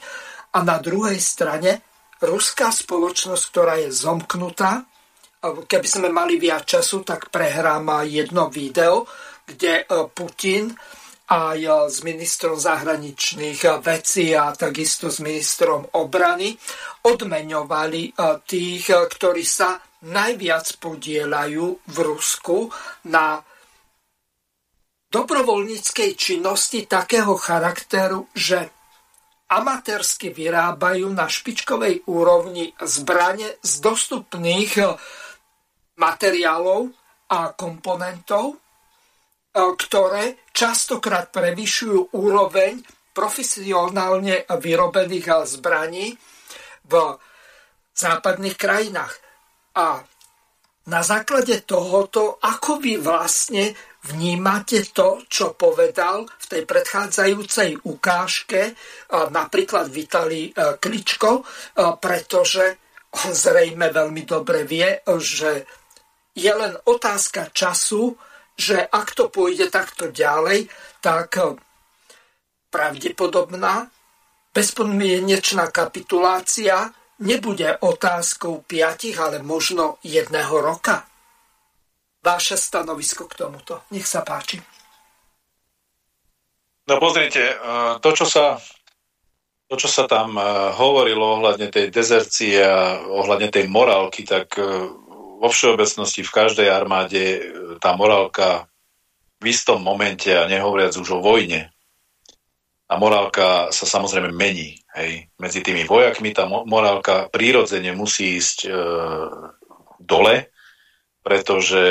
A na druhej strane ruská spoločnosť, ktorá je zomknutá. Keby sme mali viac času, tak prehrám jedno video, kde Putin aj s ministrom zahraničných vecí a takisto s ministrom obrany odmeňovali tých, ktorí sa najviac podielajú v Rusku na dobrovoľníckej činnosti takého charakteru, že amatérsky vyrábajú na špičkovej úrovni zbranie z dostupných eh, materiálov a komponentov, eh, ktoré častokrát prevyšujú úroveň profesionálne vyrobených zbraní v západných krajinách. A na základe tohoto, ako vy vlastne vnímate to, čo povedal v tej predchádzajúcej ukážke napríklad Vitali e, Kličko, e, pretože zrejme veľmi dobre vie, že je len otázka času, že ak to pôjde takto ďalej, tak e, pravdepodobná bezpodmienečná kapitulácia nebude otázkou piatich, ale možno jedného roka. Vaše stanovisko k tomuto. Nech sa páči. No pozrite, e, to, čo sa, to, čo sa tam e, hovorilo ohľadne tej dezercie a ohľadne tej morálky, tak vo všeobecnosti v každej armáde tá morálka v istom momente, a nehovoriac už o vojne, tá morálka sa samozrejme mení. Hej. Medzi tými vojakmi tá morálka prírodzene musí ísť e, dole, pretože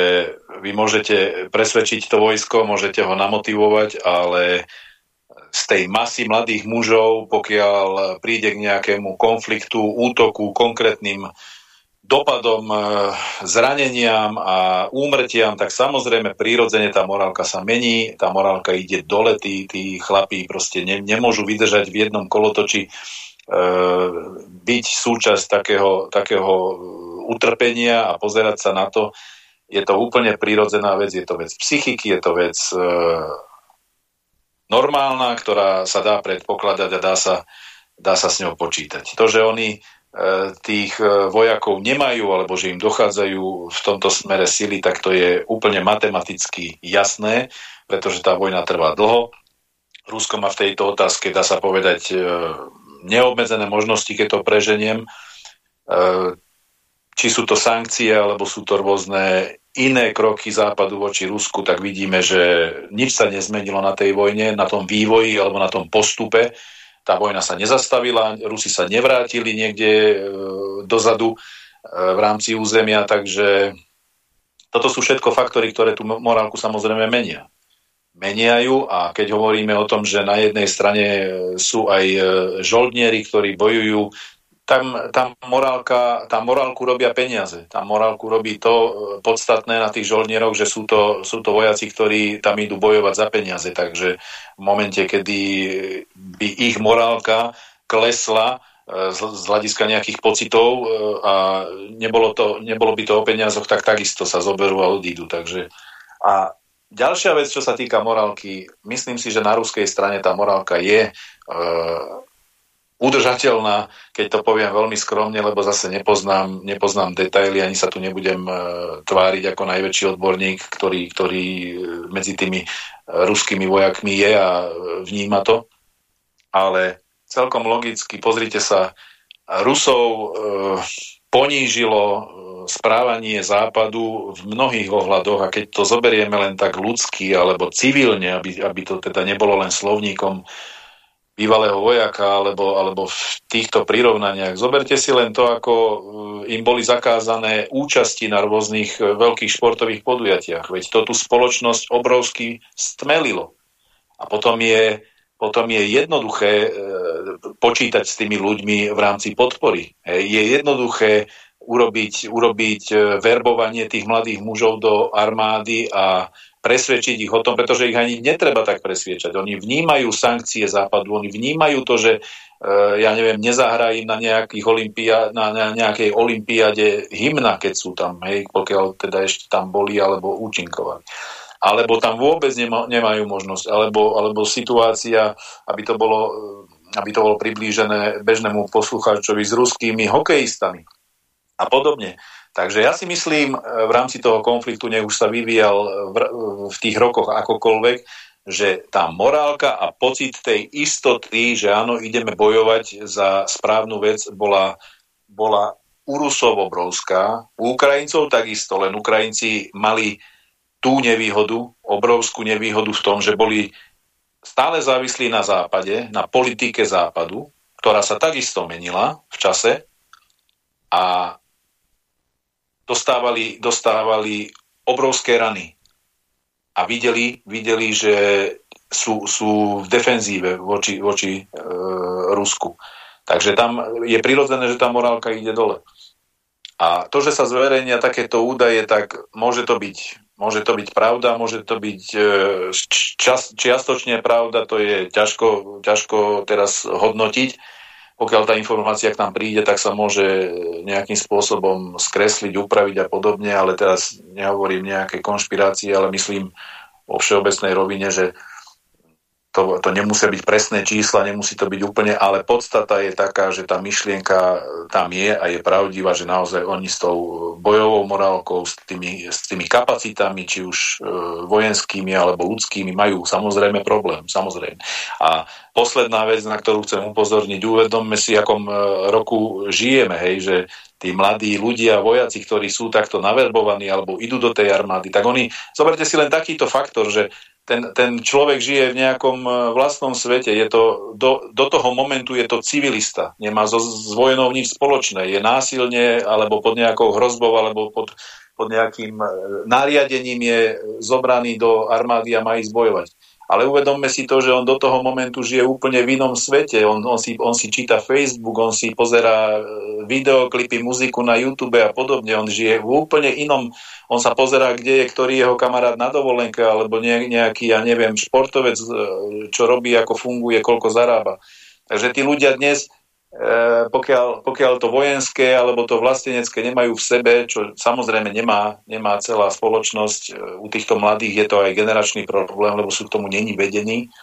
vy môžete presvedčiť to vojsko, môžete ho namotivovať, ale z tej masy mladých mužov, pokiaľ príde k nejakému konfliktu, útoku, konkrétnym dopadom, e, zraneniam a úmrtiam, tak samozrejme prírodzene tá morálka sa mení, tá morálka ide dole, tí, tí chlapí proste ne, nemôžu vydržať v jednom kolotoči, e, byť súčasť takého, takého utrpenia a pozerať sa na to, je to úplne prírodzená vec, je to vec psychiky, je to vec e, normálna, ktorá sa dá predpokladať a dá sa, dá sa s ňou počítať. To, že oni tých e, vojakov nemajú alebo že im dochádzajú v tomto smere sily, tak to je úplne matematicky jasné, pretože tá vojna trvá dlho. Rusko má v tejto otázke, dá sa povedať, e, neobmedzené možnosti, keď to preženiem. E, či sú to sankcie, alebo sú to rôzne iné kroky západu voči Rusku, tak vidíme, že nič sa nezmenilo na tej vojne, na tom vývoji alebo na tom postupe. Tá vojna sa nezastavila, Rusi sa nevrátili niekde e, dozadu e, v rámci územia, takže toto sú všetko faktory, ktoré tú morálku samozrejme menia. Menia ju a keď hovoríme o tom, že na jednej strane sú aj e, žoldnieri, ktorí bojujú tam, tam, morálka, tam morálku robia peniaze. Tam morálku robí to e, podstatné na tých žoldnieroch, že sú to, sú to vojaci, ktorí tam idú bojovať za peniaze. Takže v momente, kedy by ich morálka klesla e, z, hľadiska nejakých pocitov e, a nebolo, to, nebolo by to o peniazoch, tak takisto sa zoberú a odídu. Takže, a ďalšia vec, čo sa týka morálky, myslím si, že na ruskej strane tá morálka je udržateľná, keď to poviem veľmi skromne, lebo zase nepoznám, nepoznám detaily, ani sa tu nebudem e, tváriť ako najväčší odborník, ktorý, ktorý e, medzi tými e, ruskými vojakmi je a vníma to. Ale celkom logicky, pozrite sa, Rusov ponížilo správanie západu v mnohých ohľadoch a keď to zoberieme len tak ľudsky alebo civilne, aby, aby to teda nebolo len slovníkom bývalého vojaka alebo, alebo v týchto prirovnaniach. Zoberte si len to, ako e, im boli zakázané účasti na rôznych e, veľkých športových podujatiach. Veď to tú spoločnosť obrovsky stmelilo. A potom je, potom je jednoduché e, počítať s tými ľuďmi v rámci podpory. Je jednoduché urobiť, urobiť verbovanie tých mladých mužov do armády a presvedčiť ich o tom, pretože ich ani netreba tak presviečať. Oni vnímajú sankcie západu, oni vnímajú to, že e, ja neviem, nezahrají na, nejakých olimpia, na, na nejakej olimpiade hymna, keď sú tam, hej, pokiaľ teda ešte tam boli alebo účinkovali. Alebo tam vôbec nema, nemajú možnosť, alebo, alebo situácia, aby to bolo aby to bolo priblížené bežnému poslucháčovi s ruskými hokejistami a podobne. Takže ja si myslím, e, v rámci toho konfliktu, nech už sa vyvíjal v, v tých rokoch akokoľvek, že tá morálka a pocit tej istoty, že áno, ideme bojovať za správnu vec, bola, bola u Rusov obrovská. U Ukrajincov takisto, len Ukrajinci mali tú nevýhodu, obrovskú nevýhodu v tom, že boli stále závislí na západe, na politike západu, ktorá sa takisto menila v čase a dostávali, dostávali obrovské rany a videli, videli že sú, sú v defenzíve voči, voči e, Rusku. Takže tam je prirodzené, že tá morálka ide dole. A to, že sa zverejnia takéto údaje, tak môže to byť, môže to byť pravda, môže to byť e, čas, čiastočne pravda, to je ťažko, ťažko teraz hodnotiť, pokiaľ tá informácia k nám príde, tak sa môže nejakým spôsobom skresliť, upraviť a podobne, ale teraz nehovorím nejaké konšpirácie, ale myslím o všeobecnej rovine, že to, to nemusia byť presné čísla, nemusí to byť úplne, ale podstata je taká, že tá myšlienka tam je a je pravdivá, že naozaj oni s tou bojovou morálkou, s tými, s tými kapacitami, či už e, vojenskými alebo ľudskými, majú samozrejme problém, samozrejme. A posledná vec, na ktorú chcem upozorniť, uvedomme si, akom e, roku žijeme, hej, že tí mladí ľudia, vojaci, ktorí sú takto naverbovaní alebo idú do tej armády, tak oni, zoberte si len takýto faktor, že ten, ten človek žije v nejakom e, vlastnom svete, je to, do, do toho momentu je to civilista, nemá so, s vojnou nič spoločné, je násilne alebo pod nejakou hrozbou alebo pod, pod nejakým e, nariadením je zobraný do armády a má ísť bojovať. Ale uvedomme si to, že on do toho momentu žije úplne v inom svete. On, on, si, on si číta Facebook, on si pozera e, videoklipy, muziku na YouTube a podobne. On žije v úplne inom, on sa pozerá, kde je ktorý jeho kamarát na dovolenke, alebo nejaký, ja neviem, športovec, e, čo robí, ako funguje, koľko zarába. Takže tí ľudia dnes pokiaľ, pokiaľ to vojenské alebo to vlastenecké nemajú v sebe, čo samozrejme nemá, nemá celá spoločnosť, e, u týchto mladých je to aj generačný problém, lebo sú k tomu není vedení.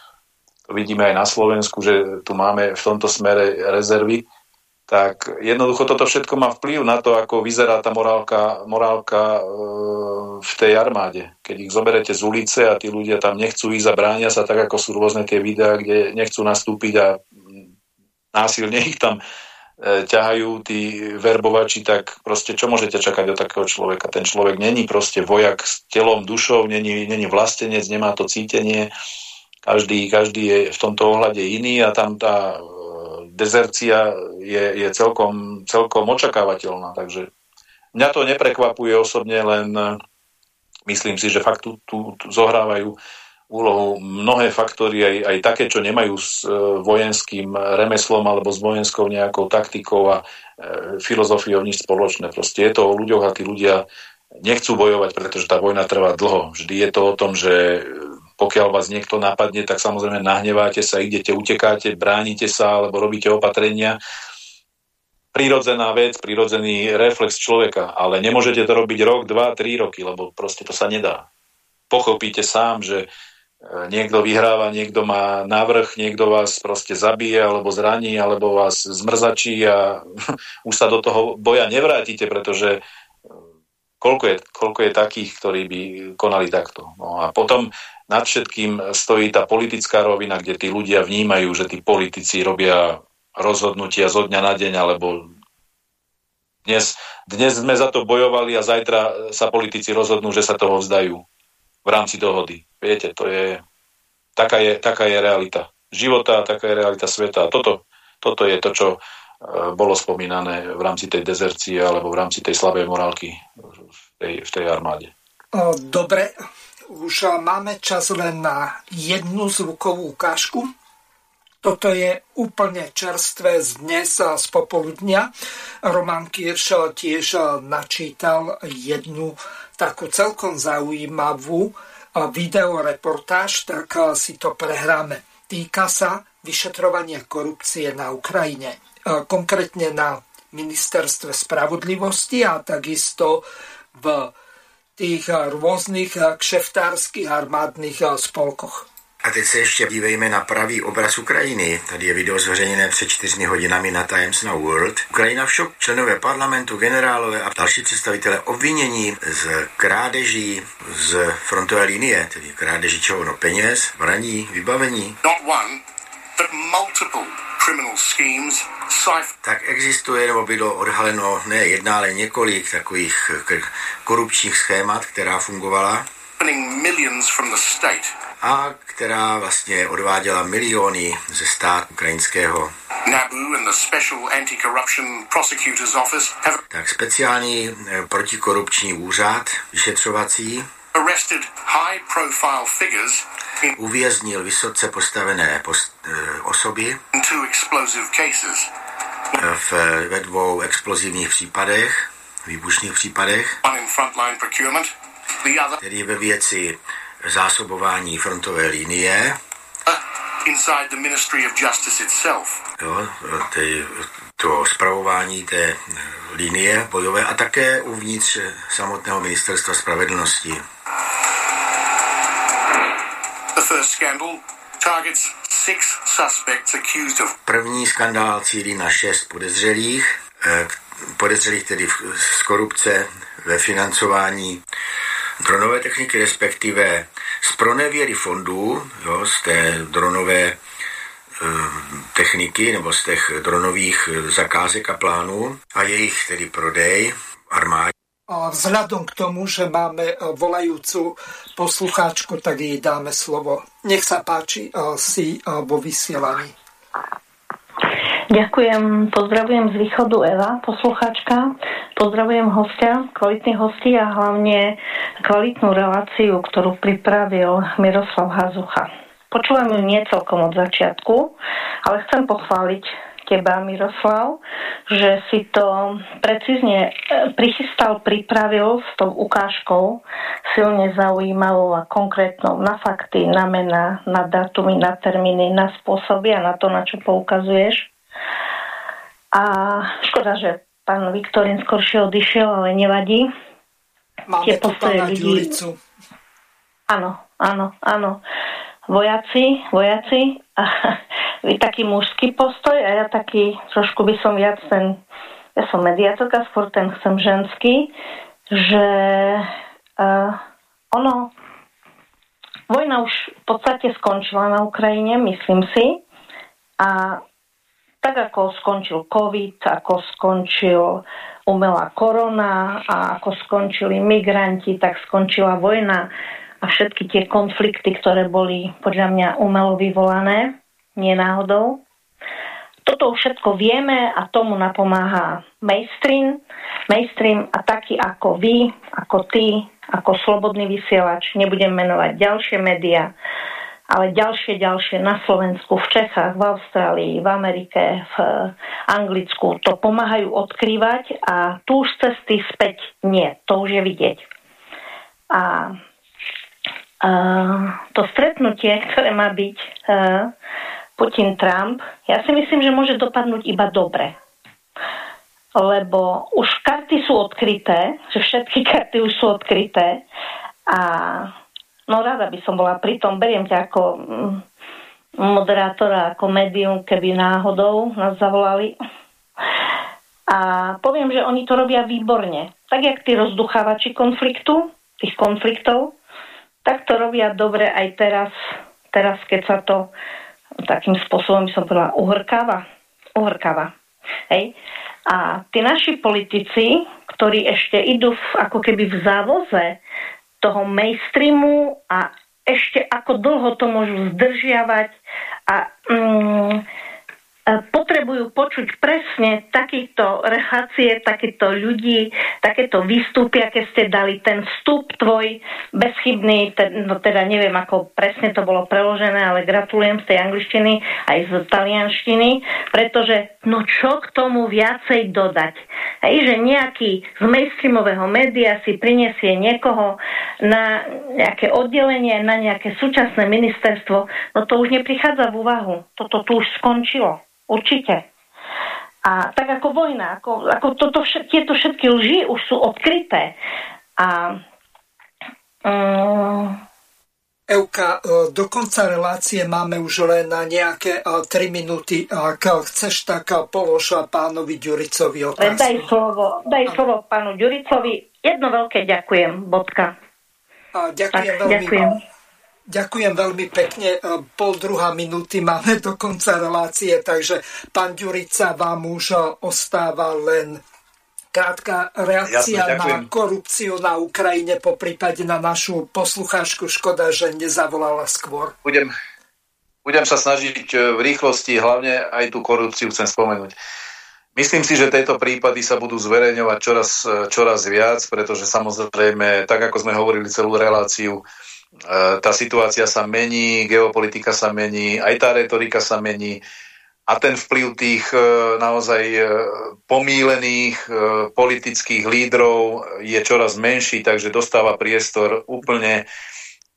To vidíme aj na Slovensku, že tu máme v tomto smere rezervy. Tak jednoducho toto všetko má vplyv na to, ako vyzerá tá morálka, morálka e, v tej armáde. Keď ich zoberete z ulice a tí ľudia tam nechcú ísť a bránia sa, tak ako sú rôzne tie videá, kde nechcú nastúpiť a násilne ich tam e, ťahajú tí verbovači, tak proste čo môžete čakať od takého človeka? Ten človek není proste vojak s telom, dušou, není, není vlastenec, nemá to cítenie. Každý, každý je v tomto ohľade iný a tam tá e, dezercia je, je celkom, celkom očakávateľná. Takže mňa to neprekvapuje osobne, len e, myslím si, že fakt tu, tu, tu zohrávajú úlohu mnohé faktory, aj, aj také, čo nemajú s e, vojenským remeslom alebo s vojenskou nejakou taktikou a e, filozofiou nič spoločné. Proste je to o ľuďoch a tí ľudia nechcú bojovať, pretože tá vojna trvá dlho. Vždy je to o tom, že pokiaľ vás niekto napadne, tak samozrejme nahneváte sa, idete, utekáte, bránite sa alebo robíte opatrenia. Prírodzená vec, prírodzený reflex človeka, ale nemôžete to robiť rok, dva, tri roky, lebo proste to sa nedá. Pochopíte sám, že niekto vyhráva, niekto má návrh, niekto vás proste zabije alebo zraní, alebo vás zmrzačí a už sa do toho boja nevrátite, pretože e, koľko je, koľko je takých, ktorí by konali takto. No a potom nad všetkým stojí tá politická rovina, kde tí ľudia vnímajú, že tí politici robia rozhodnutia zo dňa na deň, alebo dnes, dnes sme za to bojovali a zajtra sa politici rozhodnú, že sa toho vzdajú v rámci dohody. Viete, to je, taká je, taká je realita života, taká je realita sveta. Toto, toto je to, čo e, bolo spomínané v rámci tej dezercie alebo v rámci tej slabej morálky v tej, v tej armáde. Dobre, už máme čas len na jednu zvukovú ukážku. Toto je úplne čerstvé z dnes, z popoludnia. Roman Kirš tiež načítal jednu takú celkom zaujímavú videoreportáž, tak si to prehráme. Týka sa vyšetrovania korupcie na Ukrajine, konkrétne na ministerstve spravodlivosti a takisto v tých rôznych kšeftárskych armádnych spolkoch. A teď se ještě dívejme na pravý obraz Ukrajiny. Tady je video zveřejněné před čtyřmi hodinami na Times Now World. Ukrajina v šok. Členové parlamentu, generálové a další představitelé obvinění z krádeží z frontové linie, tedy krádeží čeho? No peněz, vraní, vybavení. Not one, but multiple criminal schemes tak existuje, nebo bylo odhaleno ne jedna, ale několik takových korupčních schémat, která fungovala millions from the state a která vlastně odváděla miliony ze státu ukrajinského. Tak speciální eh, protikorupční úřad vyšetřovací uvěznil vysoce postavené post, eh, osoby v, ve dvou explozivních případech, výbušných případech, tedy ve věci zásobování frontové linie. Inside the Ministry of Justice itself. Jo, ty, to spravování té linie bojové a také uvnitř samotného ministerstva spravedlnosti. The first scandal targets six suspects accused of... První skandál cílí na šest podezřelých, eh, podezřelých tedy z korupce ve financování dronové techniky, respektive z pronevěry fondů, jo, z té dronové e, techniky nebo z těch dronových zakázek a plánů a jejich tedy prodej armádě. Vzhľadom k tomu, že máme volajúcu poslucháčku, tak jej dáme slovo. Nech sa páči, si vo vysielaní. Ďakujem, pozdravujem z východu Eva, poslucháčka. Pozdravujem hostia, kvalitných hostí a hlavne kvalitnú reláciu, ktorú pripravil Miroslav Hazucha. Počúvam ju nie celkom od začiatku, ale chcem pochváliť teba, Miroslav, že si to precízne e, prichystal, pripravil s tou ukážkou silne zaujímavou a konkrétnou na fakty, na mená, na datumy, na termíny, na spôsoby a na to, na čo poukazuješ. A škoda, že pán Viktorín skoršie odišiel, ale nevadí. Máme Tie postoje ľudí... Áno, áno, áno. Vojaci, vojaci, a vy taký mužský postoj a ja taký, trošku by som viac ten, ja som mediátorka, skôr ten chcem ženský, že uh, ono, vojna už v podstate skončila na Ukrajine, myslím si, a tak ako skončil COVID, ako skončil umelá korona a ako skončili migranti, tak skončila vojna a všetky tie konflikty, ktoré boli podľa mňa umelo vyvolané, nie náhodou. Toto všetko vieme a tomu napomáha mainstream, mainstream a taký ako vy, ako ty, ako slobodný vysielač, nebudem menovať ďalšie médiá, ale ďalšie, ďalšie na Slovensku, v Čechách, v Austrálii, v Amerike, v Anglicku to pomáhajú odkrývať a tu už cesty späť nie. To už je vidieť. A, a to stretnutie, ktoré má byť Putin-Trump, ja si myslím, že môže dopadnúť iba dobre. Lebo už karty sú odkryté, že všetky karty už sú odkryté a No rada by som bola pri tom, beriem ťa ako mm, moderátora, ako médium, keby náhodou nás zavolali. A poviem, že oni to robia výborne. Tak, jak tí rozduchávači konfliktu, tých konfliktov, tak to robia dobre aj teraz, teraz keď sa to takým spôsobom, by som povedala, uhrkáva. Uhrkáva. Hej. A tí naši politici, ktorí ešte idú v, ako keby v závoze toho mainstreamu a ešte ako dlho to môžu zdržiavať a mm, potrebujú počuť presne takýchto relácie, takéto ľudí, takéto výstupy, aké ste dali, ten vstup tvoj bezchybný, ten, no teda neviem, ako presne to bolo preložené, ale gratulujem z tej angličtiny aj z talianštiny, pretože no čo k tomu viacej dodať? Hej, že nejaký z mainstreamového média si prinesie niekoho na nejaké oddelenie, na nejaké súčasné ministerstvo, no to už neprichádza v úvahu. Toto tu už skončilo. Určite. A tak ako vojna, ako, ako toto, tieto všetky lži už sú odkryté. A um, Euka, e, do konca relácie máme už len na nejaké 3 e, minúty. Ak chceš, tak polož pánovi Ďuricovi otázku. Daj slovo, daj slovo pánu Ďuricovi. Jedno veľké ďakujem, bodka. A ďakujem tak, veľmi. Ďakujem. Ďakujem veľmi pekne. E, pol druhá minúty máme do konca relácie, takže pán Ďurica, vám už e, ostáva len krátka reakcia Jasne, na korupciu na Ukrajine, po prípade na našu poslucháčku. Škoda, že nezavolala skôr. Budem, budem sa snažiť e, v rýchlosti, hlavne aj tú korupciu chcem spomenúť. Myslím si, že tieto prípady sa budú zverejňovať čoraz, čoraz viac, pretože samozrejme, tak ako sme hovorili celú reláciu, tá situácia sa mení, geopolitika sa mení, aj tá retorika sa mení a ten vplyv tých e, naozaj e, pomílených politických lídrov je čoraz menší, takže dostáva priestor úplne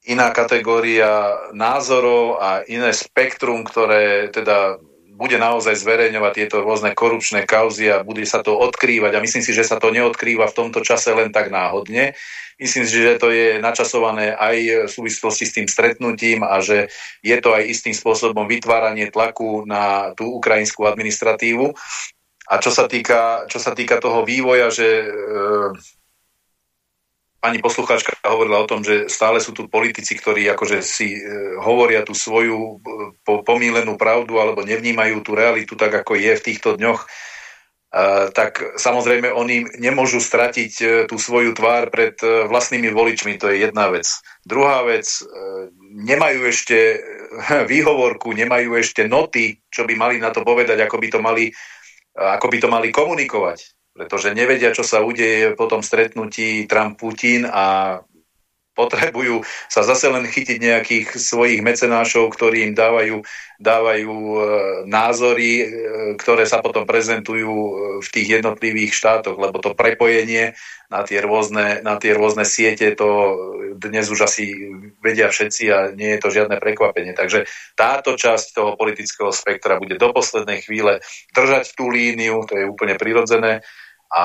iná kategória názorov a iné spektrum, ktoré teda bude naozaj zverejňovať tieto rôzne korupčné kauzy a bude sa to odkrývať. A myslím si, že sa to neodkrýva v tomto čase len tak náhodne. Myslím si, že to je načasované aj v súvislosti s tým stretnutím a že je to aj istým spôsobom vytváranie tlaku na tú ukrajinskú administratívu. A čo sa týka, čo sa týka toho vývoja, že e, pani poslucháčka hovorila o tom, že stále sú tu politici, ktorí akože si e, hovoria tú svoju e, po, pomílenú pravdu alebo nevnímajú tú realitu tak, ako je v týchto dňoch. tak samozrejme oni nemôžu stratiť e, tú svoju tvár pred e, vlastnými voličmi, to je jedna vec. Druhá vec, e, nemajú ešte výhovorku, nemajú ešte noty, čo by mali na to povedať, ako by to mali, ako by to mali komunikovať. Pretože nevedia, čo sa udeje po tom stretnutí Trump-Putin a potrebujú sa zase len chytiť nejakých svojich mecenášov, ktorí im dávajú, dávajú e, názory, e, ktoré sa potom prezentujú e, v tých jednotlivých štátoch, lebo to prepojenie na tie rôzne, na tie rôzne siete, to dnes už asi vedia všetci a nie je to žiadne prekvapenie. Takže táto časť toho politického spektra bude do poslednej chvíle držať tú líniu, to je úplne prirodzené a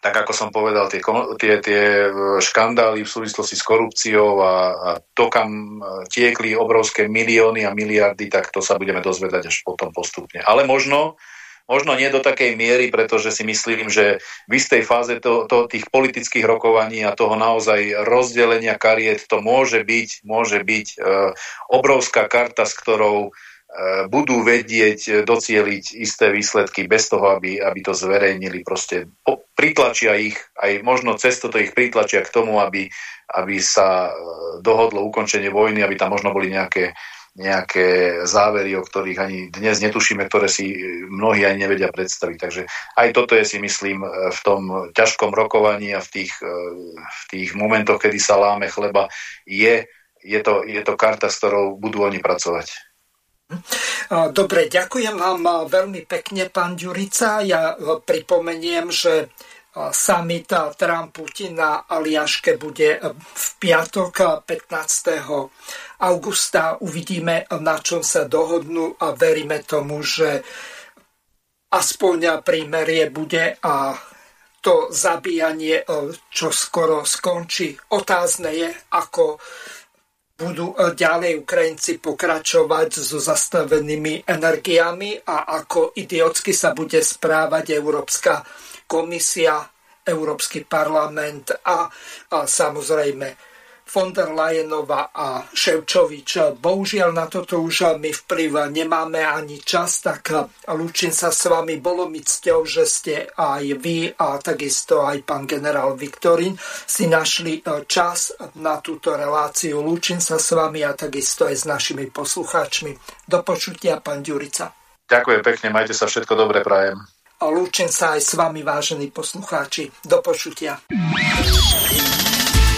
tak ako som povedal, tie, tie, tie e, škandály v súvislosti s korupciou a, a to, kam e, tiekli obrovské milióny a miliardy, tak to sa budeme dozvedať až potom postupne. Ale možno, možno nie do takej miery, pretože si myslím, že v istej fáze to, to, tých politických rokovaní a toho naozaj rozdelenia kariet to môže byť, môže byť e, obrovská karta, s ktorou budú vedieť e, docieliť isté výsledky bez toho, aby, aby to zverejnili. Proste pritlačia ich, aj možno cez toto ich pritlačia k tomu, aby, aby sa e, dohodlo ukončenie vojny, aby tam možno boli nejaké, nejaké závery, o ktorých ani dnes netušíme, ktoré si mnohí ani nevedia predstaviť. Takže aj toto je si myslím v tom ťažkom rokovaní a v tých, v tých momentoch, kedy sa láme chleba, je, je, to, je to karta, s ktorou budú oni pracovať. Dobre, ďakujem vám veľmi pekne, pán Ďurica. Ja e, pripomeniem, že e, summit Trump-Putin na Aliaške bude e, v piatok 15. augusta. Uvidíme, na čom sa dohodnú a veríme tomu, že aspoň prímerie bude a to zabíjanie čo skoro skončí. Otázne je, ako budú e, ďalej Ukrajinci pokračovať so zastavenými energiami a ako idiotsky sa bude správať Európska komisia, Európsky parlament a, a samozrejme von der Leyenová a Ševčovič. Bohužiaľ na toto už my vplyv nemáme ani čas, tak lúčim sa s vami. Bolo mi cťou, že ste aj vy a takisto aj pán generál Viktorín si našli e, čas na túto reláciu. Lúčim sa s vami a takisto aj s našimi poslucháčmi. Do počutia, pán Ďurica. Ďakujem pekne, majte sa všetko dobre, prajem. A lúčim sa aj s vami, vážení poslucháči. Do počutia.